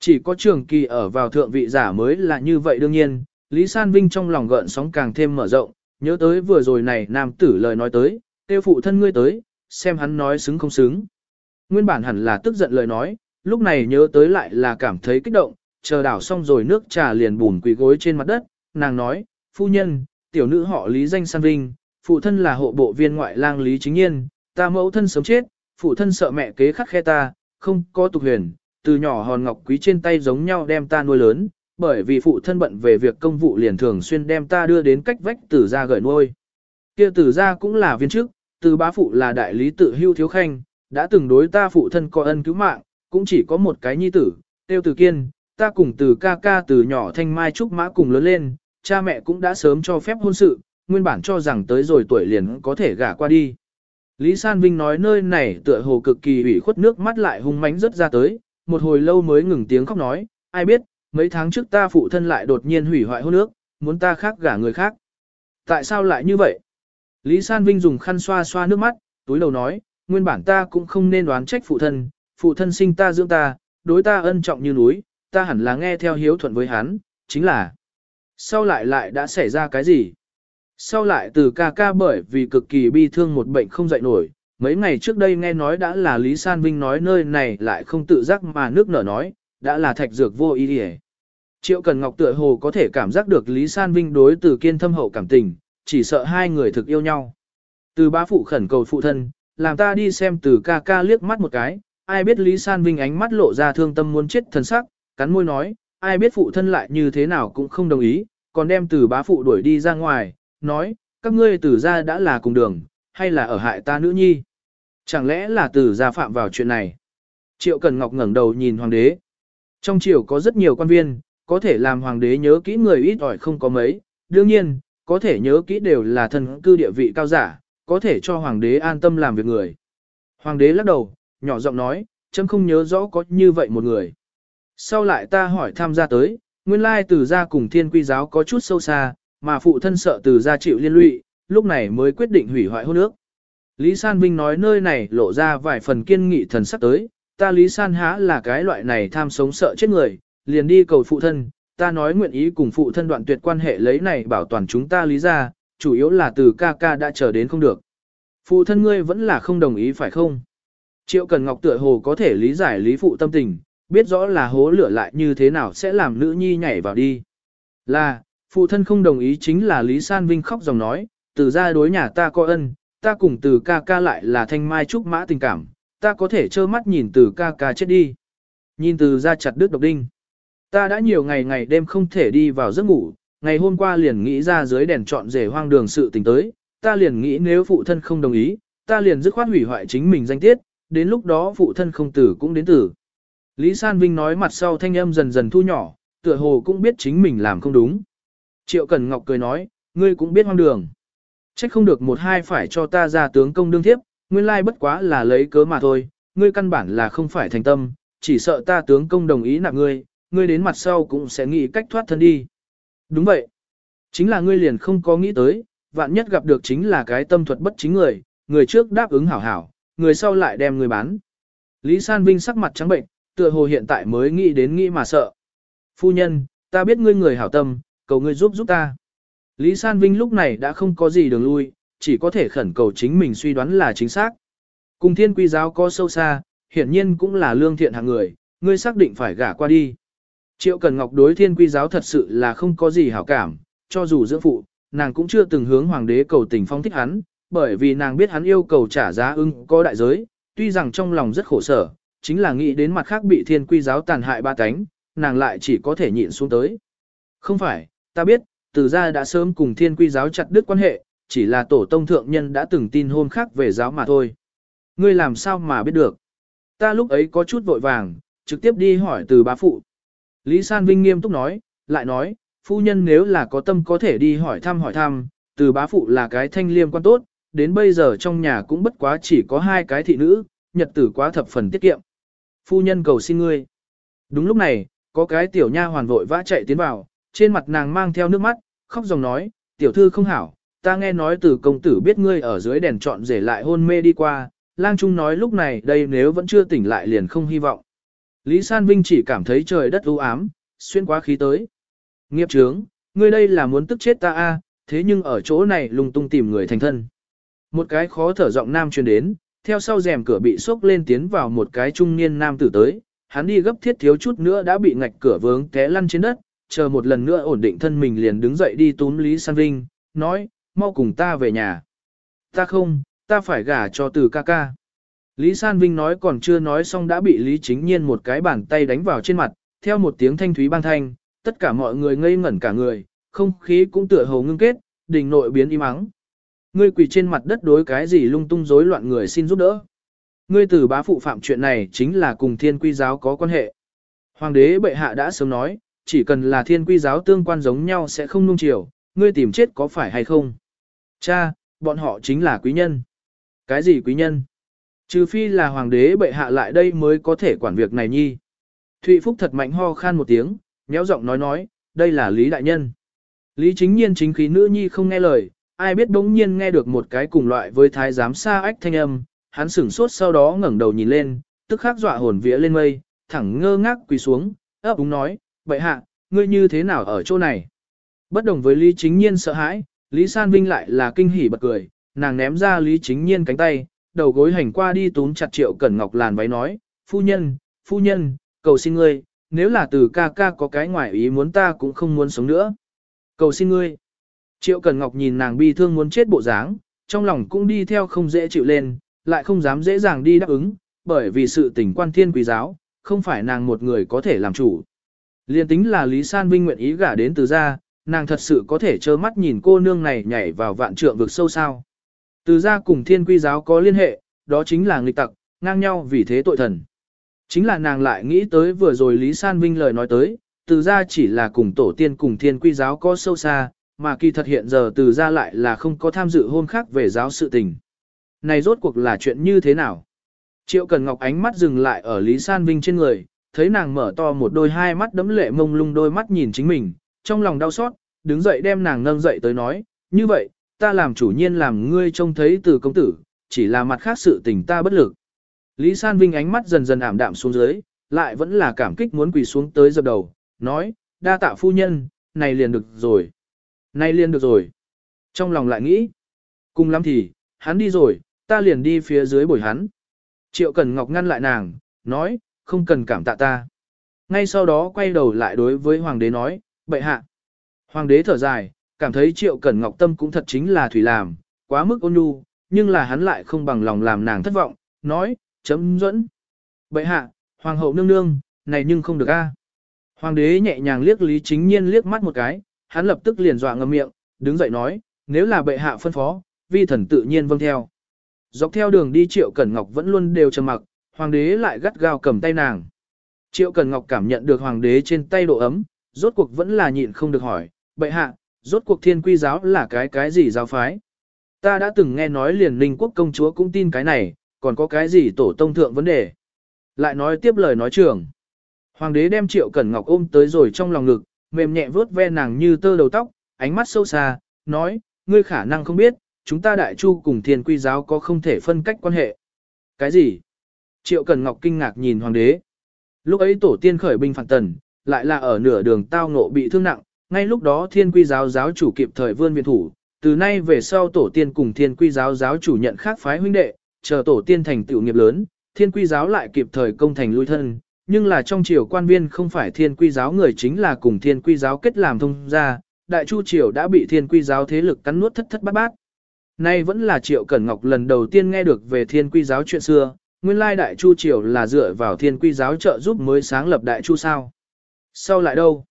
Chỉ có trường kỳ ở vào thượng vị giả mới là như vậy đương nhiên, Lý San Vinh trong lòng gợn sóng càng thêm mở rộng, nhớ tới vừa rồi này nam tử lời nói tới, tiêu phụ thân ngươi tới, xem hắn nói xứng không xứng. Nguyên bản hẳn là tức giận lời nói, lúc này nhớ tới lại là cảm thấy kích động, chờ đảo xong rồi nước trà liền bùn quỳ gối trên mặt đất, nàng nói, phu nhân, tiểu nữ họ Lý danh San Vinh, phụ thân là hộ bộ viên ngoại lang Lý Chính Nhiên, ta mẫu thân sớm chết, phụ thân sợ mẹ kế khắc khe ta, không có tục huyền, từ nhỏ hòn ngọc quý trên tay giống nhau đem ta nuôi lớn, bởi vì phụ thân bận về việc công vụ liền thường xuyên đem ta đưa đến cách vách tử gia gửi nuôi. Kia tử gia cũng là viên chức, từ bá phụ là đại lý tự hưu thiếu khanh, đã từng đối ta phụ thân có ân cứu mạng, cũng chỉ có một cái nhi tử, tiêu từ kiên, ta cùng từ ca ca từ nhỏ thanh mai trúc mã cùng lớn lên, cha mẹ cũng đã sớm cho phép hôn sự, nguyên bản cho rằng tới rồi tuổi liền có thể gả qua đi. Lý San Vinh nói nơi này tựa hồ cực kỳ ủy khuất nước mắt lại hung mãnh rất ra tới, một hồi lâu mới ngừng tiếng khóc nói, ai biết, mấy tháng trước ta phụ thân lại đột nhiên hủy hoại hôn nước, muốn ta khác gả người khác. Tại sao lại như vậy? Lý San Vinh dùng khăn xoa xoa nước mắt, túi đầu nói, nguyên bản ta cũng không nên đoán trách phụ thân, phụ thân sinh ta dưỡng ta, đối ta ân trọng như núi, ta hẳn là nghe theo hiếu thuận với hắn, chính là. Sau lại lại đã xảy ra cái gì? Sau lại từ ca ca bởi vì cực kỳ bi thương một bệnh không dậy nổi, mấy ngày trước đây nghe nói đã là Lý San Vinh nói nơi này lại không tự giác mà nước nở nói, đã là thạch dược vô ý địa. Triệu Cần Ngọc tựa hồ có thể cảm giác được Lý San Vinh đối từ kiên thâm hậu cảm tình, chỉ sợ hai người thực yêu nhau. Từ bá phụ khẩn cầu phụ thân, làm ta đi xem từ ca ca liếc mắt một cái, ai biết Lý San Vinh ánh mắt lộ ra thương tâm muốn chết thần sắc, cắn môi nói, ai biết phụ thân lại như thế nào cũng không đồng ý, còn đem từ bá phụ đuổi đi ra ngoài, nói, các ngươi từ ra đã là cùng đường, hay là ở hại ta nữ nhi. Chẳng lẽ là từ ra phạm vào chuyện này? Triệu Cần Ngọc ngẩng đầu nhìn hoàng đế. Trong triều có rất nhiều quan viên, có thể làm hoàng đế nhớ kỹ người ít ỏi không có mấy, đương nhiên, có thể nhớ kỹ đều là thần cư địa vị cao giả, có thể cho hoàng đế an tâm làm việc người. Hoàng đế lắc đầu, nhỏ giọng nói, chấm không nhớ rõ có như vậy một người. Sau lại ta hỏi tham gia tới, nguyên lai từ gia cùng thiên quy giáo có chút sâu xa, mà phụ thân sợ từ gia chịu liên lụy, lúc này mới quyết định hủy hoại hôn ước. Lý San Vinh nói nơi này lộ ra vài phần kiên nghị thần sắc tới, ta Lý San há là cái loại này tham sống sợ chết người, liền đi cầu phụ thân, ta nói nguyện ý cùng phụ thân đoạn tuyệt quan hệ lấy này bảo toàn chúng ta lý ra, chủ yếu là từ ca ca đã chờ đến không được. Phụ thân ngươi vẫn là không đồng ý phải không? Triệu Cần Ngọc tựa hồ có thể lý giải lý phụ tâm tình, biết rõ là hố lửa lại như thế nào sẽ làm nữ nhi nhảy vào đi. Là, phụ thân không đồng ý chính là Lý San Vinh khóc dòng nói, từ ra đối nhà ta có ân, ta cùng từ ca ca lại là thanh mai trúc mã tình cảm, ta có thể trơ mắt nhìn từ ca ca chết đi. Nhìn từ ra chặt đứt độc đinh. Ta đã nhiều ngày ngày đêm không thể đi vào giấc ngủ, ngày hôm qua liền nghĩ ra dưới đèn trọn rể hoang đường sự tình tới, ta liền nghĩ nếu phụ thân không đồng ý, ta liền dứt khoát hủy hoại chính mình danh tiết, đến lúc đó phụ thân không tử cũng đến tử. Lý San Vinh nói mặt sau thanh âm dần dần thu nhỏ, tựa hồ cũng biết chính mình làm không đúng. Triệu Cẩn Ngọc cười nói, ngươi cũng biết hoang đường. Trách không được một hai phải cho ta ra tướng công đương thiếp, nguyên lai bất quá là lấy cớ mà thôi, ngươi căn bản là không phải thành tâm, chỉ sợ ta tướng công đồng ý nạp ngươi, ngươi đến mặt sau cũng sẽ nghĩ cách thoát thân đi. Đúng vậy. Chính là ngươi liền không có nghĩ tới, vạn nhất gặp được chính là cái tâm thuật bất chính người, người trước đáp ứng hảo hảo, người sau lại đem người bán. Lý San Vinh sắc mặt trắng bệnh, tựa hồ hiện tại mới nghĩ đến nghĩ mà sợ. Phu nhân, ta biết ngươi người hảo tâm, cầu ngươi giúp giúp ta. Lý San Vinh lúc này đã không có gì đường lui, chỉ có thể khẩn cầu chính mình suy đoán là chính xác. Cùng thiên quy giáo có sâu xa, hiển nhiên cũng là lương thiện hạng người, ngươi xác định phải gả qua đi. Triệu Cần Ngọc đối thiên quy giáo thật sự là không có gì hảo cảm, cho dù dưỡng phụ, nàng cũng chưa từng hướng hoàng đế cầu tình phong thích hắn, bởi vì nàng biết hắn yêu cầu trả giá ưng có đại giới, tuy rằng trong lòng rất khổ sở, chính là nghĩ đến mặt khác bị thiên quy giáo tàn hại ba cánh, nàng lại chỉ có thể nhịn xuống tới. Không phải, ta biết, từ gia đã sớm cùng thiên quy giáo chặt đứt quan hệ, chỉ là tổ tông thượng nhân đã từng tin hôn khác về giáo mà thôi. Ngươi làm sao mà biết được? Ta lúc ấy có chút vội vàng, trực tiếp đi hỏi từ bá phụ. Lý San Vinh nghiêm túc nói, lại nói, phu nhân nếu là có tâm có thể đi hỏi thăm hỏi thăm, từ bá phụ là cái thanh liêm quan tốt, đến bây giờ trong nhà cũng bất quá chỉ có hai cái thị nữ, nhật tử quá thập phần tiết kiệm. Phu nhân cầu xin ngươi. Đúng lúc này, có cái tiểu nha hoàn vội vã chạy tiến vào, trên mặt nàng mang theo nước mắt, khóc dòng nói, tiểu thư không hảo, ta nghe nói từ công tử biết ngươi ở dưới đèn trọn rể lại hôn mê đi qua, lang trung nói lúc này đây nếu vẫn chưa tỉnh lại liền không hy vọng. Lý San Vinh chỉ cảm thấy trời đất u ám, xuyên quá khí tới. Nghiệp trướng, ngươi đây là muốn tức chết ta a, thế nhưng ở chỗ này lung tung tìm người thành thân. Một cái khó thở giọng nam truyền đến, theo sau rèm cửa bị sốc lên tiến vào một cái trung niên nam tử tới, hắn đi gấp thiết thiếu chút nữa đã bị ngạch cửa vướng té lăn trên đất, chờ một lần nữa ổn định thân mình liền đứng dậy đi túm Lý San Vinh, nói, mau cùng ta về nhà. Ta không, ta phải gả cho từ ca ca. Lý San Vinh nói còn chưa nói xong đã bị Lý Chính Nhiên một cái bàn tay đánh vào trên mặt, theo một tiếng thanh thúy bang thanh, tất cả mọi người ngây ngẩn cả người, không khí cũng tựa hồ ngưng kết, đình nội biến im ắng. Ngươi quỳ trên mặt đất đối cái gì lung tung rối loạn người xin giúp đỡ. Ngươi từ bá phụ phạm chuyện này chính là cùng thiên quy giáo có quan hệ. Hoàng đế bệ hạ đã sớm nói, chỉ cần là thiên quy giáo tương quan giống nhau sẽ không nung chiều, ngươi tìm chết có phải hay không? Cha, bọn họ chính là quý nhân. Cái gì quý nhân? Trừ phi là hoàng đế bệ hạ lại đây mới có thể quản việc này nhi. Thụy Phúc thật mạnh ho khan một tiếng, nhéo giọng nói nói, đây là Lý Đại Nhân. Lý chính nhiên chính khí nữ nhi không nghe lời, ai biết đống nhiên nghe được một cái cùng loại với thái giám xa ách thanh âm, hắn sửng sốt sau đó ngẩng đầu nhìn lên, tức khắc dọa hồn vía lên mây, thẳng ngơ ngác quỳ xuống, ấp úng nói, bệ hạ, ngươi như thế nào ở chỗ này? Bất đồng với Lý chính nhiên sợ hãi, Lý San Vinh lại là kinh hỉ bật cười, nàng ném ra Lý chính nhiên cánh tay, đầu gối hành qua đi túm chặt triệu cẩn ngọc làn váy nói, phu nhân, phu nhân, cầu xin ngươi, nếu là từ ca ca có cái ngoại ý muốn ta cũng không muốn sống nữa. Cầu xin ngươi. Triệu Cần Ngọc nhìn nàng bi thương muốn chết bộ dáng, trong lòng cũng đi theo không dễ chịu lên, lại không dám dễ dàng đi đáp ứng, bởi vì sự tình quan thiên quý giáo, không phải nàng một người có thể làm chủ. Liên tính là Lý San Vinh nguyện ý gả đến từ gia, nàng thật sự có thể trơ mắt nhìn cô nương này nhảy vào vạn trượng vực sâu sao. Từ gia cùng thiên quy giáo có liên hệ, đó chính là nghịch tặc, ngang nhau vì thế tội thần. Chính là nàng lại nghĩ tới vừa rồi Lý San Vinh lời nói tới, từ gia chỉ là cùng tổ tiên cùng thiên quy giáo có sâu xa, mà kỳ thật hiện giờ từ gia lại là không có tham dự hôn khác về giáo sự tình. Này rốt cuộc là chuyện như thế nào? Triệu Cần Ngọc ánh mắt dừng lại ở Lý San Vinh trên người, thấy nàng mở to một đôi hai mắt đấm lệ mông lung đôi mắt nhìn chính mình, trong lòng đau xót, đứng dậy đem nàng nâng dậy tới nói, như vậy, ta làm chủ nhiên làm ngươi trông thấy từ công tử, chỉ là mặt khác sự tình ta bất lực. Lý San Vinh ánh mắt dần dần ảm đạm xuống dưới, lại vẫn là cảm kích muốn quỳ xuống tới dập đầu, nói, đa tạ phu nhân, này liền được rồi. Này liền được rồi. Trong lòng lại nghĩ, cùng lắm thì, hắn đi rồi, ta liền đi phía dưới bồi hắn. Triệu Cần Ngọc ngăn lại nàng, nói, không cần cảm tạ ta. Ngay sau đó quay đầu lại đối với hoàng đế nói, bệ hạ. Hoàng đế thở dài, cảm thấy Triệu Cẩn Ngọc tâm cũng thật chính là thủy làm, quá mức ôn nhu, nhưng là hắn lại không bằng lòng làm nàng thất vọng, nói, chấm dẫn. Bệ hạ, hoàng hậu nương nương, này nhưng không được a. Hoàng đế nhẹ nhàng liếc Lý Chính Nhiên liếc mắt một cái, hắn lập tức liền dọa ngậm miệng, đứng dậy nói, nếu là bệ hạ phân phó, vi thần tự nhiên vâng theo. Dọc theo đường đi Triệu Cẩn Ngọc vẫn luôn đều trầm mặc, hoàng đế lại gắt gao cầm tay nàng. Triệu Cẩn Ngọc cảm nhận được hoàng đế trên tay độ ấm, rốt cuộc vẫn là nhịn không được hỏi, bệ hạ, rốt cuộc thiên quy giáo là cái cái gì giáo phái? Ta đã từng nghe nói liền ninh quốc công chúa cũng tin cái này, còn có cái gì tổ tông thượng vấn đề? Lại nói tiếp lời nói trường. Hoàng đế đem triệu cẩn ngọc ôm tới rồi trong lòng ngực, mềm nhẹ vuốt ve nàng như tơ đầu tóc, ánh mắt sâu xa, nói, ngươi khả năng không biết, chúng ta đại chu cùng thiên quy giáo có không thể phân cách quan hệ. Cái gì? Triệu Cẩn Ngọc kinh ngạc nhìn hoàng đế. Lúc ấy tổ tiên khởi binh phản tần, lại là ở nửa đường tao ngộ bị thương nặng, ngay lúc đó thiên quy giáo giáo chủ kịp thời vươn viện thủ, từ nay về sau tổ tiên cùng thiên quy giáo giáo chủ nhận khác phái huynh đệ, chờ tổ tiên thành tựu nghiệp lớn, thiên quy giáo lại kịp thời công thành lui thân, nhưng là trong triều quan viên không phải thiên quy giáo người chính là cùng thiên quy giáo kết làm thông gia, đại chu triều đã bị thiên quy giáo thế lực cắn nuốt thất thất bát bát. Nay vẫn là triệu cẩn ngọc lần đầu tiên nghe được về thiên quy giáo chuyện xưa, nguyên lai đại chu triều là dựa vào thiên quy giáo trợ giúp mới sáng lập đại chu sao. Sau lại đâu?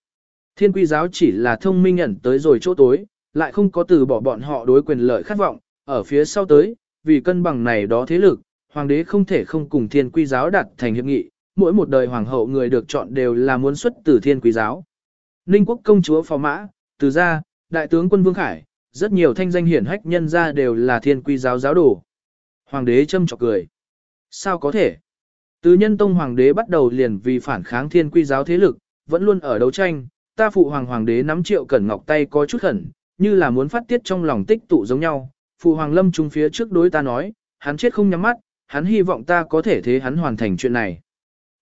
Thiên quy giáo chỉ là thông minh ẩn tới rồi chỗ tối, lại không có từ bỏ bọn họ đối quyền lợi khát vọng, ở phía sau tới, vì cân bằng này đó thế lực, hoàng đế không thể không cùng thiên quy giáo đặt thành hiệp nghị, mỗi một đời hoàng hậu người được chọn đều là muốn xuất từ thiên quy giáo. Ninh quốc công chúa phò mã, từ gia, đại tướng quân Vương Khải, rất nhiều thanh danh hiển hách nhân gia đều là thiên quy giáo giáo đồ. Hoàng đế châm chọc cười. Sao có thể? Từ nhân tông hoàng đế bắt đầu liền vì phản kháng thiên quy giáo thế lực, vẫn luôn ở đấu tranh, ta phụ hoàng hoàng đế nắm triệu cẩn ngọc tay có chút khẩn, như là muốn phát tiết trong lòng tích tụ giống nhau. Phụ hoàng lâm trung phía trước đối ta nói, hắn chết không nhắm mắt, hắn hy vọng ta có thể thế hắn hoàn thành chuyện này.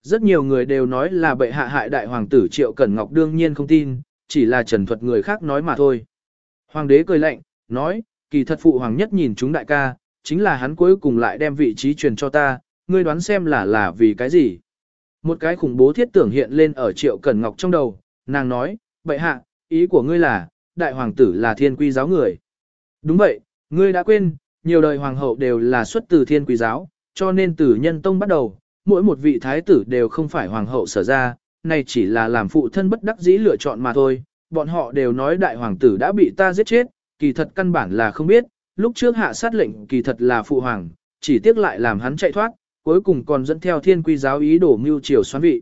Rất nhiều người đều nói là bệ hạ hại đại hoàng tử triệu cẩn ngọc đương nhiên không tin, chỉ là trần thuật người khác nói mà thôi. Hoàng đế cười lạnh, nói, kỳ thật phụ hoàng nhất nhìn chúng đại ca, chính là hắn cuối cùng lại đem vị trí truyền cho ta, ngươi đoán xem là là vì cái gì. Một cái khủng bố thiết tưởng hiện lên ở triệu cẩn ngọc trong đầu, nàng nói, vậy hạ, ý của ngươi là, đại hoàng tử là thiên quy giáo người. Đúng vậy, ngươi đã quên, nhiều đời hoàng hậu đều là xuất từ thiên quy giáo, cho nên từ nhân tông bắt đầu, mỗi một vị thái tử đều không phải hoàng hậu sở ra, này chỉ là làm phụ thân bất đắc dĩ lựa chọn mà thôi. Bọn họ đều nói đại hoàng tử đã bị ta giết chết, kỳ thật căn bản là không biết, lúc trước hạ sát lệnh kỳ thật là phụ hoàng, chỉ tiếc lại làm hắn chạy thoát, cuối cùng còn dẫn theo thiên quy giáo ý đổ mưu triều xoán vị.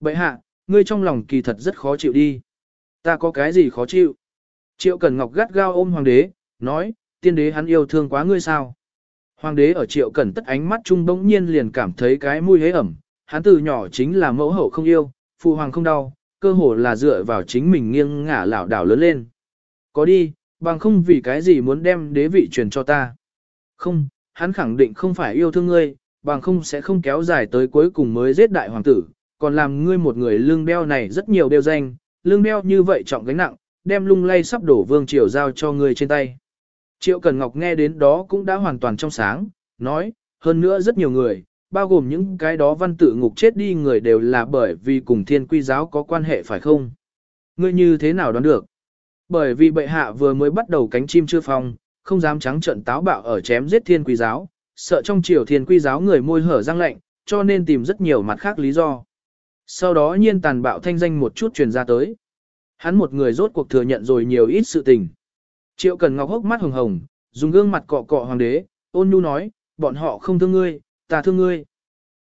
Bậy hạ, ngươi trong lòng kỳ thật rất khó chịu đi. Ta có cái gì khó chịu? Triệu Cẩn Ngọc gắt gao ôm hoàng đế, nói, tiên đế hắn yêu thương quá ngươi sao? Hoàng đế ở Triệu Cẩn tất ánh mắt trung bỗng nhiên liền cảm thấy cái mùi hế ẩm, hắn từ nhỏ chính là mẫu hậu không yêu, phụ hoàng không đau, cơ hồ là dựa vào chính mình nghiêng ngả lảo đảo lớn lên. Có đi, bằng không vì cái gì muốn đem đế vị truyền cho ta. Không, hắn khẳng định không phải yêu thương ngươi, bằng không sẽ không kéo dài tới cuối cùng mới giết đại hoàng tử, còn làm ngươi một người lương đeo này rất nhiều đeo danh, lương đeo như vậy trọng gánh nặng, đem lung lay sắp đổ vương triều giao cho ngươi trên tay. Triệu Cần Ngọc nghe đến đó cũng đã hoàn toàn trong sáng, nói, hơn nữa rất nhiều người, bao gồm những cái đó văn tự ngục chết đi người đều là bởi vì cùng thiên quy giáo có quan hệ phải không? Ngươi như thế nào đoán được? Bởi vì bệ hạ vừa mới bắt đầu cánh chim chưa phong, không dám trắng trận táo bạo ở chém giết thiên quy giáo, sợ trong triều thiên quy giáo người môi hở răng lạnh, cho nên tìm rất nhiều mặt khác lý do. Sau đó nhiên tàn bạo thanh danh một chút truyền ra tới. Hắn một người rốt cuộc thừa nhận rồi nhiều ít sự tình. Triệu Cần Ngọc hốc mắt hồng hồng, dùng gương mặt cọ cọ hoàng đế, ôn nhu nói, bọn họ không thương ngươi, ta thương ngươi.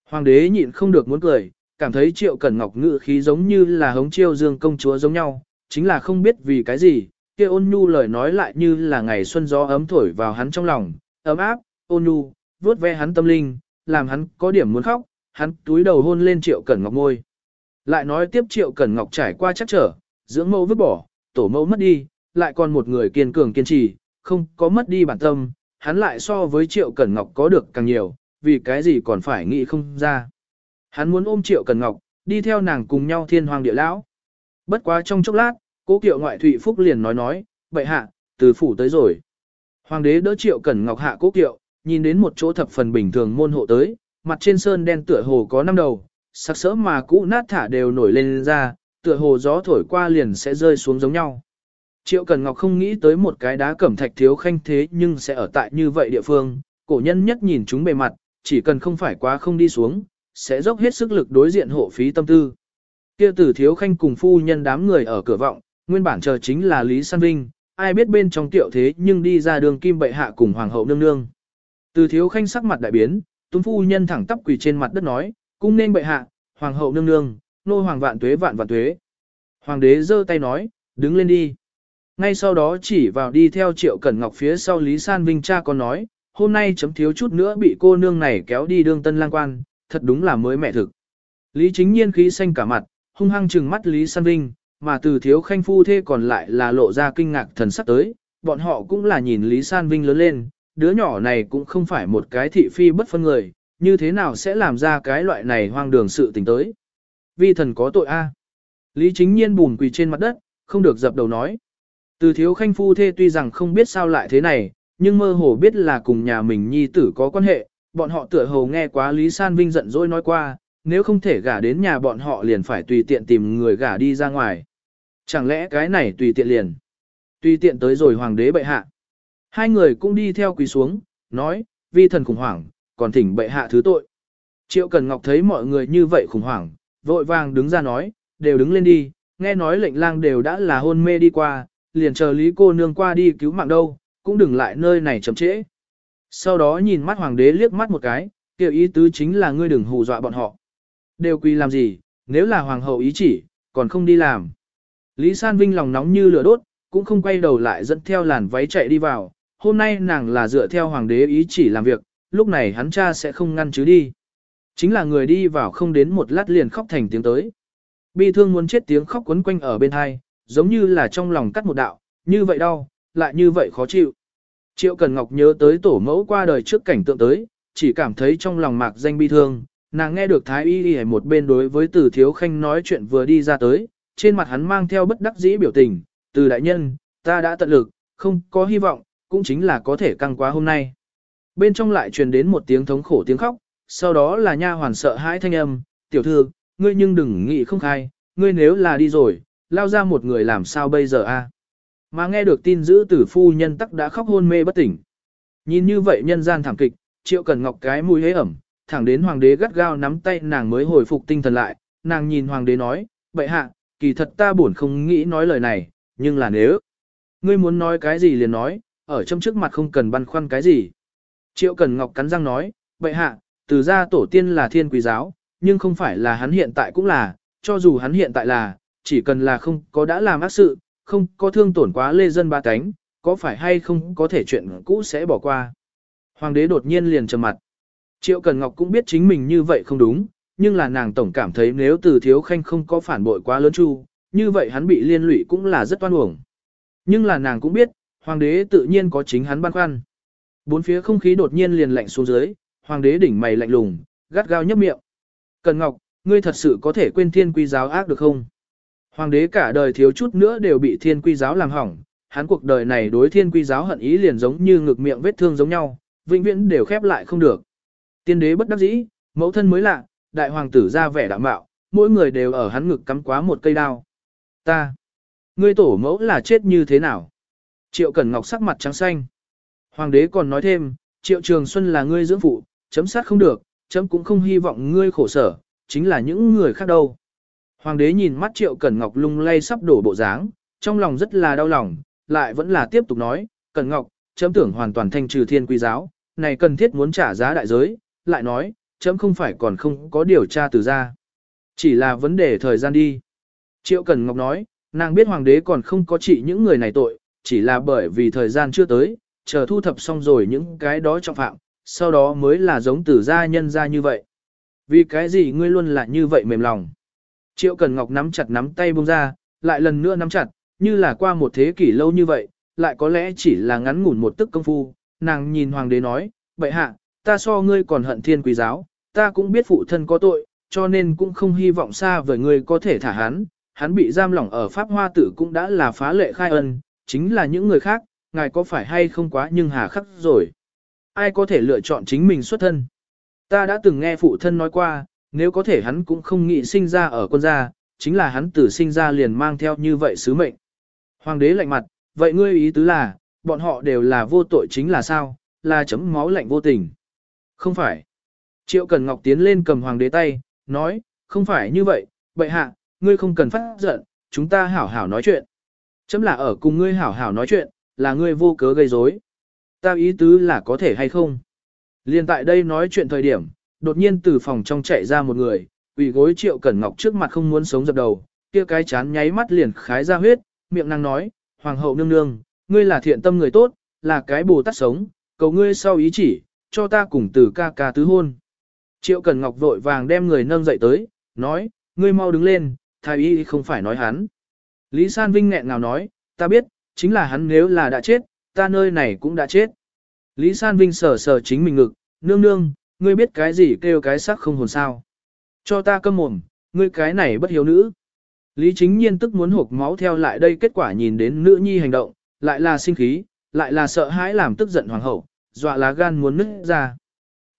Hoàng đế nhịn không được muốn cười, cảm thấy Triệu Cẩn Ngọc ngự khí giống như là hống chiêu dương công chúa giống nhau, chính là không biết vì cái gì, kia ôn nhu lời nói lại như là ngày xuân gió ấm thổi vào hắn trong lòng, ấm áp, ôn nhu, vuốt ve hắn tâm linh, làm hắn có điểm muốn khóc, hắn túi đầu hôn lên Triệu Cẩn Ngọc môi. Lại nói tiếp Triệu Cẩn Ngọc trải qua chắc trở, dưỡng mẫu vứt bỏ, tổ mẫu mất đi, lại còn một người kiên cường kiên trì, không có mất đi bản tâm, hắn lại so với Triệu Cẩn Ngọc có được càng nhiều, vì cái gì còn phải nghĩ không ra. Hắn muốn ôm Triệu Cẩn Ngọc, đi theo nàng cùng nhau thiên hoàng địa lão. Bất quá trong chốc lát, cố kiệu ngoại Thụy Phúc liền nói nói, bệ hạ, từ phủ tới rồi. Hoàng đế đỡ Triệu Cẩn Ngọc hạ cố kiệu, nhìn đến một chỗ thập phần bình thường môn hộ tới, mặt trên sơn đen tựa hồ có năm đầu, sắc sỡ mà cũ nát thả đều nổi lên ra, tựa hồ gió thổi qua liền sẽ rơi xuống giống nhau. Triệu Cần Ngọc không nghĩ tới một cái đá cẩm thạch thiếu khanh thế nhưng sẽ ở tại như vậy địa phương, cổ nhân nhất nhìn chúng bề mặt, chỉ cần không phải quá không đi xuống, sẽ dốc hết sức lực đối diện hộ phí tâm tư. Kia tử thiếu khanh cùng phu nhân đám người ở cửa vọng, nguyên bản chờ chính là Lý San Vinh, ai biết bên trong tiệu thế nhưng đi ra đường kim bệ hạ cùng hoàng hậu nương nương. Từ thiếu khanh sắc mặt đại biến, tuấn phu nhân thẳng tắp quỳ trên mặt đất nói, cung nên bệ hạ, hoàng hậu nương nương, nô hoàng vạn tuế vạn vạn tuế. Hoàng đế giơ tay nói, đứng lên đi. Ngay sau đó chỉ vào đi theo triệu cẩn ngọc phía sau Lý San Vinh cha còn nói, hôm nay chấm thiếu chút nữa bị cô nương này kéo đi đương tân lang quan, thật đúng là mới mẹ thực. Lý chính nhiên khí xanh cả mặt, hung hăng trừng mắt Lý San Vinh, mà từ thiếu khanh phu thê còn lại là lộ ra kinh ngạc thần sắc tới, bọn họ cũng là nhìn Lý San Vinh lớn lên, đứa nhỏ này cũng không phải một cái thị phi bất phân người, như thế nào sẽ làm ra cái loại này hoang đường sự tình tới. Vi thần có tội a. Lý chính nhiên bùn quỳ trên mặt đất, không được dập đầu nói. Từ thiếu khanh phu thê tuy rằng không biết sao lại thế này, nhưng mơ hồ biết là cùng nhà mình nhi tử có quan hệ, bọn họ tựa hồ nghe quá Lý San Vinh giận dỗi nói qua, nếu không thể gả đến nhà bọn họ liền phải tùy tiện tìm người gả đi ra ngoài. Chẳng lẽ cái này tùy tiện liền? Tùy tiện tới rồi hoàng đế bệ hạ. Hai người cũng đi theo quỳ xuống, nói, vi thần khủng hoảng, còn thỉnh bệ hạ thứ tội. Triệu Cần Ngọc thấy mọi người như vậy khủng hoảng, vội vàng đứng ra nói, đều đứng lên đi, nghe nói lệnh lang đều đã là hôn mê đi qua, liền chờ lý cô nương qua đi cứu mạng đâu, cũng đừng lại nơi này chậm trễ. Sau đó nhìn mắt hoàng đế liếc mắt một cái, kiểu ý tứ chính là ngươi đừng hù dọa bọn họ. Đều quỳ làm gì, nếu là hoàng hậu ý chỉ, còn không đi làm. Lý San Vinh lòng nóng như lửa đốt, cũng không quay đầu lại dẫn theo làn váy chạy đi vào, hôm nay nàng là dựa theo hoàng đế ý chỉ làm việc, lúc này hắn cha sẽ không ngăn chứ đi. Chính là người đi vào không đến một lát liền khóc thành tiếng tới. Bi thương muốn chết tiếng khóc quấn quanh ở bên hai, giống như là trong lòng cắt một đạo, như vậy đau, lại như vậy khó chịu. Triệu Cần Ngọc nhớ tới tổ mẫu qua đời trước cảnh tượng tới, chỉ cảm thấy trong lòng mạc danh bi thương, nàng nghe được Thái Y Y một bên đối với Từ Thiếu Khanh nói chuyện vừa đi ra tới, trên mặt hắn mang theo bất đắc dĩ biểu tình, từ đại nhân, ta đã tận lực, không có hy vọng, cũng chính là có thể căng quá hôm nay. Bên trong lại truyền đến một tiếng thống khổ tiếng khóc, sau đó là nha hoàn sợ hãi thanh âm, tiểu thư, ngươi nhưng đừng nghĩ không khai, ngươi nếu là đi rồi, lao ra một người làm sao bây giờ a? Mà nghe được tin giữ tử phu nhân tắc đã khóc hôn mê bất tỉnh. Nhìn như vậy nhân gian thảm kịch, triệu cần ngọc cái mùi hế ẩm, thẳng đến hoàng đế gắt gao nắm tay nàng mới hồi phục tinh thần lại, nàng nhìn hoàng đế nói, bệ hạ, kỳ thật ta buồn không nghĩ nói lời này, nhưng là nếu, ngươi muốn nói cái gì liền nói, ở trong trước mặt không cần băn khoăn cái gì. Triệu Cần Ngọc cắn răng nói, bệ hạ, từ ra tổ tiên là thiên quý giáo, nhưng không phải là hắn hiện tại cũng là, cho dù hắn hiện tại là, chỉ cần là không có đã làm ác sự, không có thương tổn quá lê dân ba cánh, có phải hay không có thể chuyện cũ sẽ bỏ qua. Hoàng đế đột nhiên liền trầm mặt. Triệu Cần Ngọc cũng biết chính mình như vậy không đúng, nhưng là nàng tổng cảm thấy nếu từ thiếu khanh không có phản bội quá lớn chu, như vậy hắn bị liên lụy cũng là rất oan uổng. Nhưng là nàng cũng biết, hoàng đế tự nhiên có chính hắn băn khoăn. Bốn phía không khí đột nhiên liền lạnh xuống dưới, hoàng đế đỉnh mày lạnh lùng, gắt gao nhấp miệng. Cần Ngọc, ngươi thật sự có thể quên thiên quy giáo ác được không? Hoàng đế cả đời thiếu chút nữa đều bị thiên quy giáo làm hỏng, hắn cuộc đời này đối thiên quy giáo hận ý liền giống như ngực miệng vết thương giống nhau, vĩnh viễn đều khép lại không được. Tiên đế bất đắc dĩ, mẫu thân mới lạ, đại hoàng tử ra vẻ đạm bạo, mỗi người đều ở hắn ngực cắm quá một cây đao. Ta, ngươi tổ mẫu là chết như thế nào? Triệu Cẩn Ngọc sắc mặt trắng xanh. Hoàng đế còn nói thêm, Triệu Trường Xuân là ngươi dưỡng phụ, chấm sát không được, chấm cũng không hy vọng ngươi khổ sở, chính là những người khác đâu. Hoàng đế nhìn mắt Triệu Cẩn Ngọc lung lay sắp đổ bộ dáng, trong lòng rất là đau lòng, lại vẫn là tiếp tục nói, Cẩn Ngọc, chấm tưởng hoàn toàn thanh trừ thiên quy giáo, này cần thiết muốn trả giá đại giới, lại nói, chấm không phải còn không có điều tra từ ra. Chỉ là vấn đề thời gian đi. Triệu Cẩn Ngọc nói, nàng biết hoàng đế còn không có trị những người này tội, chỉ là bởi vì thời gian chưa tới, chờ thu thập xong rồi những cái đó trọng phạm, sau đó mới là giống tử gia nhân ra như vậy. Vì cái gì ngươi luôn là như vậy mềm lòng. Triệu Cần Ngọc nắm chặt nắm tay buông ra, lại lần nữa nắm chặt, như là qua một thế kỷ lâu như vậy, lại có lẽ chỉ là ngắn ngủn một tức công phu. Nàng nhìn hoàng đế nói, bệ hạ, ta so ngươi còn hận thiên quý giáo, ta cũng biết phụ thân có tội, cho nên cũng không hy vọng xa với ngươi có thể thả hắn. Hắn bị giam lỏng ở Pháp Hoa Tử cũng đã là phá lệ khai ân, chính là những người khác, ngài có phải hay không quá nhưng hà khắc rồi. Ai có thể lựa chọn chính mình xuất thân? Ta đã từng nghe phụ thân nói qua, nếu có thể hắn cũng không nghĩ sinh ra ở quân gia, chính là hắn từ sinh ra liền mang theo như vậy sứ mệnh. Hoàng đế lạnh mặt, vậy ngươi ý tứ là, bọn họ đều là vô tội chính là sao, là chấm máu lạnh vô tình. Không phải. Triệu Cần Ngọc tiến lên cầm hoàng đế tay, nói, không phải như vậy, bệ hạ, ngươi không cần phát giận, chúng ta hảo hảo nói chuyện. Chấm là ở cùng ngươi hảo hảo nói chuyện, là ngươi vô cớ gây rối. Ta ý tứ là có thể hay không. Liên tại đây nói chuyện thời điểm, đột nhiên từ phòng trong chạy ra một người, quỳ gối Triệu Cẩn Ngọc trước mặt không muốn sống dập đầu, kia cái chán nháy mắt liền khái ra huyết, miệng năng nói, Hoàng hậu nương nương, ngươi là thiện tâm người tốt, là cái bồ tát sống, cầu ngươi sau ý chỉ, cho ta cùng từ ca ca tứ hôn. Triệu Cẩn Ngọc vội vàng đem người nâng dậy tới, nói, ngươi mau đứng lên, thái y không phải nói hắn. Lý San Vinh nghẹn ngào nói, ta biết, chính là hắn nếu là đã chết, ta nơi này cũng đã chết. Lý San Vinh sờ sờ chính mình ngực, nương nương, ngươi biết cái gì kêu cái sắc không hồn sao. Cho ta câm mồm, ngươi cái này bất hiếu nữ. Lý chính nhiên tức muốn hộp máu theo lại đây kết quả nhìn đến nữ nhi hành động, lại là sinh khí, lại là sợ hãi làm tức giận hoàng hậu, dọa lá gan muốn nứt ra.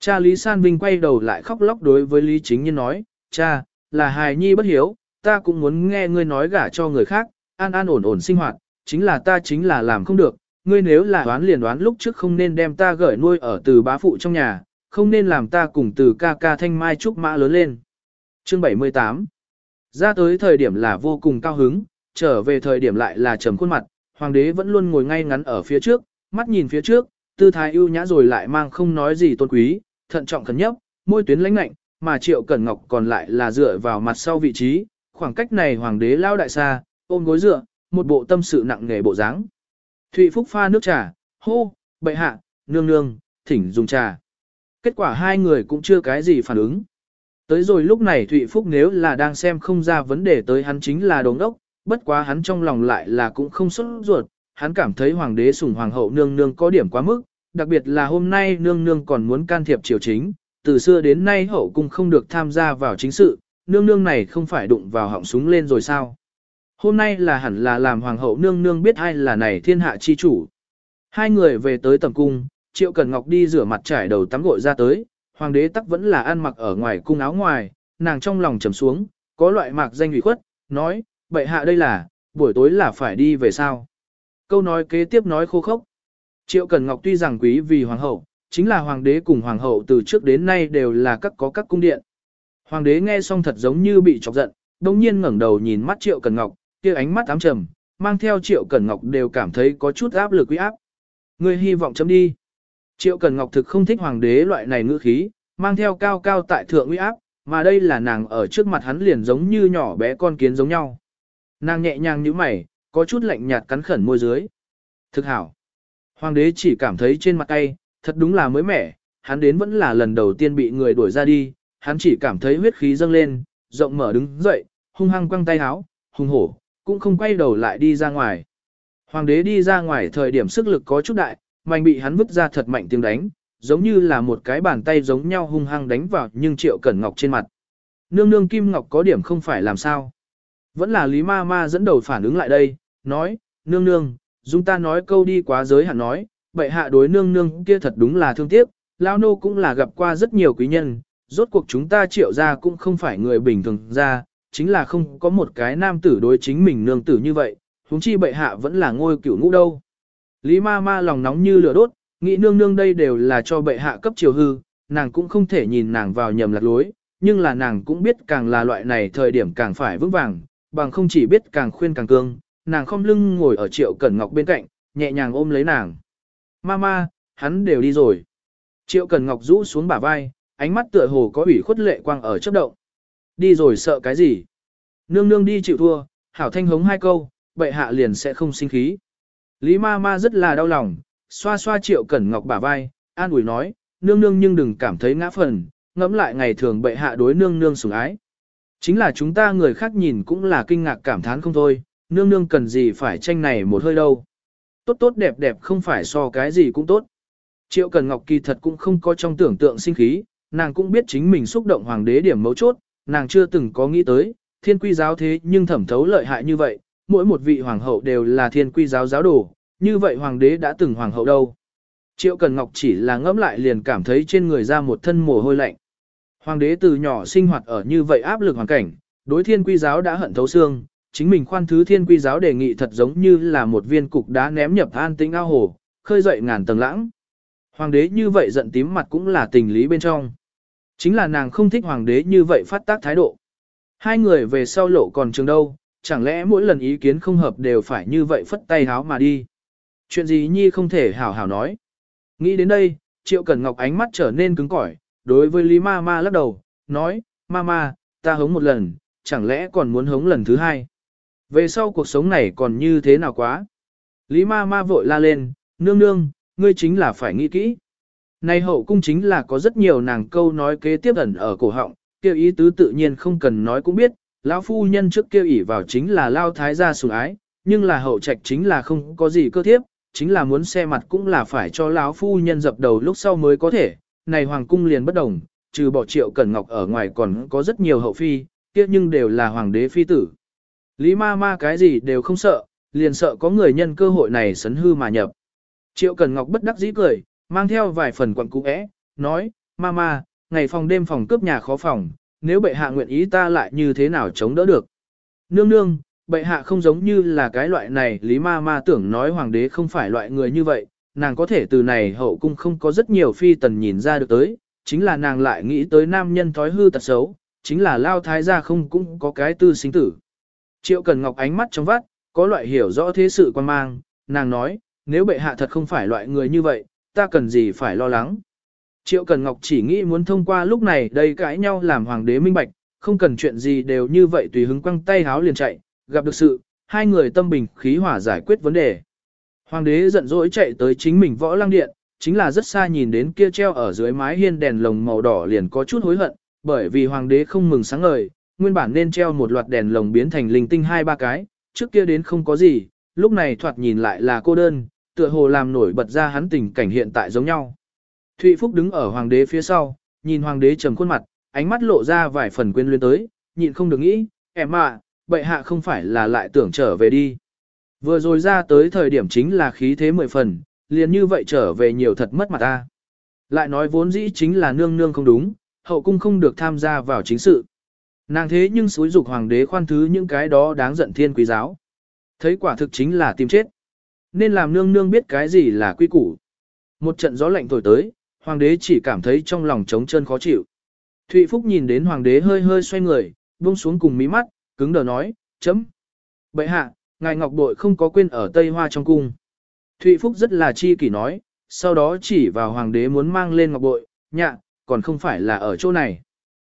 Cha Lý San Vinh quay đầu lại khóc lóc đối với Lý chính nhiên nói, cha, là hài nhi bất hiếu, ta cũng muốn nghe ngươi nói gả cho người khác, an an ổn ổn sinh hoạt, chính là ta chính là làm không được, ngươi nếu là đoán liền đoán lúc trước không nên đem ta gửi nuôi ở từ bá phụ trong nhà, không nên làm ta cùng từ ca ca thanh mai trúc mã lớn lên. Chương 78 Ra tới thời điểm là vô cùng cao hứng, trở về thời điểm lại là trầm khuôn mặt, hoàng đế vẫn luôn ngồi ngay ngắn ở phía trước, mắt nhìn phía trước, tư thái ưu nhã rồi lại mang không nói gì tôn quý, thận trọng khẩn nhấp, môi tuyến lãnh lạnh, mà Triệu Cẩn Ngọc còn lại là dựa vào mặt sau vị trí, khoảng cách này hoàng đế lao đại xa, ôm gối dựa, một bộ tâm sự nặng nề bộ dáng. Thụy Phúc pha nước trà, hô, bệ hạ, nương nương, thỉnh dùng trà. Kết quả hai người cũng chưa cái gì phản ứng. Tới rồi lúc này Thụy Phúc nếu là đang xem không ra vấn đề tới hắn chính là đống đốc, bất quá hắn trong lòng lại là cũng không xuất ruột, hắn cảm thấy hoàng đế sủng hoàng hậu nương nương có điểm quá mức, đặc biệt là hôm nay nương nương còn muốn can thiệp triều chính, từ xưa đến nay hậu cung không được tham gia vào chính sự, nương nương này không phải đụng vào họng súng lên rồi sao. Hôm nay là hẳn là làm hoàng hậu nương nương biết ai là này thiên hạ chi chủ. Hai người về tới tầm cung, Triệu Cần Ngọc đi rửa mặt trải đầu tắm gội ra tới, hoàng đế tắc vẫn là ăn mặc ở ngoài cung áo ngoài, nàng trong lòng trầm xuống, có loại mạc danh ủy khuất, nói, bệ hạ đây là, buổi tối là phải đi về sao. Câu nói kế tiếp nói khô khốc. Triệu Cần Ngọc tuy rằng quý vì hoàng hậu, chính là hoàng đế cùng hoàng hậu từ trước đến nay đều là các có các cung điện. Hoàng đế nghe xong thật giống như bị chọc giận, đồng nhiên ngẩng đầu nhìn mắt Triệu Cần Ngọc, kia ánh mắt ám trầm, mang theo Triệu cẩn Ngọc đều cảm thấy có chút áp lực quý áp. Ngươi hy vọng chấm đi. Triệu cẩn Ngọc thực không thích hoàng đế loại này ngữ khí, mang theo cao cao tại thượng uy áp, mà đây là nàng ở trước mặt hắn liền giống như nhỏ bé con kiến giống nhau. Nàng nhẹ nhàng như mày, có chút lạnh nhạt cắn khẩn môi dưới. Thực hảo. Hoàng đế chỉ cảm thấy trên mặt tay, thật đúng là mới mẻ, hắn đến vẫn là lần đầu tiên bị người đuổi ra đi, hắn chỉ cảm thấy huyết khí dâng lên, rộng mở đứng dậy, hung hăng quăng tay háo, hung hổ, cũng không quay đầu lại đi ra ngoài. Hoàng đế đi ra ngoài thời điểm sức lực có chút đại, mạnh bị hắn vứt ra thật mạnh tiếng đánh, giống như là một cái bàn tay giống nhau hung hăng đánh vào nhưng triệu cẩn ngọc trên mặt. Nương nương kim ngọc có điểm không phải làm sao. Vẫn là Lý Ma Ma dẫn đầu phản ứng lại đây, nói, nương nương, dung ta nói câu đi quá giới hạn nói, bệ hạ đối nương nương kia thật đúng là thương tiếc, lao nô cũng là gặp qua rất nhiều quý nhân, rốt cuộc chúng ta triệu ra cũng không phải người bình thường ra, chính là không có một cái nam tử đối chính mình nương tử như vậy, huống chi bệ hạ vẫn là ngôi cửu ngũ đâu. Lý ma ma lòng nóng như lửa đốt, nghĩ nương nương đây đều là cho bệ hạ cấp triều hư, nàng cũng không thể nhìn nàng vào nhầm lạc lối, nhưng là nàng cũng biết càng là loại này thời điểm càng phải vững vàng, bằng không chỉ biết càng khuyên càng cương, nàng không lưng ngồi ở triệu cẩn ngọc bên cạnh, nhẹ nhàng ôm lấy nàng. Ma Ma, hắn đều đi rồi. Triệu cẩn ngọc rũ xuống bả vai, ánh mắt tựa hồ có ủy khuất lệ quang ở chớp động. Đi rồi sợ cái gì? Nương nương đi chịu thua, hảo thanh hống hai câu, bệ hạ liền sẽ không sinh khí. Lý ma ma rất là đau lòng, xoa xoa triệu cẩn ngọc bả vai, an ủi nói, nương nương nhưng đừng cảm thấy ngã phần, ngẫm lại ngày thường bệ hạ đối nương nương sủng ái. Chính là chúng ta người khác nhìn cũng là kinh ngạc cảm thán không thôi, nương nương cần gì phải tranh này một hơi đâu. Tốt tốt đẹp đẹp không phải so cái gì cũng tốt. Triệu Cần Ngọc kỳ thật cũng không có trong tưởng tượng sinh khí, nàng cũng biết chính mình xúc động hoàng đế điểm mấu chốt, nàng chưa từng có nghĩ tới, thiên quy giáo thế nhưng thẩm thấu lợi hại như vậy, mỗi một vị hoàng hậu đều là thiên quy giáo giáo đồ, như vậy hoàng đế đã từng hoàng hậu đâu. Triệu Cần Ngọc chỉ là ngẫm lại liền cảm thấy trên người ra một thân mồ hôi lạnh. Hoàng đế từ nhỏ sinh hoạt ở như vậy áp lực hoàn cảnh, đối thiên quy giáo đã hận thấu xương, chính mình khoan thứ thiên quy giáo đề nghị thật giống như là một viên cục đá ném nhập an tĩnh ao hồ, khơi dậy ngàn tầng lãng. Hoàng đế như vậy giận tím mặt cũng là tình lý bên trong. Chính là nàng không thích hoàng đế như vậy phát tác thái độ. Hai người về sau lộ còn trường đâu, chẳng lẽ mỗi lần ý kiến không hợp đều phải như vậy phất tay háo mà đi. Chuyện gì nhi không thể hảo hảo nói. Nghĩ đến đây, Triệu Cẩn Ngọc ánh mắt trở nên cứng cỏi, đối với Lý Ma Ma lắc đầu, nói, Ma Ma, ta hống một lần, chẳng lẽ còn muốn hống lần thứ hai. Về sau cuộc sống này còn như thế nào quá? Lý Ma Ma vội la lên, nương nương, ngươi chính là phải nghĩ kỹ. Này hậu cung chính là có rất nhiều nàng câu nói kế tiếp ẩn ở cổ họng, kêu ý tứ tự nhiên không cần nói cũng biết, lão phu nhân trước kêu ỉ vào chính là lao thái gia sủng ái, nhưng là hậu trạch chính là không có gì cơ thiếp, chính là muốn xe mặt cũng là phải cho lão phu nhân dập đầu lúc sau mới có thể, này hoàng cung liền bất đồng, trừ bỏ triệu cẩn ngọc ở ngoài còn có rất nhiều hậu phi, kia nhưng đều là hoàng đế phi tử. Lý ma ma cái gì đều không sợ, liền sợ có người nhân cơ hội này sấn hư mà nhập. Triệu cẩn Ngọc bất đắc dĩ cười, mang theo vài phần quặng cũ é, nói, mama, ngày phòng đêm phòng cướp nhà khó phòng, nếu bệ hạ nguyện ý ta lại như thế nào chống đỡ được. Nương nương, bệ hạ không giống như là cái loại này, Lý ma ma tưởng nói hoàng đế không phải loại người như vậy, nàng có thể từ này hậu cung không có rất nhiều phi tần nhìn ra được tới, chính là nàng lại nghĩ tới nam nhân thói hư tật xấu, chính là lao thái gia không cũng có cái tư sinh tử. Triệu Cần Ngọc ánh mắt trong vắt, có loại hiểu rõ thế sự quan mang, nàng nói, nếu bệ hạ thật không phải loại người như vậy, ta cần gì phải lo lắng. Triệu Cần Ngọc chỉ nghĩ muốn thông qua lúc này đây cãi nhau làm hoàng đế minh bạch, không cần chuyện gì đều như vậy tùy hứng quăng tay háo liền chạy, gặp được sự, hai người tâm bình khí hỏa giải quyết vấn đề. Hoàng đế giận dỗi chạy tới chính mình võ lăng điện, chính là rất xa nhìn đến kia treo ở dưới mái hiên đèn lồng màu đỏ liền có chút hối hận, bởi vì hoàng đế không mừng sáng ngời, nguyên bản nên treo một loạt đèn lồng biến thành linh tinh hai ba cái, trước kia đến không có gì, lúc này thoạt nhìn lại là cô đơn, tựa hồ làm nổi bật ra hắn tình cảnh hiện tại giống nhau. Thụy Phúc đứng ở hoàng đế phía sau, nhìn hoàng đế trầm khuôn mặt, ánh mắt lộ ra vài phần quyến luyến tới, nhịn không được nghĩ, em à, bệ hạ không phải là lại tưởng trở về đi. Vừa rồi ra tới thời điểm chính là khí thế mười phần, liền như vậy trở về nhiều thật mất mặt ta. Lại nói vốn dĩ chính là nương nương không đúng, hậu cung không được tham gia vào chính sự. Nàng thế nhưng xúi dục hoàng đế khoan thứ những cái đó đáng giận thiên quý giáo. Thấy quả thực chính là tìm chết. Nên làm nương nương biết cái gì là quy củ. Một trận gió lạnh thổi tới, hoàng đế chỉ cảm thấy trong lòng trống chân khó chịu. Thụy Phúc nhìn đến hoàng đế hơi hơi xoay người, buông xuống cùng mí mắt, cứng đờ nói, chấm. Bệ hạ, ngài ngọc bội không có quên ở Tây Hoa trong cung. Thụy Phúc rất là chi kỷ nói, sau đó chỉ vào hoàng đế muốn mang lên ngọc bội, nhạ, còn không phải là ở chỗ này.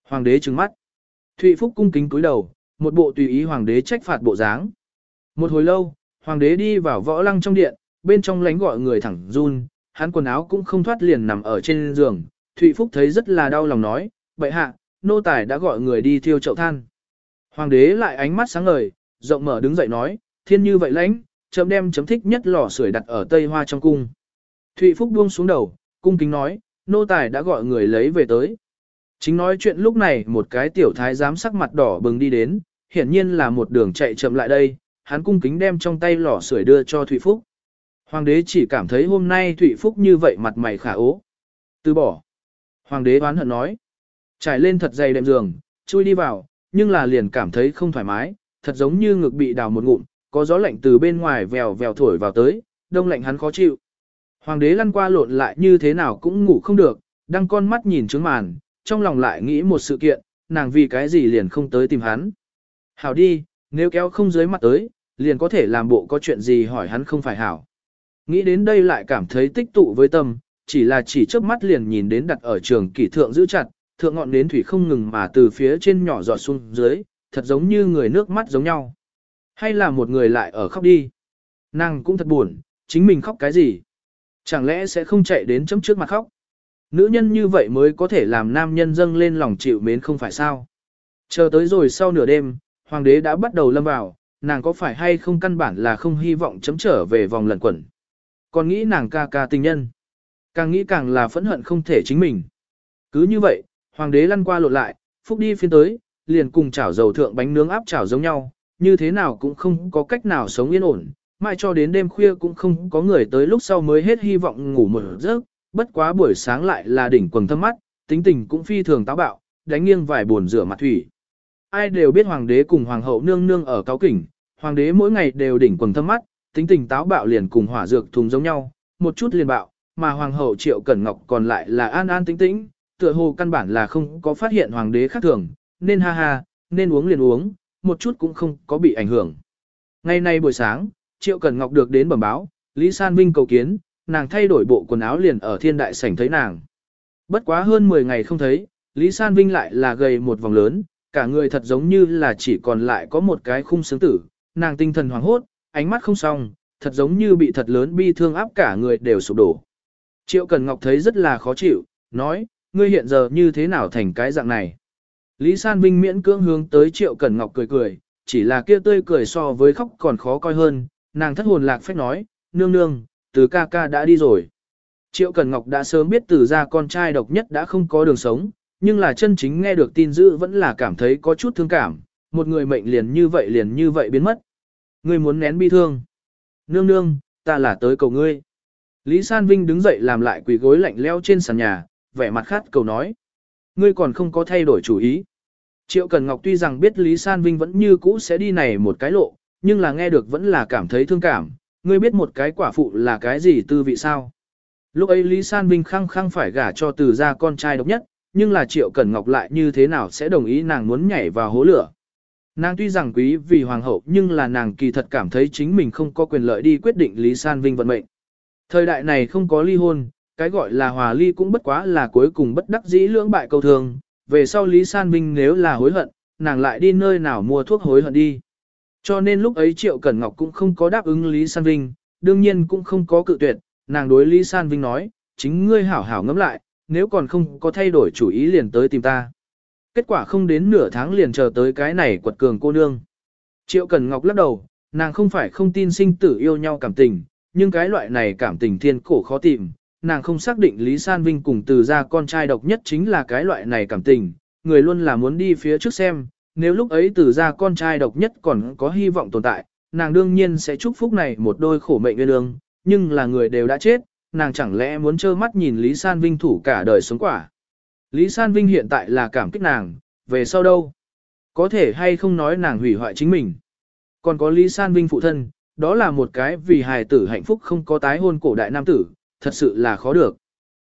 Hoàng đế trừng mắt. Thụy Phúc cung kính cúi đầu, một bộ tùy ý hoàng đế trách phạt bộ dáng. Một hồi lâu, hoàng đế đi vào võ lăng trong điện, bên trong lánh gọi người thẳng run, hắn quần áo cũng không thoát liền nằm ở trên giường. Thụy Phúc thấy rất là đau lòng nói, bệ hạ, nô tài đã gọi người đi thiêu chậu than. Hoàng đế lại ánh mắt sáng ngời, rộng mở đứng dậy nói, thiên như vậy lãnh, chấm đem chấm thích nhất lò sưởi đặt ở tây hoa trong cung. Thụy Phúc buông xuống đầu, cung kính nói, nô tài đã gọi người lấy về tới. Chính nói chuyện lúc này một cái tiểu thái giám sắc mặt đỏ bừng đi đến, hiển nhiên là một đường chạy chậm lại đây, hắn cung kính đem trong tay lò sưởi đưa cho Thụy Phúc. Hoàng đế chỉ cảm thấy hôm nay Thụy Phúc như vậy mặt mày khả ố. Từ bỏ. Hoàng đế oán hận nói. Trải lên thật dày đệm giường, chui đi vào, nhưng là liền cảm thấy không thoải mái, thật giống như ngực bị đào một ngụm, có gió lạnh từ bên ngoài vèo vèo thổi vào tới, đông lạnh hắn khó chịu. Hoàng đế lăn qua lộn lại như thế nào cũng ngủ không được, đang con mắt nhìn trướng màn, trong lòng lại nghĩ một sự kiện, nàng vì cái gì liền không tới tìm hắn. Hảo đi, nếu kéo không dưới mặt tới, liền có thể làm bộ có chuyện gì hỏi hắn không phải hảo. Nghĩ đến đây lại cảm thấy tích tụ với tâm, chỉ là chỉ trước mắt liền nhìn đến đặt ở trường kỷ thượng giữ chặt, thượng ngọn nến thủy không ngừng mà từ phía trên nhỏ giọt xuống dưới, thật giống như người nước mắt giống nhau. Hay là một người lại ở khóc đi. Nàng cũng thật buồn, chính mình khóc cái gì? Chẳng lẽ sẽ không chạy đến chấm trước mặt khóc? Nữ nhân như vậy mới có thể làm nam nhân dâng lên lòng chịu mến không phải sao? Chờ tới rồi sau nửa đêm, hoàng đế đã bắt đầu lâm vào, nàng có phải hay không căn bản là không hy vọng chấm trở về vòng lẩn quẩn. Còn nghĩ nàng ca ca tình nhân. Càng nghĩ càng là phẫn hận không thể chính mình. Cứ như vậy, hoàng đế lăn qua lộn lại, phúc đi phiên tới, liền cùng chảo dầu thượng bánh nướng áp chảo giống nhau, như thế nào cũng không có cách nào sống yên ổn, mai cho đến đêm khuya cũng không có người tới lúc sau mới hết hy vọng ngủ một giấc, bất quá buổi sáng lại là đỉnh quần thâm mắt, tính tình cũng phi thường táo bạo, đánh nghiêng vài buồn rửa mặt thủy. Ai đều biết hoàng đế cùng hoàng hậu nương nương ở cáo kỉnh, hoàng đế mỗi ngày đều đỉnh quần thâm mắt, tính tình táo bạo liền cùng hỏa dược thùng giống nhau, một chút liền bạo, mà hoàng hậu triệu cẩn ngọc còn lại là an an tĩnh tĩnh, tựa hồ căn bản là không có phát hiện hoàng đế khác thường, nên ha ha, nên uống liền uống, một chút cũng không có bị ảnh hưởng. Ngày nay buổi sáng, Triệu Cẩn Ngọc được đến bẩm báo, Lý San Vinh cầu kiến, nàng thay đổi bộ quần áo liền ở thiên đại sảnh thấy nàng. Bất quá hơn 10 ngày không thấy, Lý San Vinh lại là gầy một vòng lớn, cả người thật giống như là chỉ còn lại có một cái khung sướng tử, nàng tinh thần hoảng hốt, ánh mắt không xong, thật giống như bị thật lớn bi thương áp cả người đều sụp đổ. Triệu Cần Ngọc thấy rất là khó chịu, nói, ngươi hiện giờ như thế nào thành cái dạng này. Lý San Vinh miễn cưỡng hướng tới Triệu Cần Ngọc cười cười, chỉ là kia tươi cười so với khóc còn khó coi hơn, nàng thất hồn lạc phách nói, nương nương, từ ca ca đã đi rồi. Triệu Cần Ngọc đã sớm biết từ ra con trai độc nhất đã không có đường sống, nhưng là chân chính nghe được tin dữ vẫn là cảm thấy có chút thương cảm, một người mệnh liền như vậy liền như vậy biến mất. Ngươi muốn nén bi thương. Nương nương, ta là tới cầu ngươi. Lý San Vinh đứng dậy làm lại quỳ gối lạnh leo trên sàn nhà, vẻ mặt khát cầu nói. Ngươi còn không có thay đổi chủ ý. Triệu Cần Ngọc tuy rằng biết Lý San Vinh vẫn như cũ sẽ đi này một cái lộ, nhưng là nghe được vẫn là cảm thấy thương cảm. Ngươi biết một cái quả phụ là cái gì tư vị sao? Lúc ấy Lý San Vinh khăng khăng phải gả cho từ gia con trai độc nhất, nhưng là Triệu Cẩn Ngọc lại như thế nào sẽ đồng ý nàng muốn nhảy vào hố lửa. Nàng tuy rằng quý vì hoàng hậu nhưng là nàng kỳ thật cảm thấy chính mình không có quyền lợi đi quyết định Lý San Vinh vận mệnh. Thời đại này không có ly hôn, cái gọi là hòa ly cũng bất quá là cuối cùng bất đắc dĩ lưỡng bại câu thường, về sau Lý San Vinh nếu là hối hận, nàng lại đi nơi nào mua thuốc hối hận đi. Cho nên lúc ấy Triệu Cẩn Ngọc cũng không có đáp ứng Lý San Vinh, đương nhiên cũng không có cự tuyệt, nàng đối Lý San Vinh nói, chính ngươi hảo hảo ngẫm lại, nếu còn không có thay đổi chủ ý liền tới tìm ta. Kết quả không đến nửa tháng liền chờ tới cái này quật cường cô nương. Triệu Cần Ngọc lắc đầu, nàng không phải không tin sinh tử yêu nhau cảm tình, nhưng cái loại này cảm tình thiên cổ khó tìm, nàng không xác định Lý San Vinh cùng từ ra con trai độc nhất chính là cái loại này cảm tình, người luôn là muốn đi phía trước xem, nếu lúc ấy từ ra con trai độc nhất còn có hy vọng tồn tại, nàng đương nhiên sẽ chúc phúc này một đôi khổ mệnh nguyên ương, nhưng là người đều đã chết, nàng chẳng lẽ muốn trơ mắt nhìn Lý San Vinh thủ cả đời sống quả. Lý San Vinh hiện tại là cảm kích nàng, về sau đâu? Có thể hay không nói nàng hủy hoại chính mình. Còn có Lý San Vinh phụ thân, đó là một cái vì hài tử hạnh phúc không có tái hôn cổ đại nam tử, thật sự là khó được.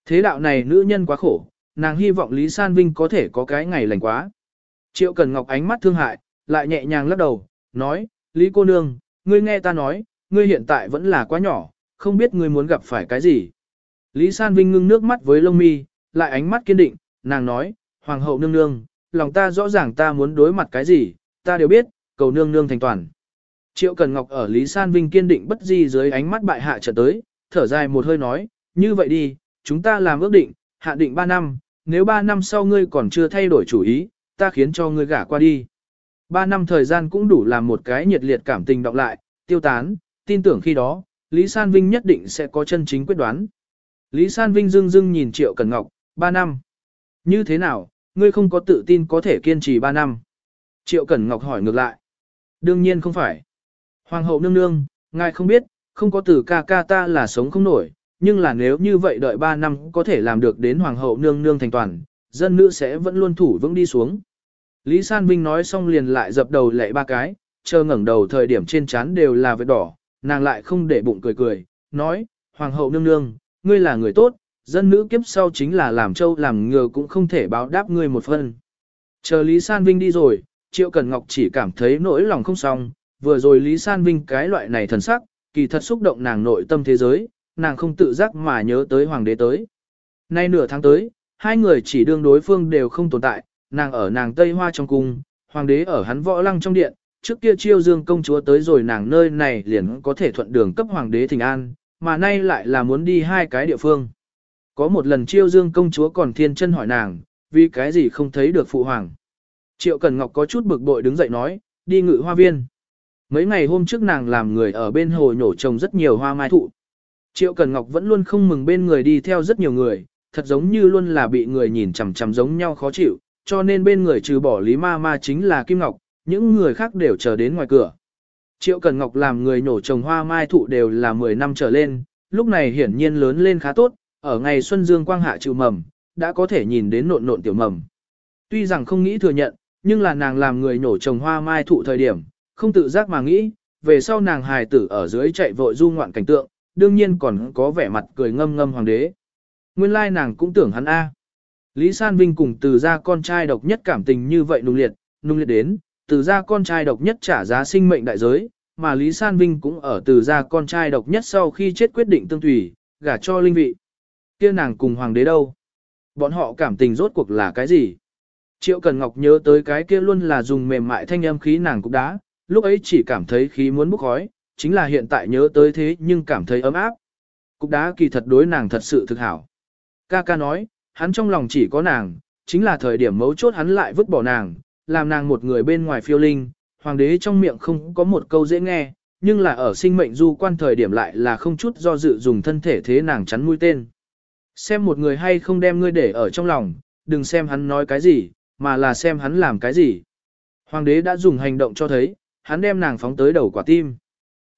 Thế đạo này nữ nhân quá khổ, nàng hy vọng Lý San Vinh có thể có cái ngày lành quá. Triệu Cần Ngọc ánh mắt thương hại, lại nhẹ nhàng lắc đầu, nói, Lý cô nương, ngươi nghe ta nói, ngươi hiện tại vẫn là quá nhỏ, không biết ngươi muốn gặp phải cái gì. Lý San Vinh ngưng nước mắt với lông mi, lại ánh mắt kiên định, nàng nói, Hoàng hậu nương nương, lòng ta rõ ràng ta muốn đối mặt cái gì, ta đều biết, cầu nương nương thành toàn. Triệu Cần Ngọc ở Lý San Vinh kiên định bất di dưới ánh mắt bại hạ trở tới, thở dài một hơi nói, như vậy đi, chúng ta làm ước định, hạ định 3 năm, nếu 3 năm sau ngươi còn chưa thay đổi chủ ý, ta khiến cho ngươi gả qua đi. 3 năm thời gian cũng đủ làm một cái nhiệt liệt cảm tình đọc lại, tiêu tán, tin tưởng khi đó, Lý San Vinh nhất định sẽ có chân chính quyết đoán. Lý San Vinh dưng dưng nhìn Triệu Cần Ngọc, 3 năm. Như thế nào, ngươi không có tự tin có thể kiên trì 3 năm? Triệu Cẩn Ngọc hỏi ngược lại. Đương nhiên không phải. Hoàng hậu nương nương, ngài không biết, không có từ ca ca ta là sống không nổi, nhưng là nếu như vậy đợi 3 năm có thể làm được đến hoàng hậu nương nương thành toàn, dân nữ sẽ vẫn luôn thủ vững đi xuống. Lý San Vinh nói xong liền lại dập đầu lệ ba cái, chờ ngẩng đầu thời điểm trên trán đều là vết đỏ, nàng lại không để bụng cười cười, nói, Hoàng hậu nương nương, ngươi là người tốt, dân nữ kiếp sau chính là làm châu làm ngừa cũng không thể báo đáp ngươi một phần. Chờ Lý San Vinh đi rồi, Triệu Cần Ngọc chỉ cảm thấy nỗi lòng không xong, vừa rồi Lý San Vinh cái loại này thần sắc, kỳ thật xúc động nàng nội tâm thế giới, nàng không tự giác mà nhớ tới hoàng đế tới. Nay nửa tháng tới, hai người chỉ đương đối phương đều không tồn tại, nàng ở nàng Tây Hoa trong cung, hoàng đế ở hắn võ lăng trong điện, trước kia chiêu dương công chúa tới rồi nàng nơi này liền có thể thuận đường cấp hoàng đế thỉnh an, mà nay lại là muốn đi hai cái địa phương. Có một lần chiêu dương công chúa còn thiên chân hỏi nàng, vì cái gì không thấy được phụ hoàng. Triệu Cần Ngọc có chút bực bội đứng dậy nói, đi ngự hoa viên. Mấy ngày hôm trước nàng làm người ở bên hồ nhổ trồng rất nhiều hoa mai thụ. Triệu Cần Ngọc vẫn luôn không mừng bên người đi theo rất nhiều người, thật giống như luôn là bị người nhìn chằm chằm giống nhau khó chịu, cho nên bên người trừ bỏ Lý Ma Ma chính là Kim Ngọc, những người khác đều chờ đến ngoài cửa. Triệu Cần Ngọc làm người nhổ trồng hoa mai thụ đều là 10 năm trở lên, lúc này hiển nhiên lớn lên khá tốt, ở ngày xuân dương quang hạ chịu mầm, đã có thể nhìn đến nộn nộn tiểu mầm. Tuy rằng không nghĩ thừa nhận, nhưng là nàng làm người nổ trồng hoa mai thụ thời điểm, không tự giác mà nghĩ, về sau nàng hài tử ở dưới chạy vội du ngoạn cảnh tượng, đương nhiên còn có vẻ mặt cười ngâm ngâm hoàng đế. Nguyên lai nàng cũng tưởng hắn A. Lý San Vinh cùng từ ra con trai độc nhất cảm tình như vậy nung liệt, nung liệt đến, từ gia con trai độc nhất trả giá sinh mệnh đại giới, mà Lý San Vinh cũng ở từ gia con trai độc nhất sau khi chết quyết định tương thủy gả cho linh vị. Kia nàng cùng hoàng đế đâu? Bọn họ cảm tình rốt cuộc là cái gì? Triệu Cần Ngọc nhớ tới cái kia luôn là dùng mềm mại thanh âm khí nàng cũng đã, lúc ấy chỉ cảm thấy khí muốn bốc khói, chính là hiện tại nhớ tới thế nhưng cảm thấy ấm áp. Cục đá kỳ thật đối nàng thật sự thực hảo. Ca ca nói, hắn trong lòng chỉ có nàng, chính là thời điểm mấu chốt hắn lại vứt bỏ nàng, làm nàng một người bên ngoài phiêu linh, hoàng đế trong miệng không có một câu dễ nghe, nhưng là ở sinh mệnh du quan thời điểm lại là không chút do dự dùng thân thể thế nàng chắn mũi tên. Xem một người hay không đem ngươi để ở trong lòng, đừng xem hắn nói cái gì, mà là xem hắn làm cái gì. Hoàng đế đã dùng hành động cho thấy, hắn đem nàng phóng tới đầu quả tim.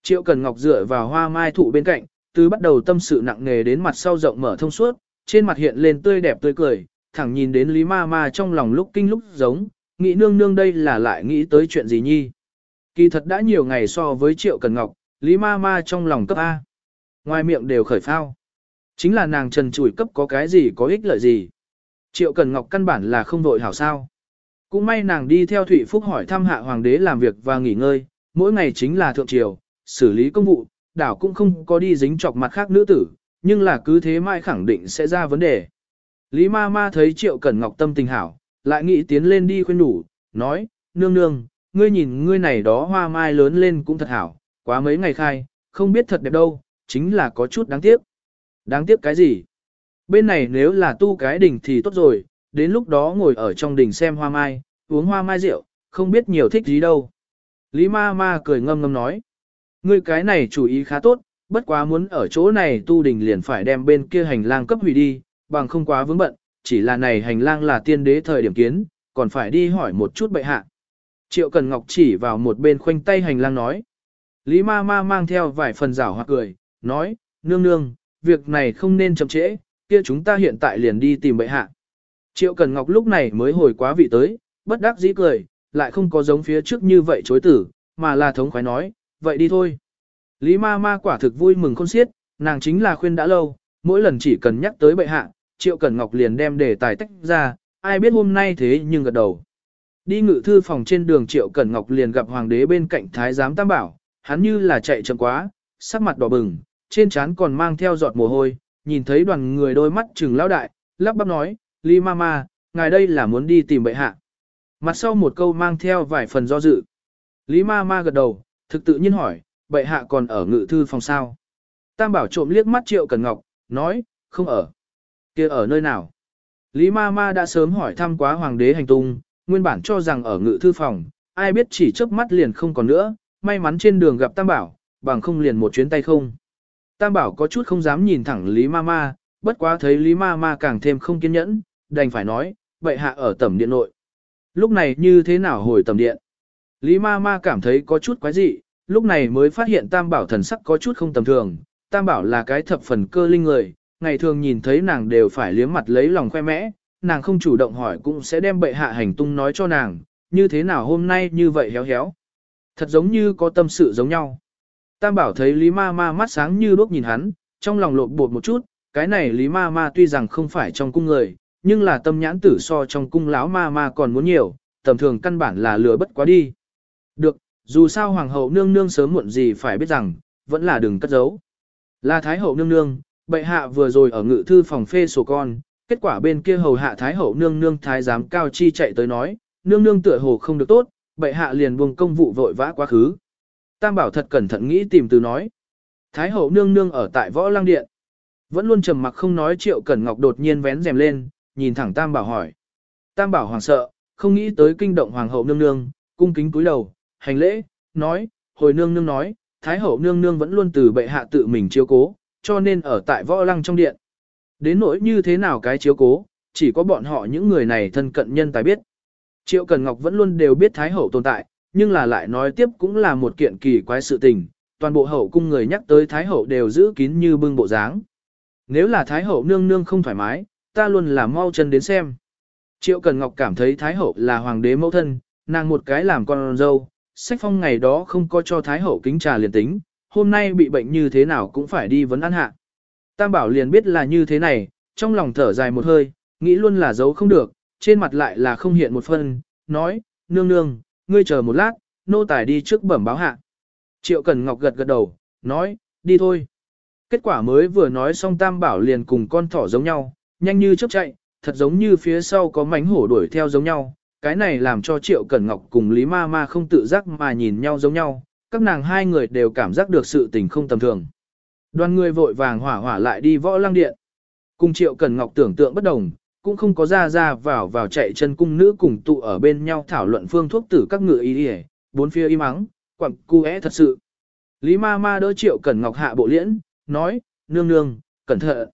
Triệu Cần Ngọc dựa vào hoa mai thụ bên cạnh, từ bắt đầu tâm sự nặng nề đến mặt sau rộng mở thông suốt, trên mặt hiện lên tươi đẹp tươi cười, thẳng nhìn đến Lý Ma Ma trong lòng lúc kinh lúc giống, nghĩ nương nương đây là lại nghĩ tới chuyện gì nhi. Kỳ thật đã nhiều ngày so với Triệu Cần Ngọc, Lý Ma Ma trong lòng cấp A. Ngoài miệng đều khởi phao. Chính là nàng trần chủi cấp có cái gì có ích lợi gì. Triệu Cần Ngọc căn bản là không đội hảo sao. Cũng may nàng đi theo Thụy Phúc hỏi thăm hạ hoàng đế làm việc và nghỉ ngơi, mỗi ngày chính là thượng triều, xử lý công vụ, đảo cũng không có đi dính chọc mặt khác nữ tử, nhưng là cứ thế mai khẳng định sẽ ra vấn đề. Lý ma ma thấy Triệu Cẩn Ngọc tâm tình hảo, lại nghĩ tiến lên đi khuyên đủ, nói, nương nương, ngươi nhìn ngươi này đó hoa mai lớn lên cũng thật hảo, quá mấy ngày khai, không biết thật đẹp đâu, chính là có chút đáng tiếc. Đáng tiếc cái gì? Bên này nếu là tu cái đỉnh thì tốt rồi, đến lúc đó ngồi ở trong đỉnh xem hoa mai, uống hoa mai rượu, không biết nhiều thích gì đâu. Lý ma ma cười ngâm ngâm nói. Ngươi cái này chủ ý khá tốt, bất quá muốn ở chỗ này tu đỉnh liền phải đem bên kia hành lang cấp hủy đi, bằng không quá vướng bận, chỉ là này hành lang là tiên đế thời điểm kiến, còn phải đi hỏi một chút bệ hạ. Triệu Cần Ngọc chỉ vào một bên khoanh tay hành lang nói. Lý ma ma mang theo vài phần rảo hoặc cười, nói, nương nương, việc này không nên chậm trễ, kia chúng ta hiện tại liền đi tìm bệ hạ. Triệu Cần Ngọc lúc này mới hồi quá vị tới, bất đắc dĩ cười, lại không có giống phía trước như vậy chối tử, mà là thống khoái nói, vậy đi thôi. Lý ma ma quả thực vui mừng khôn xiết, nàng chính là khuyên đã lâu, mỗi lần chỉ cần nhắc tới bệ hạ, Triệu cần Ngọc liền đem đề tài tách ra, ai biết hôm nay thế nhưng gật đầu. Đi ngự thư phòng trên đường Triệu Cẩn Ngọc liền gặp hoàng đế bên cạnh thái giám tam bảo, hắn như là chạy chậm quá, sắc mặt đỏ bừng, trên trán còn mang theo giọt mồ hôi, nhìn thấy đoàn người đôi mắt trừng lão đại, lắp bắp nói, Lý Mama, ngài đây là muốn đi tìm bệ hạ. Mặt sau một câu mang theo vài phần do dự. Lý Mama gật đầu, thực tự nhiên hỏi, bệ hạ còn ở ngự thư phòng sao? Tam bảo trộm liếc mắt Triệu Cẩn Ngọc, nói, không ở. kia ở nơi nào? Lý Mama đã sớm hỏi thăm quá hoàng đế hành tung, nguyên bản cho rằng ở ngự thư phòng, ai biết chỉ chớp mắt liền không còn nữa, may mắn trên đường gặp Tam Bảo, bằng không liền một chuyến tay không. Tam Bảo có chút không dám nhìn thẳng Lý Mama, bất quá thấy Lý Mama càng thêm không kiên nhẫn, đành phải nói, vậy hạ ở tầm điện nội. Lúc này như thế nào hồi tầm điện? Lý Mama cảm thấy có chút quái dị, lúc này mới phát hiện Tam Bảo thần sắc có chút không tầm thường. Tam Bảo là cái thập phần cơ linh người, ngày thường nhìn thấy nàng đều phải liếm mặt lấy lòng khoe mẽ, nàng không chủ động hỏi cũng sẽ đem bệ hạ hành tung nói cho nàng, như thế nào hôm nay như vậy héo héo. Thật giống như có tâm sự giống nhau. Tam bảo thấy Lý ma ma mắt sáng như đuốc nhìn hắn, trong lòng lộn bột một chút, cái này Lý ma ma tuy rằng không phải trong cung người, nhưng là tâm nhãn tử so trong cung lão ma ma còn muốn nhiều, tầm thường căn bản là lừa bất quá đi. Được, dù sao hoàng hậu nương nương sớm muộn gì phải biết rằng, vẫn là đừng cất giấu. Là thái hậu nương nương, bệ hạ vừa rồi ở ngự thư phòng phê sổ con, kết quả bên kia hầu hạ thái hậu nương nương thái giám cao chi chạy tới nói, nương nương tựa hồ không được tốt, bệ hạ liền buông công vụ vội vã quá khứ. Tam bảo thật cẩn thận nghĩ tìm từ nói. Thái hậu nương nương ở tại võ lang điện. Vẫn luôn trầm mặc không nói triệu cẩn ngọc đột nhiên vén rèm lên, nhìn thẳng tam bảo hỏi. Tam bảo hoàng sợ, không nghĩ tới kinh động hoàng hậu nương nương, cung kính cúi đầu, hành lễ, nói, hồi nương nương nói, thái hậu nương nương vẫn luôn từ bệ hạ tự mình chiếu cố, cho nên ở tại võ lăng trong điện. Đến nỗi như thế nào cái chiếu cố, chỉ có bọn họ những người này thân cận nhân tài biết. Triệu Cần Ngọc vẫn luôn đều biết Thái Hậu tồn tại, nhưng là lại nói tiếp cũng là một kiện kỳ quái sự tình, toàn bộ hậu cung người nhắc tới Thái Hậu đều giữ kín như bưng bộ dáng. Nếu là Thái Hậu nương nương không thoải mái, ta luôn là mau chân đến xem. Triệu Cần Ngọc cảm thấy Thái Hậu là hoàng đế mẫu thân, nàng một cái làm con dâu, sách phong ngày đó không có cho Thái Hậu kính trà liền tính, hôm nay bị bệnh như thế nào cũng phải đi vấn ăn hạ. Tam Bảo liền biết là như thế này, trong lòng thở dài một hơi, nghĩ luôn là giấu không được, trên mặt lại là không hiện một phân, nói, nương nương, ngươi chờ một lát, nô tài đi trước bẩm báo hạ. Triệu Cần Ngọc gật gật đầu, nói, đi thôi. Kết quả mới vừa nói xong Tam Bảo liền cùng con thỏ giống nhau, nhanh như chớp chạy, thật giống như phía sau có mánh hổ đuổi theo giống nhau. Cái này làm cho Triệu Cẩn Ngọc cùng Lý Ma Ma không tự giác mà nhìn nhau giống nhau, các nàng hai người đều cảm giác được sự tình không tầm thường. Đoàn người vội vàng hỏa hỏa lại đi võ lăng điện. Cùng Triệu Cẩn Ngọc tưởng tượng bất đồng, cũng không có ra ra vào vào chạy chân cung nữ cùng tụ ở bên nhau thảo luận phương thuốc tử các ngựa y y, bốn phía im ắng, quặng cu é thật sự. Lý ma ma đỡ triệu cẩn ngọc hạ bộ liễn, nói, nương nương, cẩn thận.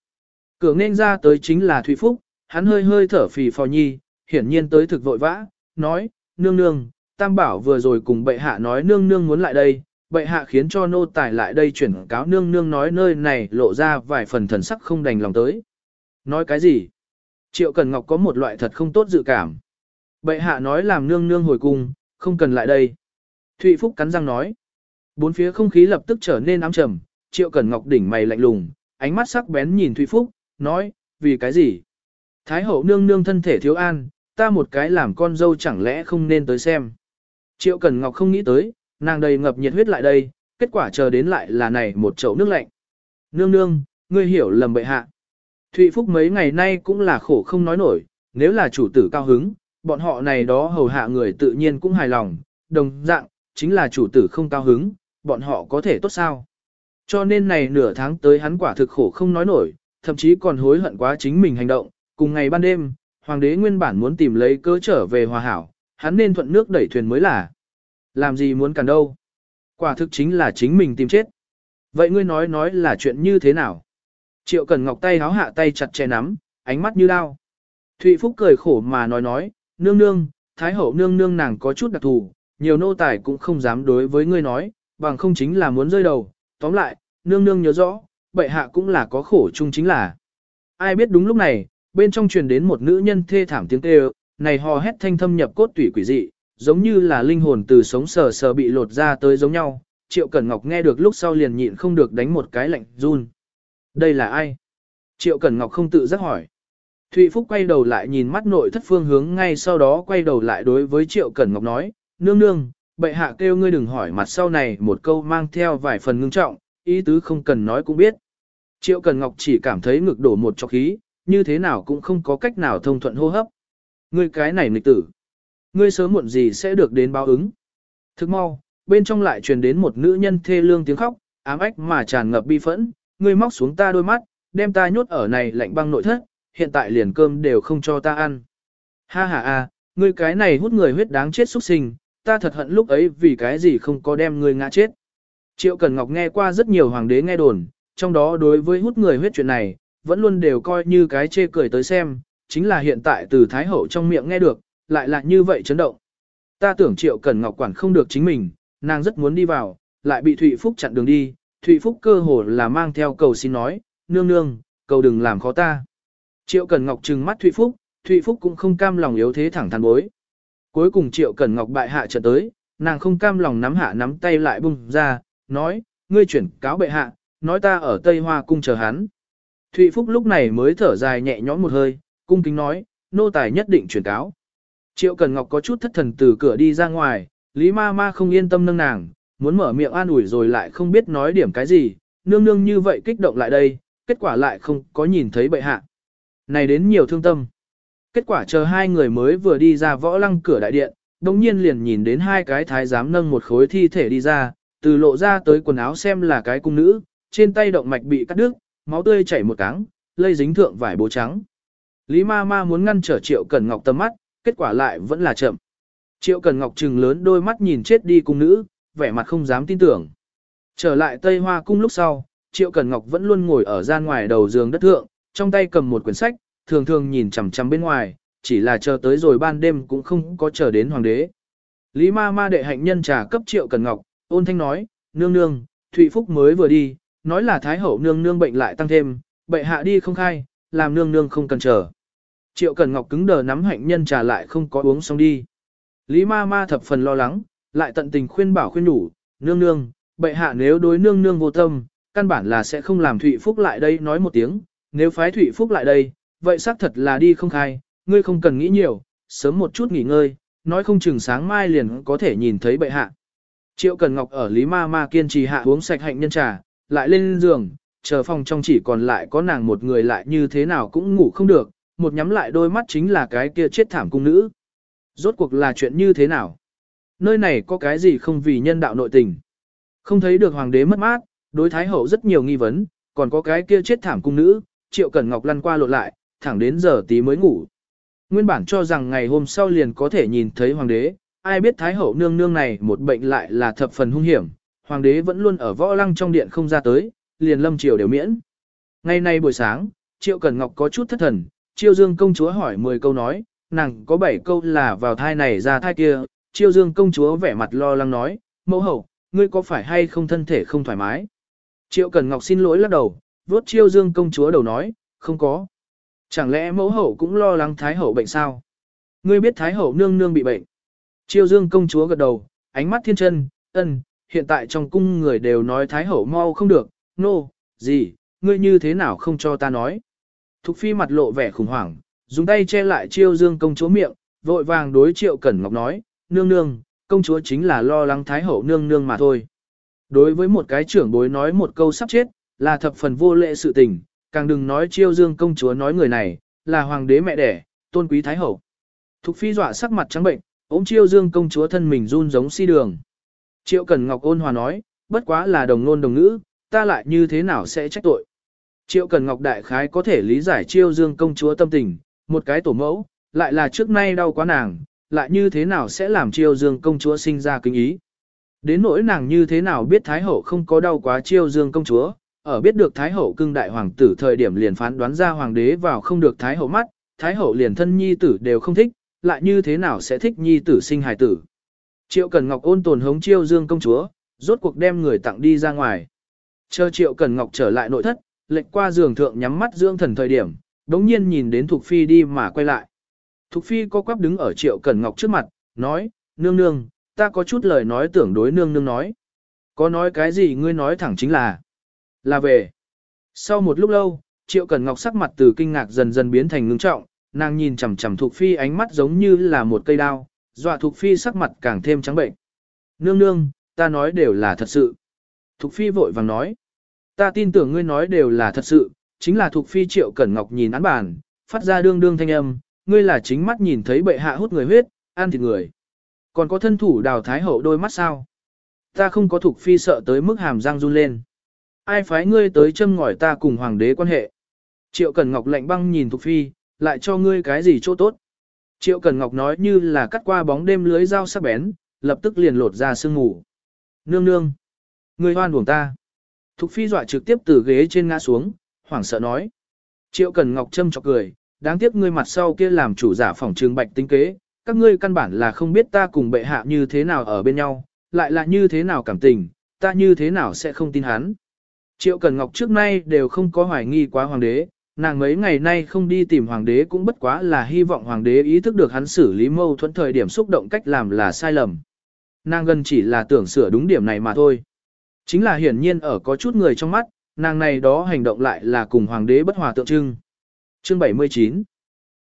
Cửa nên ra tới chính là Thụy Phúc, hắn hơi hơi thở phì phò nhi, hiển nhiên tới thực vội vã, nói, nương nương, Tam Bảo vừa rồi cùng bệ hạ nói nương nương muốn lại đây, bệ hạ khiến cho nô tài lại đây chuyển cáo nương nương nói nơi này lộ ra vài phần thần sắc không đành lòng tới. Nói cái gì? Triệu Cần Ngọc có một loại thật không tốt dự cảm. Bệ hạ nói làm nương nương hồi cung, không cần lại đây. Thụy Phúc cắn răng nói. Bốn phía không khí lập tức trở nên ám trầm, Triệu Cẩn Ngọc đỉnh mày lạnh lùng, ánh mắt sắc bén nhìn Thụy Phúc, nói, vì cái gì? Thái hậu nương nương thân thể thiếu an, ta một cái làm con dâu chẳng lẽ không nên tới xem. Triệu Cẩn Ngọc không nghĩ tới, nàng đầy ngập nhiệt huyết lại đây, kết quả chờ đến lại là này một chậu nước lạnh. Nương nương, ngươi hiểu lầm bệ hạ. Thụy Phúc mấy ngày nay cũng là khổ không nói nổi, nếu là chủ tử cao hứng, bọn họ này đó hầu hạ người tự nhiên cũng hài lòng, đồng dạng, chính là chủ tử không cao hứng, bọn họ có thể tốt sao. Cho nên này nửa tháng tới hắn quả thực khổ không nói nổi, thậm chí còn hối hận quá chính mình hành động, cùng ngày ban đêm, hoàng đế nguyên bản muốn tìm lấy cớ trở về hòa hảo, hắn nên thuận nước đẩy thuyền mới là. Làm gì muốn cản đâu? Quả thực chính là chính mình tìm chết. Vậy ngươi nói nói là chuyện như thế nào? Triệu Cần Ngọc tay háo hạ tay chặt chẽ nắm, ánh mắt như đao. Thụy Phúc cười khổ mà nói nói, nương nương, Thái hậu nương nương nàng có chút đặc thù, nhiều nô tài cũng không dám đối với ngươi nói, bằng không chính là muốn rơi đầu. Tóm lại, nương nương nhớ rõ, bệ hạ cũng là có khổ chung chính là. Ai biết đúng lúc này, bên trong truyền đến một nữ nhân thê thảm tiếng kêu, này hò hét thanh thâm nhập cốt tủy quỷ dị, giống như là linh hồn từ sống sờ sờ bị lột ra tới giống nhau. Triệu Cẩn Ngọc nghe được lúc sau liền nhịn không được đánh một cái lạnh run. Đây là ai? Triệu Cẩn Ngọc không tự giác hỏi. Thụy Phúc quay đầu lại nhìn mắt nội thất phương hướng ngay sau đó quay đầu lại đối với Triệu Cẩn Ngọc nói, nương nương, bệ hạ kêu ngươi đừng hỏi mặt sau này một câu mang theo vài phần ngưng trọng, ý tứ không cần nói cũng biết. Triệu Cẩn Ngọc chỉ cảm thấy ngực đổ một chọc khí, như thế nào cũng không có cách nào thông thuận hô hấp. Ngươi cái này nghịch tử. Ngươi sớm muộn gì sẽ được đến báo ứng. Thức mau, bên trong lại truyền đến một nữ nhân thê lương tiếng khóc, ám ách mà tràn ngập bi phẫn, ngươi móc xuống ta đôi mắt, đem ta nhốt ở này lạnh băng nội thất, hiện tại liền cơm đều không cho ta ăn. Ha ha a, ngươi cái này hút người huyết đáng chết xuất sinh, ta thật hận lúc ấy vì cái gì không có đem ngươi ngã chết. Triệu Cần Ngọc nghe qua rất nhiều hoàng đế nghe đồn, trong đó đối với hút người huyết chuyện này, vẫn luôn đều coi như cái chê cười tới xem, chính là hiện tại từ Thái Hậu trong miệng nghe được, lại là như vậy chấn động. Ta tưởng Triệu Cần Ngọc quản không được chính mình, nàng rất muốn đi vào, lại bị Thụy Phúc chặn đường đi, Thụy Phúc cơ hồ là mang theo cầu xin nói, nương nương, cầu đừng làm khó ta. Triệu Cần Ngọc trừng mắt Thụy Phúc, Thụy Phúc cũng không cam lòng yếu thế thẳng thắn bối. Cuối cùng Triệu Cần Ngọc bại hạ trận tới, nàng không cam lòng nắm hạ nắm tay lại bung ra, nói, ngươi chuyển cáo bệ hạ, nói ta ở Tây Hoa cung chờ hắn. Thụy Phúc lúc này mới thở dài nhẹ nhõm một hơi, cung kính nói, nô tài nhất định chuyển cáo. Triệu Cần Ngọc có chút thất thần từ cửa đi ra ngoài, Lý Ma Ma không yên tâm nâng nàng, muốn mở miệng an ủi rồi lại không biết nói điểm cái gì, nương nương như vậy kích động lại đây, kết quả lại không có nhìn thấy bệ hạ. Này đến nhiều thương tâm. Kết quả chờ hai người mới vừa đi ra võ lăng cửa đại điện, đồng nhiên liền nhìn đến hai cái thái giám nâng một khối thi thể đi ra, từ lộ ra tới quần áo xem là cái cung nữ, trên tay động mạch bị cắt đứt, máu tươi chảy một cáng, lây dính thượng vải bố trắng. Lý ma ma muốn ngăn trở triệu cẩn ngọc tầm mắt, kết quả lại vẫn là chậm. Triệu cẩn ngọc trừng lớn đôi mắt nhìn chết đi cung nữ, vẻ mặt không dám tin tưởng. Trở lại Tây Hoa cung lúc sau, Triệu Cẩn Ngọc vẫn luôn ngồi ở gian ngoài đầu giường đất thượng, trong tay cầm một quyển sách, thường thường nhìn chằm chằm bên ngoài, chỉ là chờ tới rồi ban đêm cũng không có chờ đến hoàng đế. Lý ma ma đệ hạnh nhân trà cấp Triệu Cẩn Ngọc, ôn thanh nói, nương nương, Thụy Phúc mới vừa đi, nói là Thái Hậu nương nương bệnh lại tăng thêm, bệ hạ đi không khai, làm nương nương không cần chờ. Triệu Cẩn Ngọc cứng đờ nắm hạnh nhân trà lại không có uống xong đi. Lý ma ma thập phần lo lắng, lại tận tình khuyên bảo khuyên nhủ nương nương, bệ hạ nếu đối nương nương vô tâm, căn bản là sẽ không làm Thụy Phúc lại đây nói một tiếng, nếu phái Thụy Phúc lại đây, vậy xác thật là đi không khai, ngươi không cần nghĩ nhiều, sớm một chút nghỉ ngơi, nói không chừng sáng mai liền có thể nhìn thấy bệ hạ. Triệu Cần Ngọc ở Lý Ma Ma kiên trì hạ uống sạch hạnh nhân trà, lại lên giường, chờ phòng trong chỉ còn lại có nàng một người lại như thế nào cũng ngủ không được, một nhắm lại đôi mắt chính là cái kia chết thảm cung nữ. Rốt cuộc là chuyện như thế nào? Nơi này có cái gì không vì nhân đạo nội tình? Không thấy được hoàng đế mất mát, đối thái hậu rất nhiều nghi vấn, còn có cái kia chết thảm cung nữ, Triệu Cẩn Ngọc lăn qua lộn lại, thẳng đến giờ tí mới ngủ. Nguyên bản cho rằng ngày hôm sau liền có thể nhìn thấy hoàng đế, ai biết thái hậu nương nương này một bệnh lại là thập phần hung hiểm, hoàng đế vẫn luôn ở võ lăng trong điện không ra tới, liền lâm triều đều miễn. Ngày nay buổi sáng, Triệu Cẩn Ngọc có chút thất thần, Triệu Dương công chúa hỏi 10 câu nói, nàng có 7 câu là vào thai này ra thai kia, chiêu dương công chúa vẻ mặt lo lắng nói, mẫu hậu, ngươi có phải hay không thân thể không thoải mái? Triệu Cần Ngọc xin lỗi lắc đầu, vuốt chiêu dương công chúa đầu nói, không có. Chẳng lẽ mẫu hậu cũng lo lắng thái hậu bệnh sao? Ngươi biết thái hậu nương nương bị bệnh. Chiêu dương công chúa gật đầu, ánh mắt thiên chân, ân, hiện tại trong cung người đều nói thái hậu mau không được, nô, no, gì, ngươi như thế nào không cho ta nói. Thục phi mặt lộ vẻ khủng hoảng, dùng tay che lại chiêu dương công chúa miệng, vội vàng đối triệu cẩn ngọc nói, nương nương, công chúa chính là lo lắng thái hậu nương nương mà thôi. Đối với một cái trưởng bối nói một câu sắp chết, là thập phần vô lệ sự tình, càng đừng nói chiêu dương công chúa nói người này, là hoàng đế mẹ đẻ, tôn quý thái hậu. Thục phi dọa sắc mặt trắng bệnh, ôm chiêu dương công chúa thân mình run giống si đường. Triệu Cẩn Ngọc ôn hòa nói, bất quá là đồng nôn đồng ngữ, ta lại như thế nào sẽ trách tội. Triệu Cẩn Ngọc đại khái có thể lý giải chiêu dương công chúa tâm tình, một cái tổ mẫu, lại là trước nay đau quá nàng, lại như thế nào sẽ làm chiêu dương công chúa sinh ra kinh ý. Đến nỗi nàng như thế nào biết Thái Hậu không có đau quá chiêu dương công chúa, ở biết được Thái Hậu cưng đại hoàng tử thời điểm liền phán đoán ra hoàng đế vào không được Thái Hậu mắt, Thái Hậu liền thân nhi tử đều không thích, lại như thế nào sẽ thích nhi tử sinh hài tử. Triệu Cần Ngọc ôn tồn hống chiêu dương công chúa, rốt cuộc đem người tặng đi ra ngoài. Chờ Triệu Cần Ngọc trở lại nội thất, lệch qua giường thượng nhắm mắt dưỡng thần thời điểm, đống nhiên nhìn đến Thục Phi đi mà quay lại. Thục Phi có quắp đứng ở Triệu Cẩn Ngọc trước mặt, nói, nương nương, ta có chút lời nói tưởng đối nương nương nói. Có nói cái gì ngươi nói thẳng chính là, là về. Sau một lúc lâu, Triệu Cẩn Ngọc sắc mặt từ kinh ngạc dần dần biến thành ngưng trọng, nàng nhìn chằm chằm Thục Phi ánh mắt giống như là một cây đao, dọa Thục Phi sắc mặt càng thêm trắng bệnh. Nương nương, ta nói đều là thật sự. Thục Phi vội vàng nói. Ta tin tưởng ngươi nói đều là thật sự, chính là Thục Phi Triệu Cẩn Ngọc nhìn án bàn, phát ra đương đương thanh âm, ngươi là chính mắt nhìn thấy bệ hạ hút người huyết, ăn thịt người. Còn có thân thủ đào thái hậu đôi mắt sao? Ta không có thuộc Phi sợ tới mức hàm răng run lên. Ai phái ngươi tới châm ngòi ta cùng hoàng đế quan hệ? Triệu Cẩn Ngọc lạnh băng nhìn thuộc Phi, lại cho ngươi cái gì chỗ tốt? Triệu Cẩn Ngọc nói như là cắt qua bóng đêm lưới dao sắc bén, lập tức liền lột ra sương ngủ. Nương nương! Ngươi hoan buồng ta! Thục phi dọa trực tiếp từ ghế trên ngã xuống, hoảng sợ nói. Triệu Cần Ngọc châm chọc cười, đáng tiếc ngươi mặt sau kia làm chủ giả phỏng trường bạch tinh kế, các ngươi căn bản là không biết ta cùng bệ hạ như thế nào ở bên nhau, lại là như thế nào cảm tình, ta như thế nào sẽ không tin hắn. Triệu Cần Ngọc trước nay đều không có hoài nghi quá hoàng đế, nàng mấy ngày nay không đi tìm hoàng đế cũng bất quá là hy vọng hoàng đế ý thức được hắn xử lý mâu thuẫn thời điểm xúc động cách làm là sai lầm. Nàng gần chỉ là tưởng sửa đúng điểm này mà thôi. Chính là hiển nhiên ở có chút người trong mắt, nàng này đó hành động lại là cùng hoàng đế bất hòa tượng trưng. Chương 79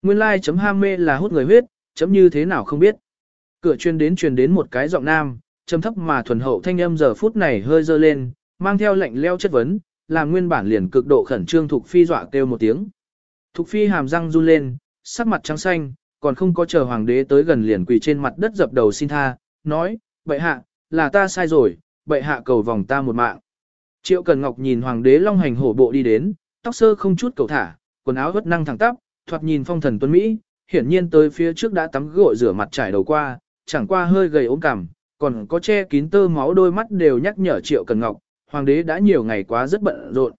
Nguyên lai chấm ham mê là hút người huyết, chấm như thế nào không biết. Cửa chuyên đến truyền đến một cái giọng nam, chấm thấp mà thuần hậu thanh âm giờ phút này hơi dơ lên, mang theo lệnh leo chất vấn, làm nguyên bản liền cực độ khẩn trương Thục Phi dọa kêu một tiếng. Thục Phi hàm răng run lên, sắc mặt trắng xanh, còn không có chờ hoàng đế tới gần liền quỳ trên mặt đất dập đầu xin tha, nói, bệ hạ, là ta sai rồi, bệ hạ cầu vòng ta một mạng. Triệu Cần Ngọc nhìn hoàng đế long hành hổ bộ đi đến, tóc sơ không chút cầu thả, quần áo hất năng thẳng tắp, thoạt nhìn phong thần tuấn Mỹ, hiển nhiên tới phía trước đã tắm gội rửa mặt trải đầu qua, chẳng qua hơi gầy ốm cằm, còn có che kín tơ máu đôi mắt đều nhắc nhở Triệu Cần Ngọc, hoàng đế đã nhiều ngày quá rất bận rộn.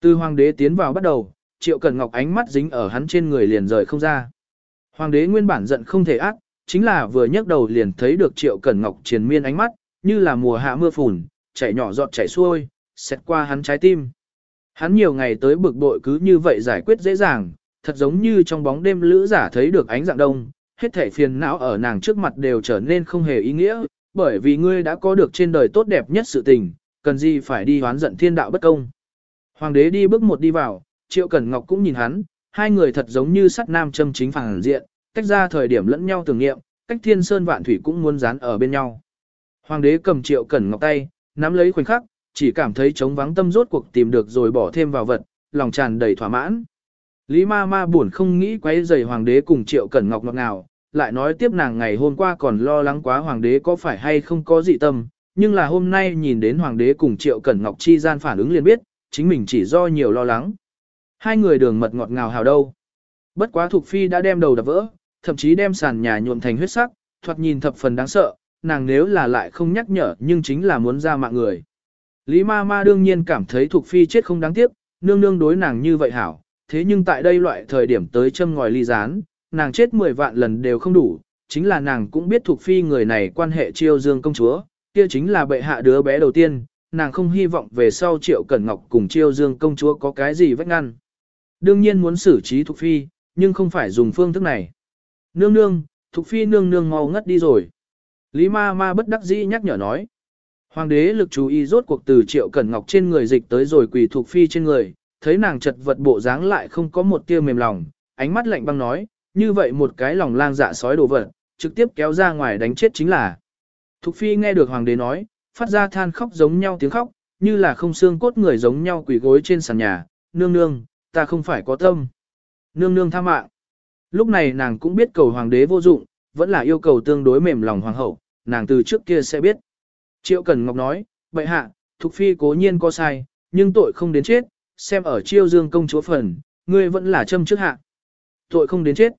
Từ hoàng đế tiến vào bắt đầu, Triệu Cần Ngọc ánh mắt dính ở hắn trên người liền rời không ra. Hoàng đế nguyên bản giận không thể ác, chính là vừa nhấc đầu liền thấy được Triệu Cẩn Ngọc triền miên ánh mắt, như là mùa hạ mưa phùn, chảy nhỏ giọt chảy xuôi, xẹt qua hắn trái tim. Hắn nhiều ngày tới bực bội cứ như vậy giải quyết dễ dàng, thật giống như trong bóng đêm lữ giả thấy được ánh dạng đông, hết thể phiền não ở nàng trước mặt đều trở nên không hề ý nghĩa, bởi vì ngươi đã có được trên đời tốt đẹp nhất sự tình, cần gì phải đi hoán giận thiên đạo bất công. Hoàng đế đi bước một đi vào, Triệu Cẩn Ngọc cũng nhìn hắn, hai người thật giống như sắt nam châm chính phản diện, cách ra thời điểm lẫn nhau tưởng nghiệm, cách thiên sơn vạn thủy cũng muốn dán ở bên nhau. Hoàng đế cầm triệu cẩn ngọc tay, nắm lấy khoảnh khắc, chỉ cảm thấy trống vắng tâm rốt cuộc tìm được rồi bỏ thêm vào vật, lòng tràn đầy thỏa mãn. Lý ma ma buồn không nghĩ quấy rầy hoàng đế cùng triệu cẩn ngọc ngọt nào, lại nói tiếp nàng ngày hôm qua còn lo lắng quá hoàng đế có phải hay không có dị tâm, nhưng là hôm nay nhìn đến hoàng đế cùng triệu cẩn ngọc chi gian phản ứng liền biết, chính mình chỉ do nhiều lo lắng. Hai người đường mật ngọt ngào hào đâu. Bất quá Thục Phi đã đem đầu đập vỡ, thậm chí đem sàn nhà nhuộm thành huyết sắc, thoạt nhìn thập phần đáng sợ, nàng nếu là lại không nhắc nhở nhưng chính là muốn ra mạng người. Lý ma ma đương nhiên cảm thấy Thục Phi chết không đáng tiếc, nương nương đối nàng như vậy hảo, thế nhưng tại đây loại thời điểm tới châm ngòi ly gián, nàng chết 10 vạn lần đều không đủ, chính là nàng cũng biết thuộc phi người này quan hệ chiêu dương công chúa, kia chính là bệ hạ đứa bé đầu tiên, nàng không hy vọng về sau triệu cẩn ngọc cùng chiêu dương công chúa có cái gì vách ngăn. Đương nhiên muốn xử trí thuộc phi, nhưng không phải dùng phương thức này. Nương nương, thuộc phi nương nương mau ngất đi rồi. Lý ma ma bất đắc dĩ nhắc nhở nói. Hoàng đế lực chú ý rốt cuộc từ triệu cẩn ngọc trên người dịch tới rồi quỳ thuộc phi trên người, thấy nàng chật vật bộ dáng lại không có một tia mềm lòng, ánh mắt lạnh băng nói, như vậy một cái lòng lang dạ sói đồ vật, trực tiếp kéo ra ngoài đánh chết chính là. Thục phi nghe được hoàng đế nói, phát ra than khóc giống nhau tiếng khóc, như là không xương cốt người giống nhau quỳ gối trên sàn nhà, nương nương, ta không phải có tâm. Nương nương tha mạng. Lúc này nàng cũng biết cầu hoàng đế vô dụng, vẫn là yêu cầu tương đối mềm lòng hoàng hậu, nàng từ trước kia sẽ biết. Triệu Cần Ngọc nói, bệ hạ, Thục Phi cố nhiên có sai, nhưng tội không đến chết, xem ở chiêu dương công chúa phần, ngươi vẫn là châm trước hạ. Tội không đến chết.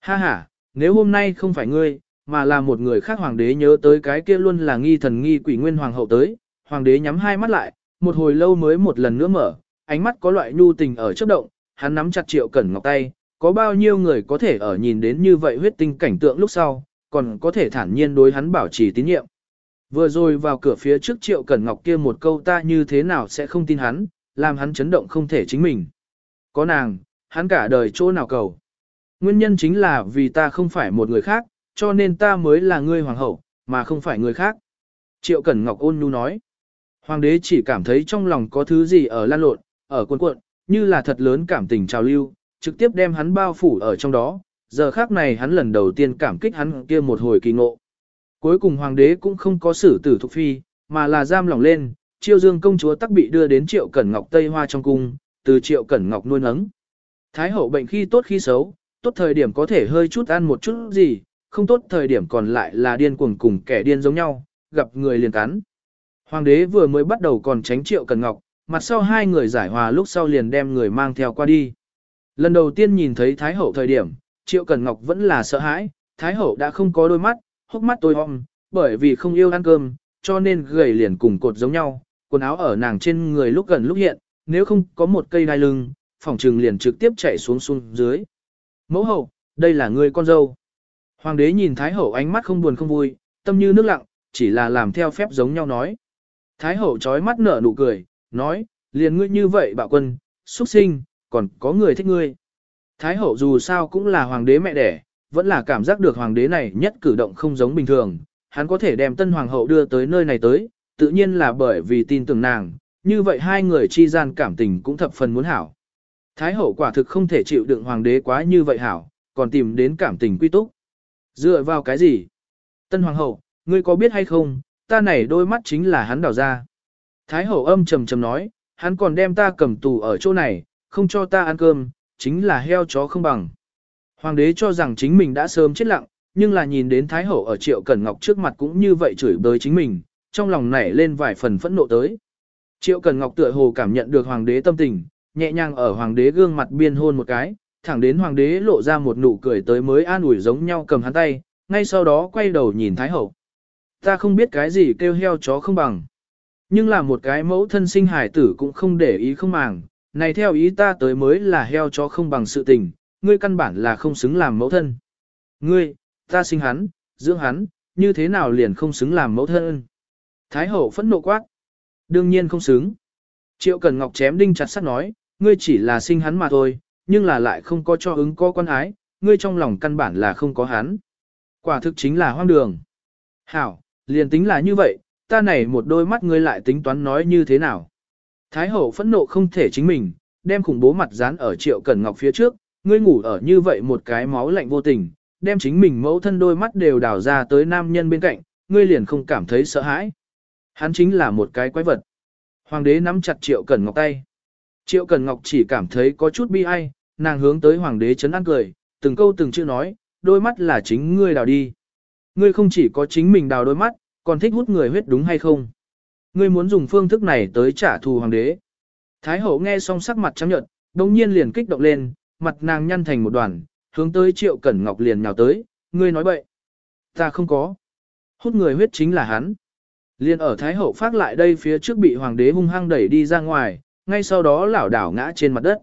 Ha ha, nếu hôm nay không phải ngươi, mà là một người khác hoàng đế nhớ tới cái kia luôn là nghi thần nghi quỷ nguyên hoàng hậu tới, hoàng đế nhắm hai mắt lại, một hồi lâu mới một lần nữa mở, ánh mắt có loại nhu tình ở chớp động, hắn nắm chặt triệu cẩn ngọc tay, có bao nhiêu người có thể ở nhìn đến như vậy huyết tinh cảnh tượng lúc sau, còn có thể thản nhiên đối hắn bảo trì tín nhiệm. Vừa rồi vào cửa phía trước triệu cẩn ngọc kia một câu ta như thế nào sẽ không tin hắn, làm hắn chấn động không thể chính mình. Có nàng, hắn cả đời chỗ nào cầu. Nguyên nhân chính là vì ta không phải một người khác, cho nên ta mới là ngươi hoàng hậu, mà không phải người khác. Triệu Cẩn Ngọc ôn nhu nói. Hoàng đế chỉ cảm thấy trong lòng có thứ gì ở lan lộn, ở cuộn cuộn, như là thật lớn cảm tình trào lưu, trực tiếp đem hắn bao phủ ở trong đó. Giờ khác này hắn lần đầu tiên cảm kích hắn kia một hồi kỳ ngộ. Cuối cùng hoàng đế cũng không có xử tử thuộc phi, mà là giam lòng lên, Chiêu Dương công chúa tắc bị đưa đến Triệu Cẩn Ngọc Tây Hoa trong cung, từ Triệu Cẩn Ngọc nuôi nấng. Thái hậu bệnh khi tốt khi xấu, tốt thời điểm có thể hơi chút ăn một chút gì, không tốt thời điểm còn lại là điên cuồng cùng kẻ điên giống nhau, gặp người liền cắn. Hoàng đế vừa mới bắt đầu còn tránh Triệu Cẩn Ngọc, mặt sau hai người giải hòa lúc sau liền đem người mang theo qua đi. Lần đầu tiên nhìn thấy Thái hậu thời điểm, Triệu Cẩn Ngọc vẫn là sợ hãi, Thái hậu đã không có đôi mắt, hốc mắt tôi om, bởi vì không yêu ăn cơm, cho nên gầy liền cùng cột giống nhau, quần áo ở nàng trên người lúc gần lúc hiện, nếu không có một cây đai lưng, phòng trừng liền trực tiếp chạy xuống xuống dưới. Mẫu hậu, đây là người con dâu. Hoàng đế nhìn Thái hậu ánh mắt không buồn không vui, tâm như nước lặng, chỉ là làm theo phép giống nhau nói. Thái hậu trói mắt nở nụ cười, nói, liền ngươi như vậy bạo quân, xuất sinh, còn có người thích ngươi. Thái hậu dù sao cũng là hoàng đế mẹ đẻ, vẫn là cảm giác được hoàng đế này nhất cử động không giống bình thường, hắn có thể đem tân hoàng hậu đưa tới nơi này tới, tự nhiên là bởi vì tin tưởng nàng, như vậy hai người chi gian cảm tình cũng thập phần muốn hảo. Thái hậu quả thực không thể chịu đựng hoàng đế quá như vậy hảo, còn tìm đến cảm tình quy túc. Dựa vào cái gì? Tân hoàng hậu, ngươi có biết hay không, ta này đôi mắt chính là hắn đào ra. Thái hậu âm trầm trầm nói, hắn còn đem ta cầm tù ở chỗ này, không cho ta ăn cơm, chính là heo chó không bằng. Hoàng đế cho rằng chính mình đã sớm chết lặng, nhưng là nhìn đến Thái hậu ở Triệu Cẩn Ngọc trước mặt cũng như vậy chửi bới chính mình, trong lòng nảy lên vài phần phẫn nộ tới. Triệu Cẩn Ngọc tựa hồ cảm nhận được hoàng đế tâm tình, nhẹ nhàng ở hoàng đế gương mặt biên hôn một cái, thẳng đến hoàng đế lộ ra một nụ cười tới mới an ủi giống nhau cầm hắn tay, ngay sau đó quay đầu nhìn Thái hậu. Ta không biết cái gì kêu heo chó không bằng. Nhưng là một cái mẫu thân sinh hải tử cũng không để ý không màng, này theo ý ta tới mới là heo chó không bằng sự tình, ngươi căn bản là không xứng làm mẫu thân. Ngươi, ta sinh hắn, dưỡng hắn, như thế nào liền không xứng làm mẫu thân. Thái hậu phẫn nộ quát. Đương nhiên không xứng. Triệu Cần Ngọc chém đinh chặt sắt nói, ngươi chỉ là sinh hắn mà thôi, nhưng là lại không có cho ứng có quan ái, ngươi trong lòng căn bản là không có hắn. Quả thực chính là hoang đường. Hảo, liền tính là như vậy, ta này một đôi mắt ngươi lại tính toán nói như thế nào. Thái hậu phẫn nộ không thể chính mình, đem khủng bố mặt dán ở triệu cẩn ngọc phía trước, ngươi ngủ ở như vậy một cái máu lạnh vô tình, đem chính mình mẫu thân đôi mắt đều đào ra tới nam nhân bên cạnh, ngươi liền không cảm thấy sợ hãi. Hắn chính là một cái quái vật. Hoàng đế nắm chặt triệu cẩn ngọc tay. Triệu cẩn ngọc chỉ cảm thấy có chút bi ai, nàng hướng tới hoàng đế chấn an cười, từng câu từng chữ nói, đôi mắt là chính ngươi đào đi. Ngươi không chỉ có chính mình đào đôi mắt, còn thích hút người huyết đúng hay không? Ngươi muốn dùng phương thức này tới trả thù hoàng đế. Thái hậu nghe xong sắc mặt trắng nhợt, đồng nhiên liền kích động lên, mặt nàng nhăn thành một đoàn, hướng tới triệu cẩn ngọc liền nhào tới, ngươi nói bậy. Ta không có. Hút người huyết chính là hắn. Liên ở Thái hậu phát lại đây phía trước bị hoàng đế hung hăng đẩy đi ra ngoài, ngay sau đó lảo đảo ngã trên mặt đất.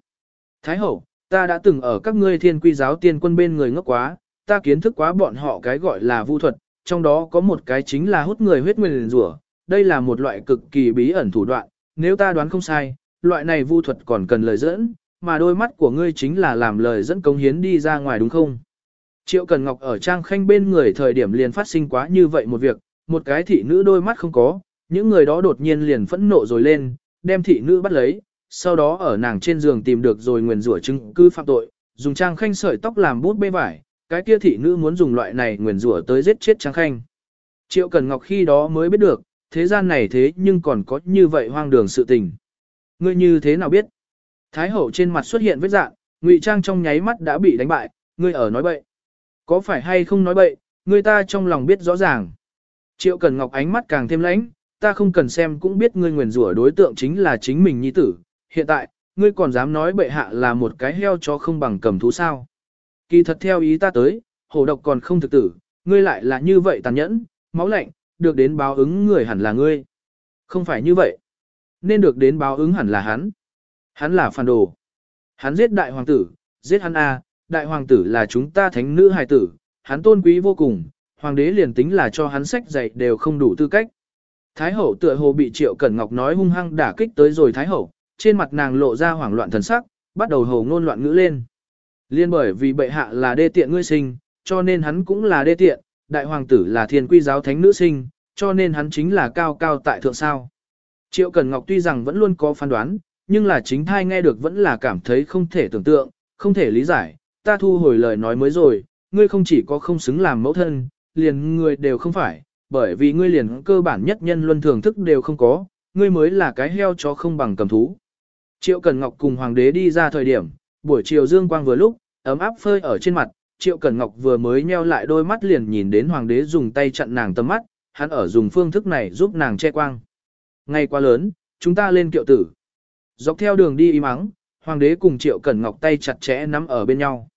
Thái hậu, ta đã từng ở các ngươi thiên quy giáo tiên quân bên người ngốc quá, ta kiến thức quá bọn họ cái gọi là vu thuật, trong đó có một cái chính là hút người huyết nguyên rủa, đây là một loại cực kỳ bí ẩn thủ đoạn, nếu ta đoán không sai, loại này vu thuật còn cần lời dẫn, mà đôi mắt của ngươi chính là làm lời dẫn công hiến đi ra ngoài đúng không? Triệu Cần Ngọc ở Trang Khanh bên người thời điểm liền phát sinh quá như vậy một việc, một cái thị nữ đôi mắt không có, những người đó đột nhiên liền phẫn nộ rồi lên, đem thị nữ bắt lấy, sau đó ở nàng trên giường tìm được rồi nguyền rủa chứng cứ phạm tội, dùng Trang Khanh sợi tóc làm bút bê vải, cái kia thị nữ muốn dùng loại này nguyền rủa tới giết chết Trang Khanh. Triệu Cần Ngọc khi đó mới biết được, thế gian này thế nhưng còn có như vậy hoang đường sự tình. Ngươi như thế nào biết? Thái hậu trên mặt xuất hiện vết dạng, ngụy trang trong nháy mắt đã bị đánh bại, ngươi ở nói bậy. Có phải hay không nói bậy, người ta trong lòng biết rõ ràng. Triệu Cần Ngọc ánh mắt càng thêm lãnh, ta không cần xem cũng biết ngươi nguyền rủa đối tượng chính là chính mình nhi tử. Hiện tại, ngươi còn dám nói bệ hạ là một cái heo cho không bằng cầm thú sao. Kỳ thật theo ý ta tới, hổ độc còn không thực tử, ngươi lại là như vậy tàn nhẫn, máu lạnh, được đến báo ứng người hẳn là ngươi. Không phải như vậy. Nên được đến báo ứng hẳn là hắn. Hắn là phản đồ. Hắn giết đại hoàng tử, giết hắn A, đại hoàng tử là chúng ta thánh nữ hài tử, hắn tôn quý vô cùng, hoàng đế liền tính là cho hắn sách dạy đều không đủ tư cách. Thái hậu tựa hồ bị Triệu Cẩn Ngọc nói hung hăng đả kích tới rồi Thái hậu, trên mặt nàng lộ ra hoảng loạn thần sắc, bắt đầu hồ ngôn loạn ngữ lên. Liên bởi vì bệ hạ là đê tiện ngươi sinh, cho nên hắn cũng là đê tiện, đại hoàng tử là thiên quy giáo thánh nữ sinh, cho nên hắn chính là cao cao tại thượng sao. Triệu Cẩn Ngọc tuy rằng vẫn luôn có phán đoán, nhưng là chính thai nghe được vẫn là cảm thấy không thể tưởng tượng, không thể lý giải, ta thu hồi lời nói mới rồi, ngươi không chỉ có không xứng làm mẫu thân, liền ngươi đều không phải, bởi vì ngươi liền cơ bản nhất nhân luân thường thức đều không có, ngươi mới là cái heo chó không bằng cầm thú. Triệu Cẩn Ngọc cùng hoàng đế đi ra thời điểm, buổi chiều dương quang vừa lúc, ấm áp phơi ở trên mặt, Triệu Cẩn Ngọc vừa mới nheo lại đôi mắt liền nhìn đến hoàng đế dùng tay chặn nàng tầm mắt, hắn ở dùng phương thức này giúp nàng che quang. Ngày quá lớn, chúng ta lên kiệu tử. Dọc theo đường đi im ắng, hoàng đế cùng Triệu Cẩn Ngọc tay chặt chẽ nắm ở bên nhau.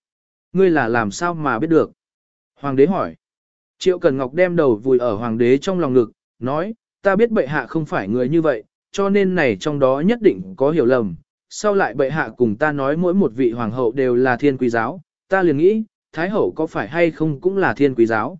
Ngươi là làm sao mà biết được? Hoàng đế hỏi. Triệu Cẩn Ngọc đem đầu vùi ở hoàng đế trong lòng ngực, nói, ta biết bệ hạ không phải người như vậy, cho nên này trong đó nhất định có hiểu lầm. Sau lại bệ hạ cùng ta nói mỗi một vị hoàng hậu đều là thiên quý giáo, ta liền nghĩ, thái hậu có phải hay không cũng là thiên quý giáo.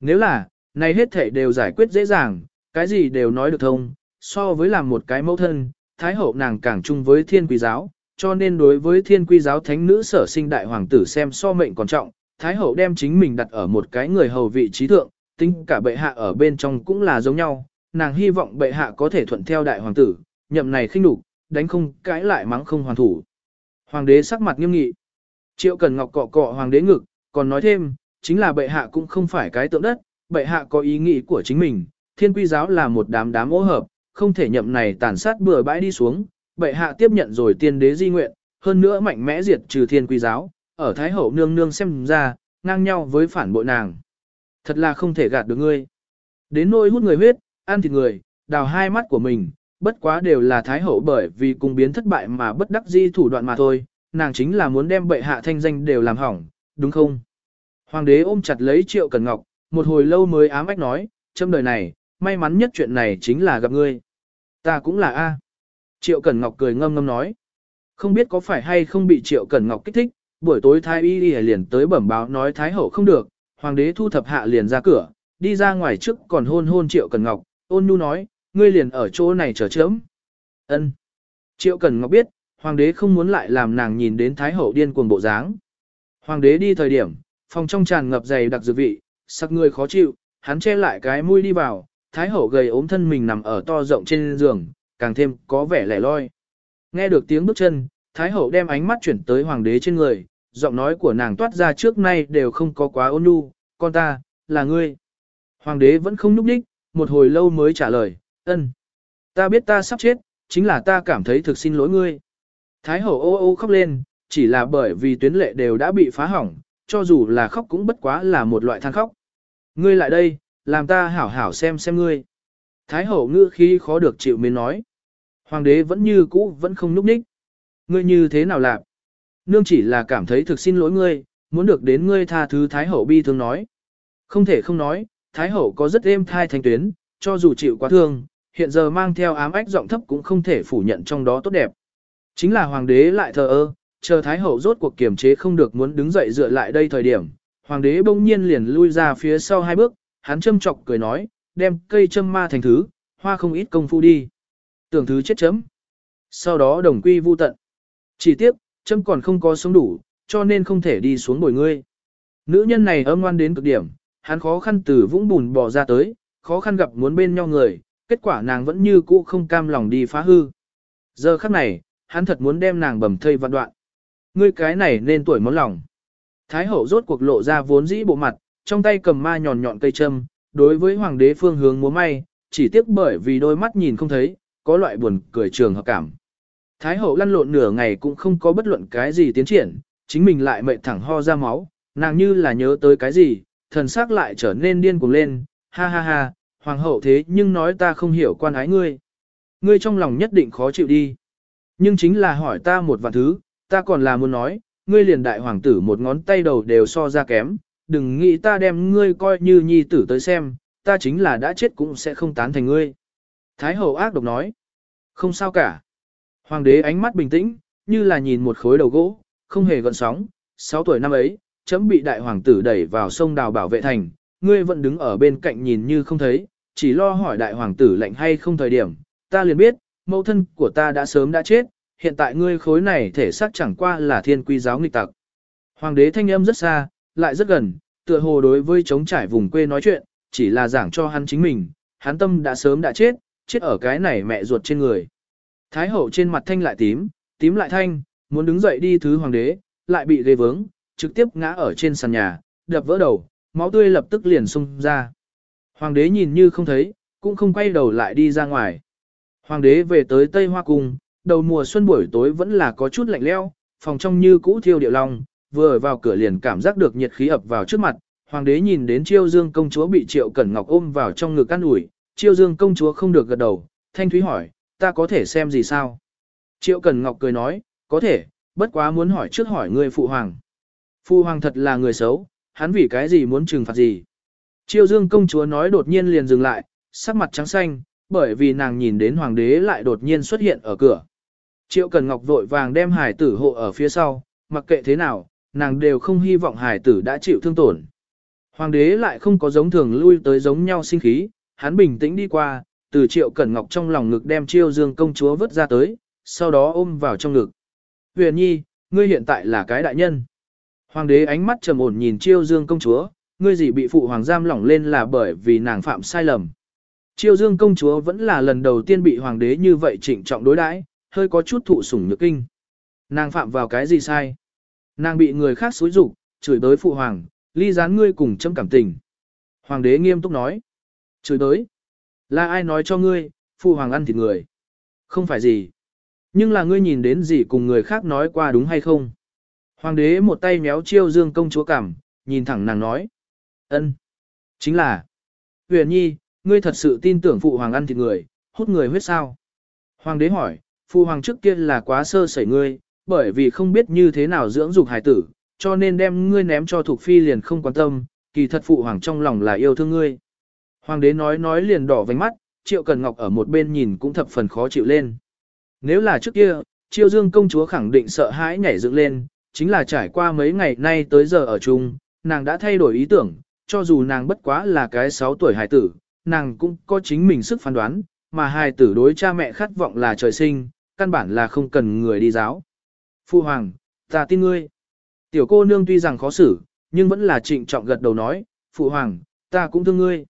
Nếu là, này hết thể đều giải quyết dễ dàng, cái gì đều nói được thông, so với làm một cái mẫu thân, thái hậu nàng càng chung với thiên quý giáo, cho nên đối với thiên quy giáo thánh nữ sở sinh đại hoàng tử xem so mệnh còn trọng, thái hậu đem chính mình đặt ở một cái người hầu vị trí thượng, tính cả bệ hạ ở bên trong cũng là giống nhau, nàng hy vọng bệ hạ có thể thuận theo đại hoàng tử, nhậm này khinh đủ, đánh không cãi lại mắng không hoàn thủ. Hoàng đế sắc mặt nghiêm nghị. Triệu Cần Ngọc cọ cọ hoàng đế ngực, còn nói thêm, chính là bệ hạ cũng không phải cái tượng đất, bệ hạ có ý nghĩ của chính mình, thiên quy giáo là một đám đám ô hợp, không thể nhậm này tàn sát bừa bãi đi xuống, bệ hạ tiếp nhận rồi tiên đế di nguyện, hơn nữa mạnh mẽ diệt trừ thiên quy giáo, ở Thái Hậu nương nương xem ra, ngang nhau với phản bội nàng. Thật là không thể gạt được ngươi. Đến nỗi hút người huyết, ăn thịt người, đào hai mắt của mình, bất quá đều là Thái Hậu bởi vì cùng biến thất bại mà bất đắc di thủ đoạn mà thôi, nàng chính là muốn đem bệ hạ thanh danh đều làm hỏng, đúng không? Hoàng đế ôm chặt lấy Triệu Cần Ngọc, một hồi lâu mới ám ách nói, trong đời này, may mắn nhất chuyện này chính là gặp ngươi. Ta cũng là A. Triệu Cẩn Ngọc cười ngâm ngâm nói. Không biết có phải hay không bị Triệu Cẩn Ngọc kích thích, buổi tối Thái Y liền tới bẩm báo nói Thái Hậu không được, Hoàng đế thu thập hạ liền ra cửa, đi ra ngoài trước còn hôn hôn Triệu Cẩn Ngọc, ôn nhu nói, ngươi liền ở chỗ này chờ chớm. Ân. Triệu Cẩn Ngọc biết, Hoàng đế không muốn lại làm nàng nhìn đến Thái Hậu điên cuồng bộ dáng. Hoàng đế đi thời điểm, phòng trong tràn ngập dày đặc dược vị, sắc người khó chịu, hắn che lại cái mũi đi vào, Thái Hậu gầy ốm thân mình nằm ở to rộng trên giường, càng thêm có vẻ lẻ loi. Nghe được tiếng bước chân, Thái hậu đem ánh mắt chuyển tới hoàng đế trên người, giọng nói của nàng toát ra trước nay đều không có quá ôn nhu, con ta, là ngươi. Hoàng đế vẫn không núp đích, một hồi lâu mới trả lời, ân. Ta biết ta sắp chết, chính là ta cảm thấy thực xin lỗi ngươi. Thái hậu ô ô khóc lên, chỉ là bởi vì tuyến lệ đều đã bị phá hỏng, cho dù là khóc cũng bất quá là một loại than khóc. Ngươi lại đây, làm ta hảo hảo xem xem ngươi. Thái hậu ngữ khi khó được chịu mến nói. Hoàng đế vẫn như cũ vẫn không núp ních. Ngươi như thế nào làm? Nương chỉ là cảm thấy thực xin lỗi ngươi, muốn được đến ngươi tha thứ Thái Hậu bi thương nói. Không thể không nói, Thái Hậu có rất êm thai thanh tuyến, cho dù chịu quá thương, hiện giờ mang theo ám ách giọng thấp cũng không thể phủ nhận trong đó tốt đẹp. Chính là Hoàng đế lại thờ ơ, chờ Thái Hậu rốt cuộc kiềm chế không được muốn đứng dậy dựa lại đây thời điểm, Hoàng đế bỗng nhiên liền lui ra phía sau hai bước, hắn châm chọc cười nói, đem cây châm ma thành thứ, hoa không ít công phu đi. Tưởng thứ chết chấm. Sau đó đồng quy vu tận. Chỉ tiếc, châm còn không có sống đủ, cho nên không thể đi xuống bồi ngươi. Nữ nhân này âm ngoan đến cực điểm, hắn khó khăn từ vũng bùn bò ra tới, khó khăn gặp muốn bên nhau người, kết quả nàng vẫn như cũ không cam lòng đi phá hư. Giờ khắc này, hắn thật muốn đem nàng bầm thây vạn đoạn. Ngươi cái này nên tuổi món lòng. Thái hậu rốt cuộc lộ ra vốn dĩ bộ mặt, trong tay cầm ma nhọn nhọn cây châm, đối với hoàng đế phương hướng múa may, chỉ tiếc bởi vì đôi mắt nhìn không thấy, có loại buồn cười trường hợp cảm. Thái hậu lăn lộn nửa ngày cũng không có bất luận cái gì tiến triển, chính mình lại mệt thẳng ho ra máu, nàng như là nhớ tới cái gì, thần sắc lại trở nên điên cuồng lên, ha ha ha, hoàng hậu thế nhưng nói ta không hiểu quan ái ngươi. Ngươi trong lòng nhất định khó chịu đi. Nhưng chính là hỏi ta một vạn thứ, ta còn là muốn nói, ngươi liền đại hoàng tử một ngón tay đầu đều so ra kém, đừng nghĩ ta đem ngươi coi như nhi tử tới xem, ta chính là đã chết cũng sẽ không tán thành ngươi. Thái hậu ác độc nói, không sao cả. Hoàng đế ánh mắt bình tĩnh, như là nhìn một khối đầu gỗ, không hề gợn sóng, 6 tuổi năm ấy, chấm bị đại hoàng tử đẩy vào sông đào bảo vệ thành, ngươi vẫn đứng ở bên cạnh nhìn như không thấy, chỉ lo hỏi đại hoàng tử lệnh hay không thời điểm, ta liền biết, mẫu thân của ta đã sớm đã chết, hiện tại ngươi khối này thể xác chẳng qua là thiên quy giáo nghịch tặc. Hoàng đế thanh âm rất xa, lại rất gần, tựa hồ đối với chống trải vùng quê nói chuyện, chỉ là giảng cho hắn chính mình, hắn tâm đã sớm đã chết, chết ở cái này mẹ ruột trên người. Thái hậu trên mặt thanh lại tím, tím lại thanh, muốn đứng dậy đi thứ hoàng đế, lại bị ghê vướng, trực tiếp ngã ở trên sàn nhà, đập vỡ đầu, máu tươi lập tức liền xung ra. Hoàng đế nhìn như không thấy, cũng không quay đầu lại đi ra ngoài. Hoàng đế về tới Tây Hoa Cung, đầu mùa xuân buổi tối vẫn là có chút lạnh leo, phòng trong như cũ thiêu điệu long, vừa vào cửa liền cảm giác được nhiệt khí ập vào trước mặt. Hoàng đế nhìn đến Chiêu Dương công chúa bị Triệu Cẩn Ngọc ôm vào trong ngực ăn ủi, Chiêu Dương công chúa không được gật đầu, Thanh Thúy hỏi, ta có thể xem gì sao? Triệu Cẩn Ngọc cười nói, có thể, bất quá muốn hỏi trước hỏi người phụ hoàng. Phụ hoàng thật là người xấu, hắn vì cái gì muốn trừng phạt gì? Chiêu Dương công chúa nói đột nhiên liền dừng lại, sắc mặt trắng xanh, bởi vì nàng nhìn đến hoàng đế lại đột nhiên xuất hiện ở cửa. Triệu Cần Ngọc vội vàng đem hải tử hộ ở phía sau, mặc kệ thế nào, nàng đều không hy vọng hải tử đã chịu thương tổn. Hoàng đế lại không có giống thường lui tới giống nhau sinh khí, hắn bình tĩnh đi qua, từ Triệu Cẩn Ngọc trong lòng ngực đem Chiêu Dương công chúa vứt ra tới, sau đó ôm vào trong ngực. Huyền Nhi, ngươi hiện tại là cái đại nhân. Hoàng đế ánh mắt trầm ổn nhìn Chiêu Dương công chúa, ngươi gì bị phụ hoàng giam lỏng lên là bởi vì nàng phạm sai lầm. Chiêu Dương công chúa vẫn là lần đầu tiên bị hoàng đế như vậy trịnh trọng đối đãi, hơi có chút thụ sủng nhược kinh. Nàng phạm vào cái gì sai? Nàng bị người khác xúi dục, chửi bới phụ hoàng, ly gián ngươi cùng châm cảm tình. Hoàng đế nghiêm túc nói. Chửi bới? Là ai nói cho ngươi, phụ hoàng ăn thịt người? Không phải gì. Nhưng là ngươi nhìn đến gì cùng người khác nói qua đúng hay không? Hoàng đế một tay méo chiêu dương công chúa cảm, nhìn thẳng nàng nói. ân, Chính là. Huyền nhi, ngươi thật sự tin tưởng phụ hoàng ăn thịt người, hút người huyết sao? Hoàng đế hỏi, phụ hoàng trước kia là quá sơ sẩy ngươi, bởi vì không biết như thế nào dưỡng dục hài tử, cho nên đem ngươi ném cho thuộc phi liền không quan tâm, kỳ thật phụ hoàng trong lòng là yêu thương ngươi. Hoàng đế nói nói liền đỏ vành mắt, Triệu Cần Ngọc ở một bên nhìn cũng thập phần khó chịu lên. Nếu là trước kia, Triệu Dương công chúa khẳng định sợ hãi nhảy dựng lên, chính là trải qua mấy ngày nay tới giờ ở chung, nàng đã thay đổi ý tưởng, cho dù nàng bất quá là cái 6 tuổi hài tử, nàng cũng có chính mình sức phán đoán, mà hài tử đối cha mẹ khát vọng là trời sinh, căn bản là không cần người đi giáo. Phu hoàng, ta tin ngươi. Tiểu cô nương tuy rằng khó xử, nhưng vẫn là trịnh trọng gật đầu nói, Phụ hoàng, ta cũng thương ngươi.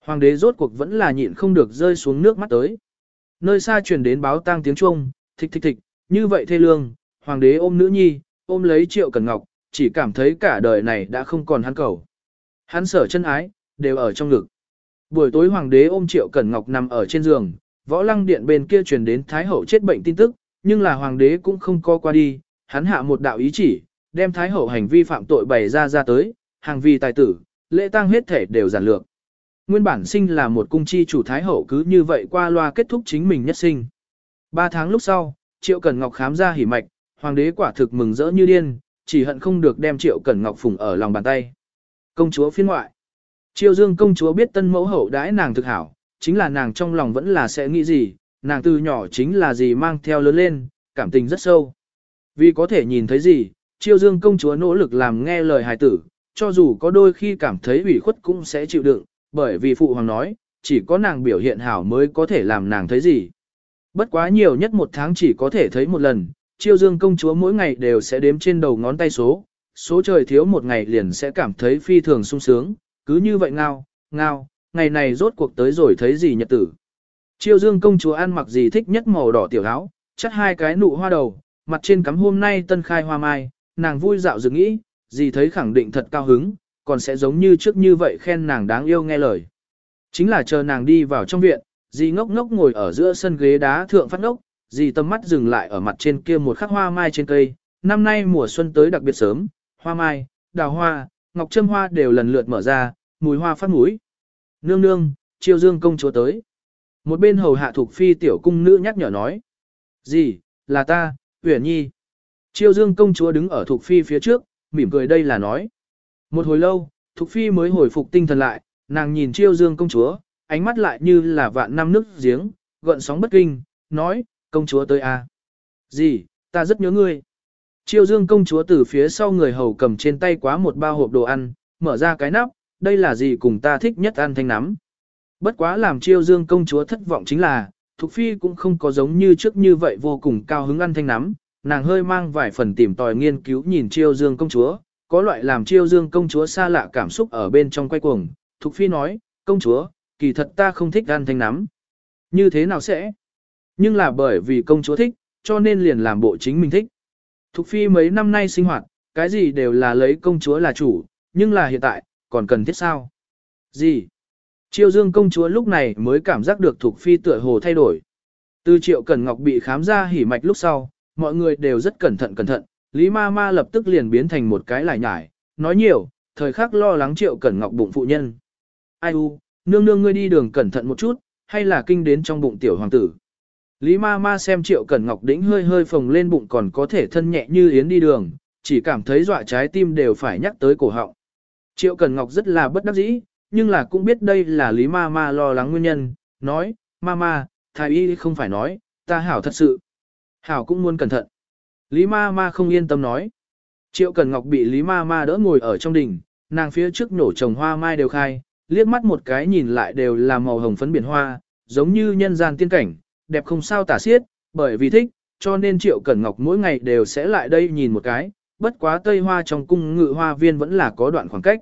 Hoàng đế rốt cuộc vẫn là nhịn không được rơi xuống nước mắt tới. Nơi xa truyền đến báo tang tiếng chuông, thịch thịch thịch, như vậy thê lương, hoàng đế ôm nữ nhi, ôm lấy triệu cần ngọc, chỉ cảm thấy cả đời này đã không còn hắn cầu. Hắn sở chân ái, đều ở trong ngực. Buổi tối hoàng đế ôm triệu cẩn ngọc nằm ở trên giường, võ lăng điện bên kia truyền đến thái hậu chết bệnh tin tức, nhưng là hoàng đế cũng không co qua đi, hắn hạ một đạo ý chỉ, đem thái hậu hành vi phạm tội bày ra ra tới, hàng vi tài tử, lễ tang hết thể đều giản lược. Nguyên bản sinh là một cung chi chủ thái hậu cứ như vậy qua loa kết thúc chính mình nhất sinh. Ba tháng lúc sau, Triệu Cẩn Ngọc khám ra hỉ mạch, hoàng đế quả thực mừng rỡ như điên, chỉ hận không được đem Triệu Cẩn Ngọc phùng ở lòng bàn tay. Công chúa phiên ngoại. Triệu Dương công chúa biết tân mẫu hậu đãi nàng thực hảo, chính là nàng trong lòng vẫn là sẽ nghĩ gì, nàng từ nhỏ chính là gì mang theo lớn lên, cảm tình rất sâu. Vì có thể nhìn thấy gì, chiêu Dương công chúa nỗ lực làm nghe lời hài tử, cho dù có đôi khi cảm thấy ủy khuất cũng sẽ chịu đựng, bởi vì phụ hoàng nói, chỉ có nàng biểu hiện hảo mới có thể làm nàng thấy gì. Bất quá nhiều nhất một tháng chỉ có thể thấy một lần, chiêu dương công chúa mỗi ngày đều sẽ đếm trên đầu ngón tay số, số trời thiếu một ngày liền sẽ cảm thấy phi thường sung sướng, cứ như vậy ngao, ngao, ngày này rốt cuộc tới rồi thấy gì nhật tử. Chiêu dương công chúa ăn mặc gì thích nhất màu đỏ tiểu áo, chắt hai cái nụ hoa đầu, mặt trên cắm hôm nay tân khai hoa mai, nàng vui dạo dừng nghĩ, gì thấy khẳng định thật cao hứng, còn sẽ giống như trước như vậy khen nàng đáng yêu nghe lời. Chính là chờ nàng đi vào trong viện, dì ngốc ngốc ngồi ở giữa sân ghế đá thượng phát ngốc, dì tầm mắt dừng lại ở mặt trên kia một khắc hoa mai trên cây, năm nay mùa xuân tới đặc biệt sớm, hoa mai, đào hoa, ngọc trâm hoa đều lần lượt mở ra, mùi hoa phát mũi. Nương nương, chiêu dương công chúa tới. Một bên hầu hạ thuộc phi tiểu cung nữ nhắc nhở nói. Gì, là ta, Uyển Nhi. Chiêu dương công chúa đứng ở thuộc phi phía trước, mỉm cười đây là nói. Một hồi lâu, thuộc phi mới hồi phục tinh thần lại, nàng nhìn chiêu dương công chúa, ánh mắt lại như là vạn năm nước giếng, gợn sóng bất kinh, nói, công chúa tới à. Gì, ta rất nhớ ngươi. Chiêu dương công chúa từ phía sau người hầu cầm trên tay quá một bao hộp đồ ăn, mở ra cái nắp, đây là gì cùng ta thích nhất ăn thanh nắm. Bất quá làm chiêu dương công chúa thất vọng chính là, Thục Phi cũng không có giống như trước như vậy vô cùng cao hứng ăn thanh nắm, nàng hơi mang vài phần tìm tòi nghiên cứu nhìn chiêu dương công chúa, có loại làm chiêu dương công chúa xa lạ cảm xúc ở bên trong quay cuồng. Thục Phi nói, công chúa, kỳ thật ta không thích ăn thanh nắm. Như thế nào sẽ? Nhưng là bởi vì công chúa thích, cho nên liền làm bộ chính mình thích. Thục Phi mấy năm nay sinh hoạt, cái gì đều là lấy công chúa là chủ, nhưng là hiện tại, còn cần thiết sao? Gì? Triệu Dương công chúa lúc này mới cảm giác được Thục Phi tựa hồ thay đổi. Từ Triệu Cẩn Ngọc bị khám ra hỉ mạch lúc sau, mọi người đều rất cẩn thận cẩn thận, Lý Ma Ma lập tức liền biến thành một cái lải nhải, nói nhiều, thời khắc lo lắng Triệu Cẩn Ngọc bụng phụ nhân. Ai u, nương nương ngươi đi đường cẩn thận một chút, hay là kinh đến trong bụng tiểu hoàng tử. Lý ma ma xem triệu cẩn ngọc đĩnh hơi hơi phồng lên bụng còn có thể thân nhẹ như yến đi đường, chỉ cảm thấy dọa trái tim đều phải nhắc tới cổ họng. Triệu cẩn ngọc rất là bất đắc dĩ, nhưng là cũng biết đây là lý ma ma lo lắng nguyên nhân, nói, ma ma, thái y không phải nói, ta hảo thật sự. Hảo cũng muốn cẩn thận. Lý ma ma không yên tâm nói. Triệu cẩn ngọc bị lý ma ma đỡ ngồi ở trong đỉnh, nàng phía trước nổ trồng hoa mai đều khai, liếc mắt một cái nhìn lại đều là màu hồng phấn biển hoa, giống như nhân gian tiên cảnh, đẹp không sao tả xiết, bởi vì thích, cho nên Triệu Cẩn Ngọc mỗi ngày đều sẽ lại đây nhìn một cái, bất quá tây hoa trong cung ngự hoa viên vẫn là có đoạn khoảng cách.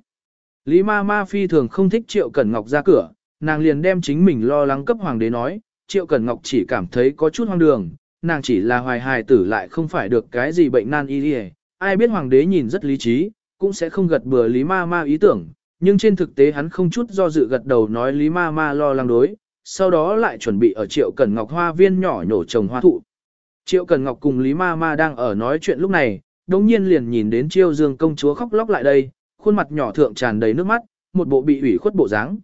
Lý ma ma phi thường không thích Triệu Cẩn Ngọc ra cửa, nàng liền đem chính mình lo lắng cấp hoàng đế nói, Triệu Cẩn Ngọc chỉ cảm thấy có chút hoang đường, nàng chỉ là hoài hài tử lại không phải được cái gì bệnh nan y ai biết hoàng đế nhìn rất lý trí, cũng sẽ không gật bừa Lý ma ma ý tưởng, nhưng trên thực tế hắn không chút do dự gật đầu nói Lý ma ma lo lắng đối, sau đó lại chuẩn bị ở Triệu Cẩn Ngọc hoa viên nhỏ nhổ trồng hoa thụ. Triệu Cẩn Ngọc cùng Lý Ma Ma đang ở nói chuyện lúc này, đồng nhiên liền nhìn đến Triêu Dương công chúa khóc lóc lại đây, khuôn mặt nhỏ thượng tràn đầy nước mắt, một bộ bị ủy khuất bộ dáng.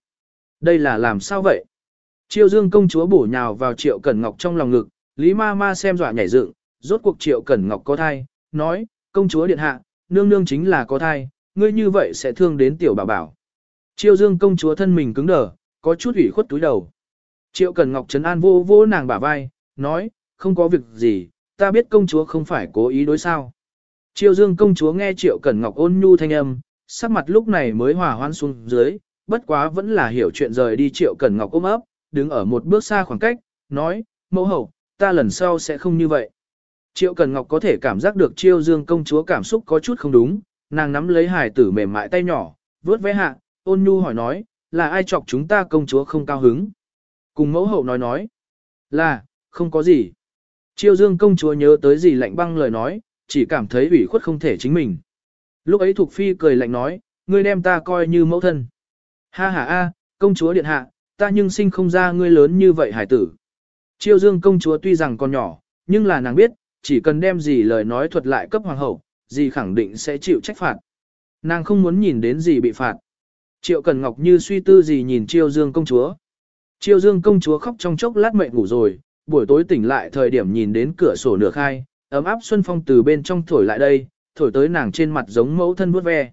Đây là làm sao vậy? Triệu Dương công chúa bổ nhào vào Triệu Cẩn Ngọc trong lòng ngực, Lý Ma Ma xem dọa nhảy dựng, rốt cuộc Triệu Cẩn Ngọc có thai, nói, công chúa điện hạ, nương nương chính là có thai, ngươi như vậy sẽ thương đến tiểu bảo bảo. Triệu Dương công chúa thân mình cứng đờ, có chút ủy khuất túi đầu. Triệu Cẩn Ngọc trấn an vô vô nàng bả vai, nói, không có việc gì, ta biết công chúa không phải cố ý đối sao. Triệu Dương công chúa nghe Triệu Cẩn Ngọc ôn nhu thanh âm, sắc mặt lúc này mới hòa hoan xuống dưới, bất quá vẫn là hiểu chuyện rời đi Triệu Cẩn Ngọc ôm ấp, đứng ở một bước xa khoảng cách, nói, mẫu hậu, ta lần sau sẽ không như vậy. Triệu Cẩn Ngọc có thể cảm giác được Triêu Dương công chúa cảm xúc có chút không đúng, nàng nắm lấy hài tử mềm mại tay nhỏ, vớt vẽ hạ, ôn nhu hỏi nói, là ai chọc chúng ta công chúa không cao hứng. Cùng mẫu hậu nói nói, là, không có gì. Chiêu dương công chúa nhớ tới gì lạnh băng lời nói, chỉ cảm thấy ủy khuất không thể chính mình. Lúc ấy Thục Phi cười lạnh nói, ngươi đem ta coi như mẫu thân. Ha ha a, công chúa điện hạ, ta nhưng sinh không ra ngươi lớn như vậy hải tử. Chiêu dương công chúa tuy rằng còn nhỏ, nhưng là nàng biết, chỉ cần đem gì lời nói thuật lại cấp hoàng hậu, gì khẳng định sẽ chịu trách phạt. Nàng không muốn nhìn đến gì bị phạt. Triệu Cần Ngọc như suy tư gì nhìn Chiêu Dương công chúa. Chiêu Dương công chúa khóc trong chốc lát mệt ngủ rồi, buổi tối tỉnh lại thời điểm nhìn đến cửa sổ nửa khai, ấm áp xuân phong từ bên trong thổi lại đây, thổi tới nàng trên mặt giống mẫu thân vuốt ve.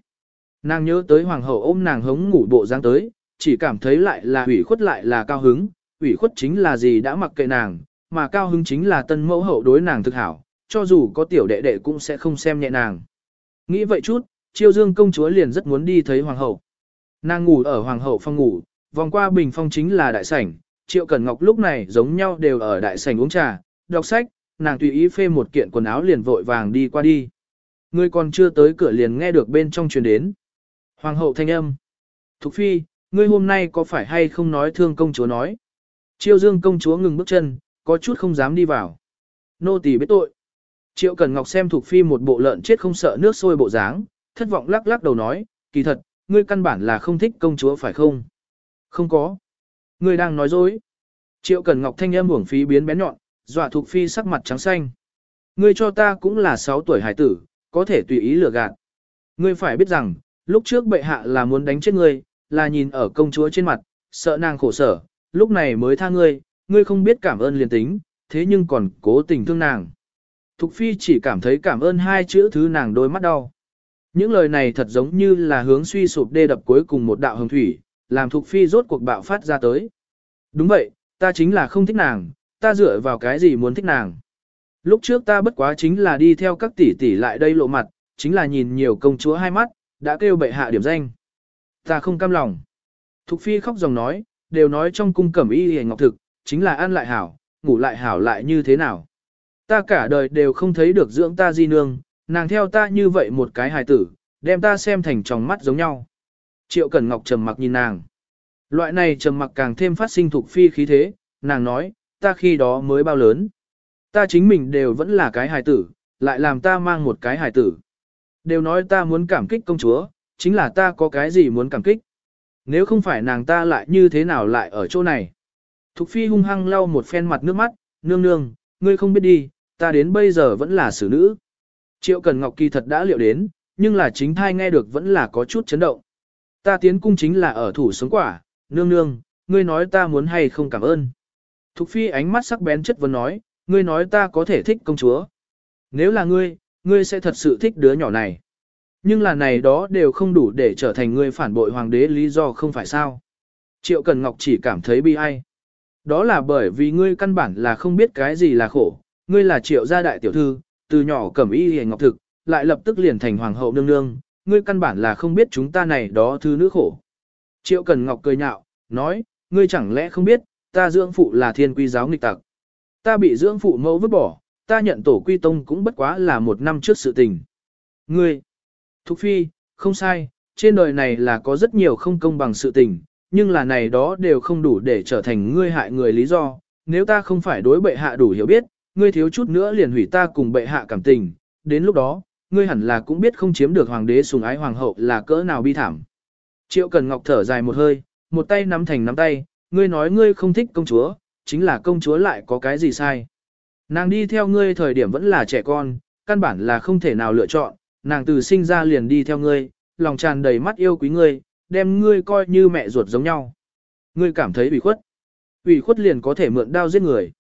Nàng nhớ tới hoàng hậu ôm nàng hống ngủ bộ dáng tới, chỉ cảm thấy lại là ủy khuất lại là cao hứng, ủy khuất chính là gì đã mặc kệ nàng, mà cao hứng chính là tân mẫu hậu đối nàng thực hảo, cho dù có tiểu đệ đệ cũng sẽ không xem nhẹ nàng. Nghĩ vậy chút, chiêu dương công chúa liền rất muốn đi thấy hoàng hậu. Nàng ngủ ở hoàng hậu phòng ngủ, vòng qua bình phong chính là đại sảnh, triệu cẩn ngọc lúc này giống nhau đều ở đại sảnh uống trà, đọc sách, nàng tùy ý phê một kiện quần áo liền vội vàng đi qua đi. Người còn chưa tới cửa liền nghe được bên trong truyền đến. Hoàng hậu thanh âm. Thục phi, ngươi hôm nay có phải hay không nói thương công chúa nói? Chiêu dương công chúa ngừng bước chân, có chút không dám đi vào. Nô tỳ biết tội. Triệu cần Ngọc xem Thục Phi một bộ lợn chết không sợ nước sôi bộ dáng, thất vọng lắc lắc đầu nói, kỳ thật, ngươi căn bản là không thích công chúa phải không? Không có. Ngươi đang nói dối. Triệu cần Ngọc thanh âm uổng phí biến bén nhọn, dọa Thục Phi sắc mặt trắng xanh. Ngươi cho ta cũng là 6 tuổi hải tử, có thể tùy ý lừa gạt. Ngươi phải biết rằng, lúc trước bệ hạ là muốn đánh chết ngươi, là nhìn ở công chúa trên mặt, sợ nàng khổ sở, lúc này mới tha ngươi, ngươi không biết cảm ơn liền tính, thế nhưng còn cố tình thương nàng. Thục Phi chỉ cảm thấy cảm ơn hai chữ thứ nàng đôi mắt đau. Những lời này thật giống như là hướng suy sụp đê đập cuối cùng một đạo hồng thủy, làm Thục Phi rốt cuộc bạo phát ra tới. Đúng vậy, ta chính là không thích nàng, ta dựa vào cái gì muốn thích nàng. Lúc trước ta bất quá chính là đi theo các tỷ tỷ lại đây lộ mặt, chính là nhìn nhiều công chúa hai mắt, đã kêu bệ hạ điểm danh. Ta không cam lòng. Thục Phi khóc dòng nói, đều nói trong cung cẩm y hề ngọc thực, chính là ăn lại hảo, ngủ lại hảo lại như thế nào. Ta cả đời đều không thấy được dưỡng ta di nương, nàng theo ta như vậy một cái hài tử, đem ta xem thành tròng mắt giống nhau. Triệu Cẩn Ngọc trầm mặc nhìn nàng. Loại này trầm mặc càng thêm phát sinh thuộc phi khí thế, nàng nói, ta khi đó mới bao lớn. Ta chính mình đều vẫn là cái hài tử, lại làm ta mang một cái hài tử. Đều nói ta muốn cảm kích công chúa, chính là ta có cái gì muốn cảm kích. Nếu không phải nàng ta lại như thế nào lại ở chỗ này. Thục phi hung hăng lau một phen mặt nước mắt, nương nương, ngươi không biết đi, ta đến bây giờ vẫn là xử nữ. Triệu Cần Ngọc kỳ thật đã liệu đến, nhưng là chính thai nghe được vẫn là có chút chấn động. Ta tiến cung chính là ở thủ sống quả, nương nương, ngươi nói ta muốn hay không cảm ơn. Thục phi ánh mắt sắc bén chất vấn nói, ngươi nói ta có thể thích công chúa. Nếu là ngươi, ngươi sẽ thật sự thích đứa nhỏ này. Nhưng là này đó đều không đủ để trở thành ngươi phản bội hoàng đế lý do không phải sao. Triệu Cần Ngọc chỉ cảm thấy bi ai. Đó là bởi vì ngươi căn bản là không biết cái gì là khổ, ngươi là triệu gia đại tiểu thư, từ nhỏ cẩm y hề ngọc thực, lại lập tức liền thành hoàng hậu nương nương, ngươi căn bản là không biết chúng ta này đó thư nữ khổ. Triệu Cần Ngọc cười nhạo, nói, ngươi chẳng lẽ không biết, ta dưỡng phụ là thiên quy giáo nghịch tặc. Ta bị dưỡng phụ mẫu vứt bỏ, ta nhận tổ quy tông cũng bất quá là một năm trước sự tình. Ngươi, Thục Phi, không sai, trên đời này là có rất nhiều không công bằng sự tình, nhưng là này đó đều không đủ để trở thành ngươi hại người lý do. Nếu ta không phải đối bệ hạ đủ hiểu biết, ngươi thiếu chút nữa liền hủy ta cùng bệ hạ cảm tình, đến lúc đó, ngươi hẳn là cũng biết không chiếm được hoàng đế sùng ái hoàng hậu là cỡ nào bi thảm. Triệu Cần Ngọc thở dài một hơi, một tay nắm thành nắm tay, ngươi nói ngươi không thích công chúa, chính là công chúa lại có cái gì sai. Nàng đi theo ngươi thời điểm vẫn là trẻ con, căn bản là không thể nào lựa chọn, nàng từ sinh ra liền đi theo ngươi, lòng tràn đầy mắt yêu quý ngươi, đem ngươi coi như mẹ ruột giống nhau. Ngươi cảm thấy ủy khuất. Ủy khuất liền có thể mượn đao giết người.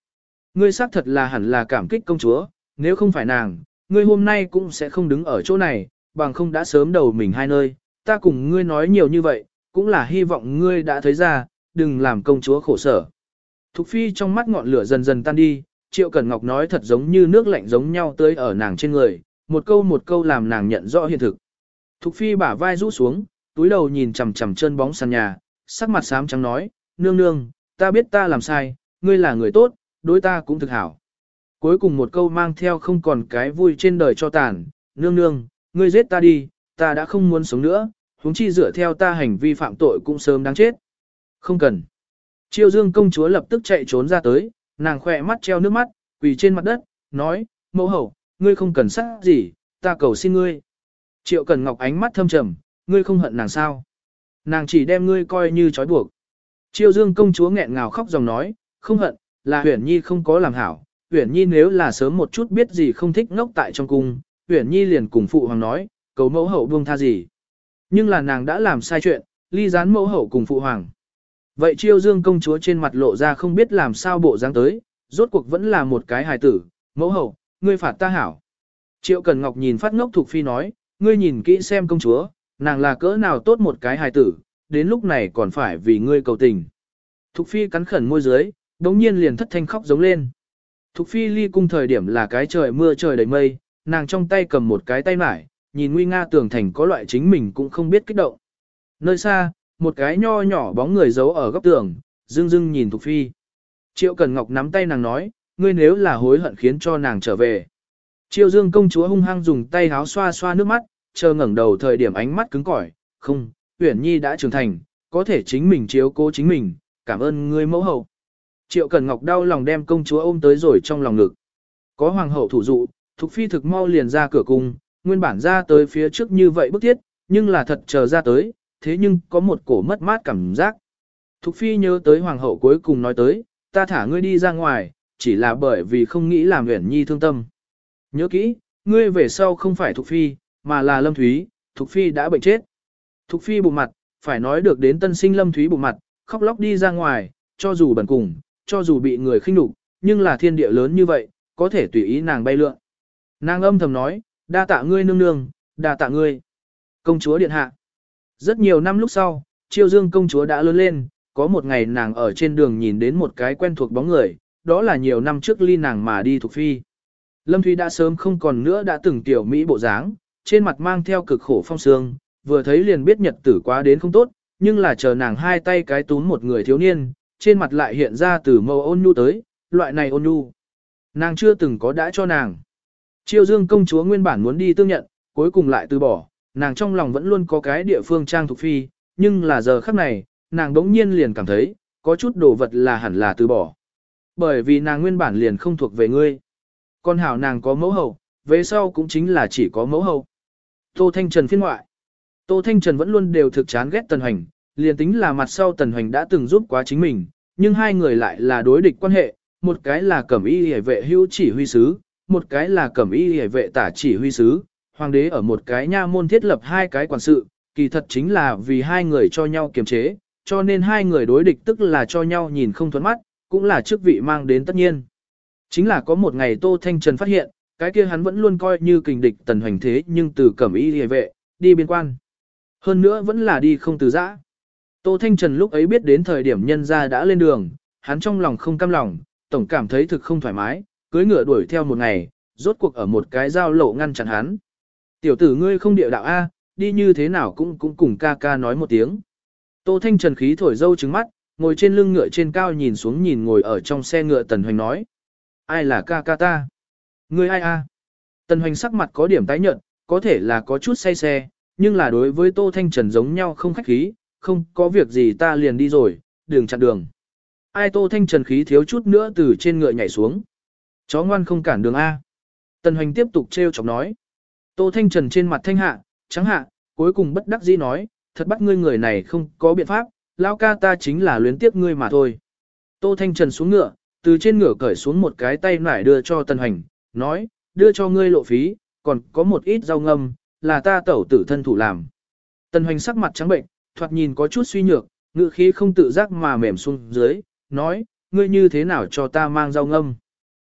Ngươi xác thật là hẳn là cảm kích công chúa, nếu không phải nàng, ngươi hôm nay cũng sẽ không đứng ở chỗ này, bằng không đã sớm đầu mình hai nơi, ta cùng ngươi nói nhiều như vậy, cũng là hy vọng ngươi đã thấy ra, đừng làm công chúa khổ sở. Thục phi trong mắt ngọn lửa dần dần tan đi, Triệu Cẩn Ngọc nói thật giống như nước lạnh giống nhau tới ở nàng trên người, một câu một câu làm nàng nhận rõ hiện thực. Thục phi bả vai rũ xuống, túi đầu nhìn chằm chằm chân bóng sàn nhà, sắc mặt xám trắng nói, nương nương, ta biết ta làm sai, ngươi là người tốt, đối ta cũng thực hảo. Cuối cùng một câu mang theo không còn cái vui trên đời cho tàn, nương nương, ngươi giết ta đi, ta đã không muốn sống nữa, huống chi dựa theo ta hành vi phạm tội cũng sớm đáng chết. Không cần. Chiêu dương công chúa lập tức chạy trốn ra tới, nàng khỏe mắt treo nước mắt, quỳ trên mặt đất, nói, mẫu hậu, ngươi không cần sát gì, ta cầu xin ngươi. Triệu Cần Ngọc ánh mắt thâm trầm, ngươi không hận nàng sao? Nàng chỉ đem ngươi coi như trói buộc. Chiêu Dương công chúa nghẹn ngào khóc dòng nói, không hận, là Huyền Nhi không có làm hảo. Huyền Nhi nếu là sớm một chút biết gì không thích ngốc tại trong cung, Huyền Nhi liền cùng phụ hoàng nói, cầu mẫu hậu buông tha gì. Nhưng là nàng đã làm sai chuyện, ly gián mẫu hậu cùng phụ hoàng. Vậy Chiêu Dương công chúa trên mặt lộ ra không biết làm sao bộ dáng tới, rốt cuộc vẫn là một cái hài tử, mẫu hậu, ngươi phạt ta hảo. Triệu Cần Ngọc nhìn phát ngốc Thục Phi nói, ngươi nhìn kỹ xem công chúa, nàng là cỡ nào tốt một cái hài tử, đến lúc này còn phải vì ngươi cầu tình. Thục Phi cắn khẩn môi dưới, đống nhiên liền thất thanh khóc giống lên. Thục Phi ly cung thời điểm là cái trời mưa trời đầy mây, nàng trong tay cầm một cái tay mải, nhìn nguy nga tường thành có loại chính mình cũng không biết kích động. Nơi xa, một cái nho nhỏ bóng người giấu ở góc tường, dưng dưng nhìn Thục Phi. Triệu Cần Ngọc nắm tay nàng nói, ngươi nếu là hối hận khiến cho nàng trở về. Triệu Dương công chúa hung hăng dùng tay háo xoa xoa nước mắt, chờ ngẩng đầu thời điểm ánh mắt cứng cỏi, không, Uyển Nhi đã trưởng thành, có thể chính mình chiếu cố chính mình, cảm ơn ngươi mẫu hậu. Triệu Cần Ngọc đau lòng đem công chúa ôm tới rồi trong lòng ngực. Có hoàng hậu thủ dụ, Thục Phi thực mau liền ra cửa cung, nguyên bản ra tới phía trước như vậy bức thiết, nhưng là thật chờ ra tới, thế nhưng có một cổ mất mát cảm giác. Thục Phi nhớ tới hoàng hậu cuối cùng nói tới, ta thả ngươi đi ra ngoài, chỉ là bởi vì không nghĩ làm Uyển Nhi thương tâm. Nhớ kỹ, ngươi về sau không phải Thục Phi, mà là Lâm Thúy, Thục Phi đã bệnh chết. Thục Phi bụng mặt, phải nói được đến tân sinh Lâm Thúy bụng mặt, khóc lóc đi ra ngoài, cho dù bẩn cùng, cho dù bị người khinh nhục, nhưng là thiên địa lớn như vậy, có thể tùy ý nàng bay lượn. Nàng âm thầm nói, đa tạ ngươi nương nương, đa tạ ngươi. Công chúa điện hạ. Rất nhiều năm lúc sau, Chiêu Dương công chúa đã lớn lên, có một ngày nàng ở trên đường nhìn đến một cái quen thuộc bóng người, đó là nhiều năm trước ly nàng mà đi thuộc phi. Lâm Thúy đã sớm không còn nữa đã từng tiểu Mỹ bộ dáng, trên mặt mang theo cực khổ phong sương, vừa thấy liền biết nhật tử quá đến không tốt, nhưng là chờ nàng hai tay cái túm một người thiếu niên, trên mặt lại hiện ra từ màu ôn nhu tới, loại này ôn nhu. Nàng chưa từng có đã cho nàng. Chiêu dương công chúa nguyên bản muốn đi tương nhận, cuối cùng lại từ bỏ, nàng trong lòng vẫn luôn có cái địa phương trang thuộc phi, nhưng là giờ khắc này, nàng đống nhiên liền cảm thấy, có chút đồ vật là hẳn là từ bỏ. Bởi vì nàng nguyên bản liền không thuộc về ngươi. Con hảo nàng có mẫu hậu, về sau cũng chính là chỉ có mẫu hậu. Tô Thanh Trần phiên ngoại. Tô Thanh Trần vẫn luôn đều thực chán ghét Tần Hoành, liền tính là mặt sau Tần Hoành đã từng giúp quá chính mình, nhưng hai người lại là đối địch quan hệ, một cái là cẩm y hề vệ hữu chỉ huy sứ, một cái là cẩm y hề vệ tả chỉ huy sứ, hoàng đế ở một cái nha môn thiết lập hai cái quản sự, kỳ thật chính là vì hai người cho nhau kiềm chế, cho nên hai người đối địch tức là cho nhau nhìn không thuẫn mắt, cũng là chức vị mang đến tất nhiên. Chính là có một ngày Tô Thanh Trần phát hiện, cái kia hắn vẫn luôn coi như kình địch tần hoành thế nhưng từ cẩm y hề vệ, đi biên quan. Hơn nữa vẫn là đi không từ giã. Tô Thanh Trần lúc ấy biết đến thời điểm nhân ra đã lên đường, hắn trong lòng không cam lòng, tổng cảm thấy thực không thoải mái, cưới ngựa đuổi theo một ngày, rốt cuộc ở một cái giao lộ ngăn chặn hắn. Tiểu tử ngươi không địa đạo A, đi như thế nào cũng cũng cùng ca ca nói một tiếng. Tô Thanh Trần khí thổi dâu trứng mắt, ngồi trên lưng ngựa trên cao nhìn xuống nhìn ngồi ở trong xe ngựa Tần Hoành nói. Ai là ca ca ta? Ngươi ai a? Tần Hoành sắc mặt có điểm tái nhợt, có thể là có chút say xe, nhưng là đối với Tô Thanh Trần giống nhau không khách khí, không có việc gì ta liền đi rồi, đường chặn đường. Ai Tô Thanh Trần khí thiếu chút nữa từ trên ngựa nhảy xuống. Chó ngoan không cản đường A. Tần Hoành tiếp tục treo chọc nói. Tô Thanh Trần trên mặt thanh hạ, trắng hạ, cuối cùng bất đắc dĩ nói, thật bắt ngươi người này không có biện pháp, lão ca ta chính là luyến tiếc ngươi mà thôi. Tô Thanh Trần xuống ngựa, từ trên ngựa cởi xuống một cái tay nải đưa cho Tần Hành, nói, đưa cho ngươi lộ phí, còn có một ít rau ngâm, là ta tẩu tử thân thủ làm. Tần Hành sắc mặt trắng bệnh, thoạt nhìn có chút suy nhược, ngựa khí không tự giác mà mềm xuống dưới, nói, ngươi như thế nào cho ta mang rau ngâm.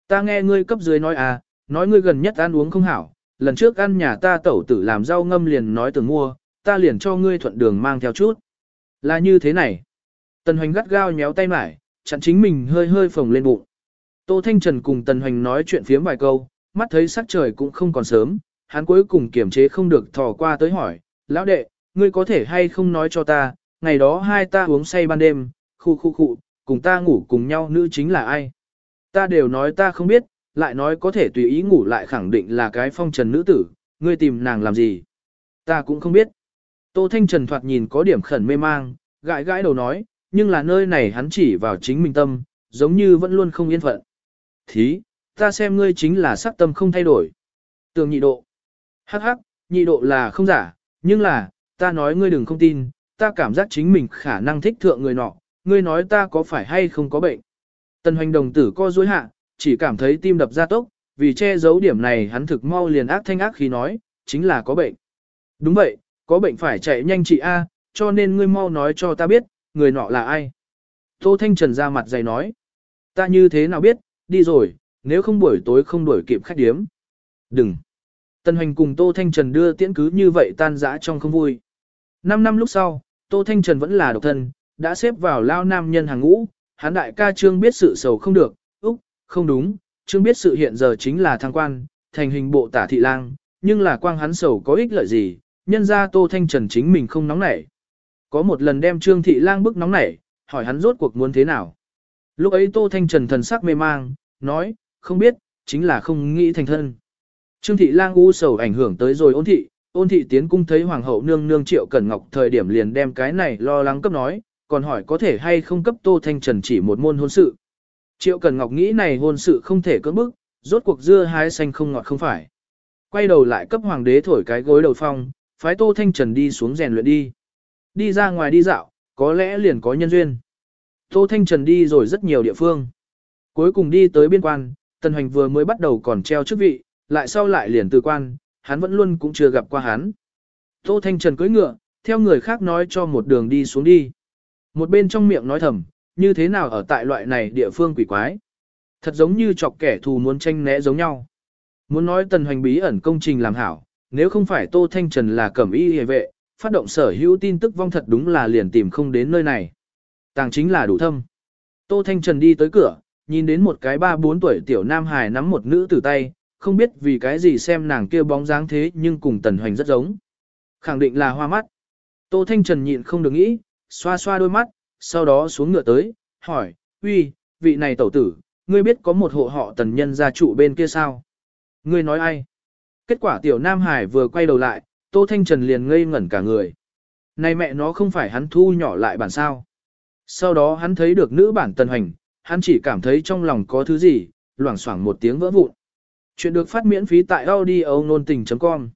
Ta nghe ngươi cấp dưới nói à, nói ngươi gần nhất ăn uống không hảo, lần trước ăn nhà ta tẩu tử làm rau ngâm liền nói tưởng mua, ta liền cho ngươi thuận đường mang theo chút. Là như thế này. Tần Hoành gắt gao nhéo tay mải, chặn chính mình hơi hơi phồng lên bụng. Tô Thanh Trần cùng Tần Hoành nói chuyện phiếm vài câu, mắt thấy sắc trời cũng không còn sớm, hắn cuối cùng kiềm chế không được thò qua tới hỏi, lão đệ, ngươi có thể hay không nói cho ta, ngày đó hai ta uống say ban đêm, khu khu khu, cùng ta ngủ cùng nhau nữ chính là ai? Ta đều nói ta không biết, lại nói có thể tùy ý ngủ lại khẳng định là cái phong trần nữ tử, ngươi tìm nàng làm gì? Ta cũng không biết. Tô Thanh Trần thoạt nhìn có điểm khẩn mê mang, gãi gãi đầu nói, nhưng là nơi này hắn chỉ vào chính mình tâm, giống như vẫn luôn không yên phận. Thí, ta xem ngươi chính là sắc tâm không thay đổi. Tường nhị độ. Hắc hắc, nhị độ là không giả, nhưng là, ta nói ngươi đừng không tin, ta cảm giác chính mình khả năng thích thượng người nọ, ngươi nói ta có phải hay không có bệnh. Tần hoành đồng tử co dối hạ, chỉ cảm thấy tim đập ra tốc, vì che giấu điểm này hắn thực mau liền ác thanh ác khi nói, chính là có bệnh. Đúng vậy, có bệnh phải chạy nhanh chị A, cho nên ngươi mau nói cho ta biết, người nọ là ai. Tô Thanh Trần ra mặt dày nói, ta như thế nào biết, đi rồi, nếu không buổi tối không đuổi kịp khách điếm. Đừng. tân Hoành cùng Tô Thanh Trần đưa tiễn cứ như vậy tan dã trong không vui. Năm năm lúc sau, Tô Thanh Trần vẫn là độc thân, đã xếp vào lao nam nhân hàng ngũ, hán đại ca trương biết sự sầu không được, không đúng, trương biết sự hiện giờ chính là thăng quan, thành hình bộ tả thị lang, nhưng là quang hắn sầu có ích lợi gì, nhân ra Tô Thanh Trần chính mình không nóng nảy. Có một lần đem Trương Thị Lang bức nóng nảy, hỏi hắn rốt cuộc muốn thế nào. Lúc ấy Tô Thanh Trần thần sắc mê mang, nói, không biết, chính là không nghĩ thành thân. Trương Thị Lang u sầu ảnh hưởng tới rồi ôn thị, ôn thị tiến cung thấy Hoàng hậu nương nương triệu cẩn ngọc thời điểm liền đem cái này lo lắng cấp nói, còn hỏi có thể hay không cấp Tô Thanh Trần chỉ một môn hôn sự. Triệu Cẩn Ngọc nghĩ này hôn sự không thể cưỡng bức, rốt cuộc dưa hái xanh không ngọt không phải. Quay đầu lại cấp hoàng đế thổi cái gối đầu phong, phái Tô Thanh Trần đi xuống rèn luyện đi. Đi ra ngoài đi dạo, có lẽ liền có nhân duyên. Tô Thanh Trần đi rồi rất nhiều địa phương. Cuối cùng đi tới biên quan, Tần Hoành vừa mới bắt đầu còn treo chức vị, lại sau lại liền từ quan, hắn vẫn luôn cũng chưa gặp qua hắn. Tô Thanh Trần cưỡi ngựa, theo người khác nói cho một đường đi xuống đi. Một bên trong miệng nói thầm, như thế nào ở tại loại này địa phương quỷ quái. Thật giống như chọc kẻ thù muốn tranh né giống nhau. Muốn nói tần hoành bí ẩn công trình làm hảo, nếu không phải Tô Thanh Trần là cẩm y hề vệ, phát động sở hữu tin tức vong thật đúng là liền tìm không đến nơi này. Tàng chính là đủ thâm. Tô Thanh Trần đi tới cửa, nhìn đến một cái ba bốn tuổi tiểu nam hài nắm một nữ tử tay, không biết vì cái gì xem nàng kia bóng dáng thế nhưng cùng tần hoành rất giống. Khẳng định là hoa mắt. Tô Thanh Trần nhịn không được nghĩ, xoa xoa đôi mắt, sau đó xuống ngựa tới, hỏi, uy, vị này tẩu tử, ngươi biết có một hộ họ tần nhân gia trụ bên kia sao? Ngươi nói ai? Kết quả tiểu Nam Hải vừa quay đầu lại, Tô Thanh Trần liền ngây ngẩn cả người. Này mẹ nó không phải hắn thu nhỏ lại bản sao. Sau đó hắn thấy được nữ bản tần hành, hắn chỉ cảm thấy trong lòng có thứ gì, loảng xoảng một tiếng vỡ vụn. Chuyện được phát miễn phí tại audio nôn tình.com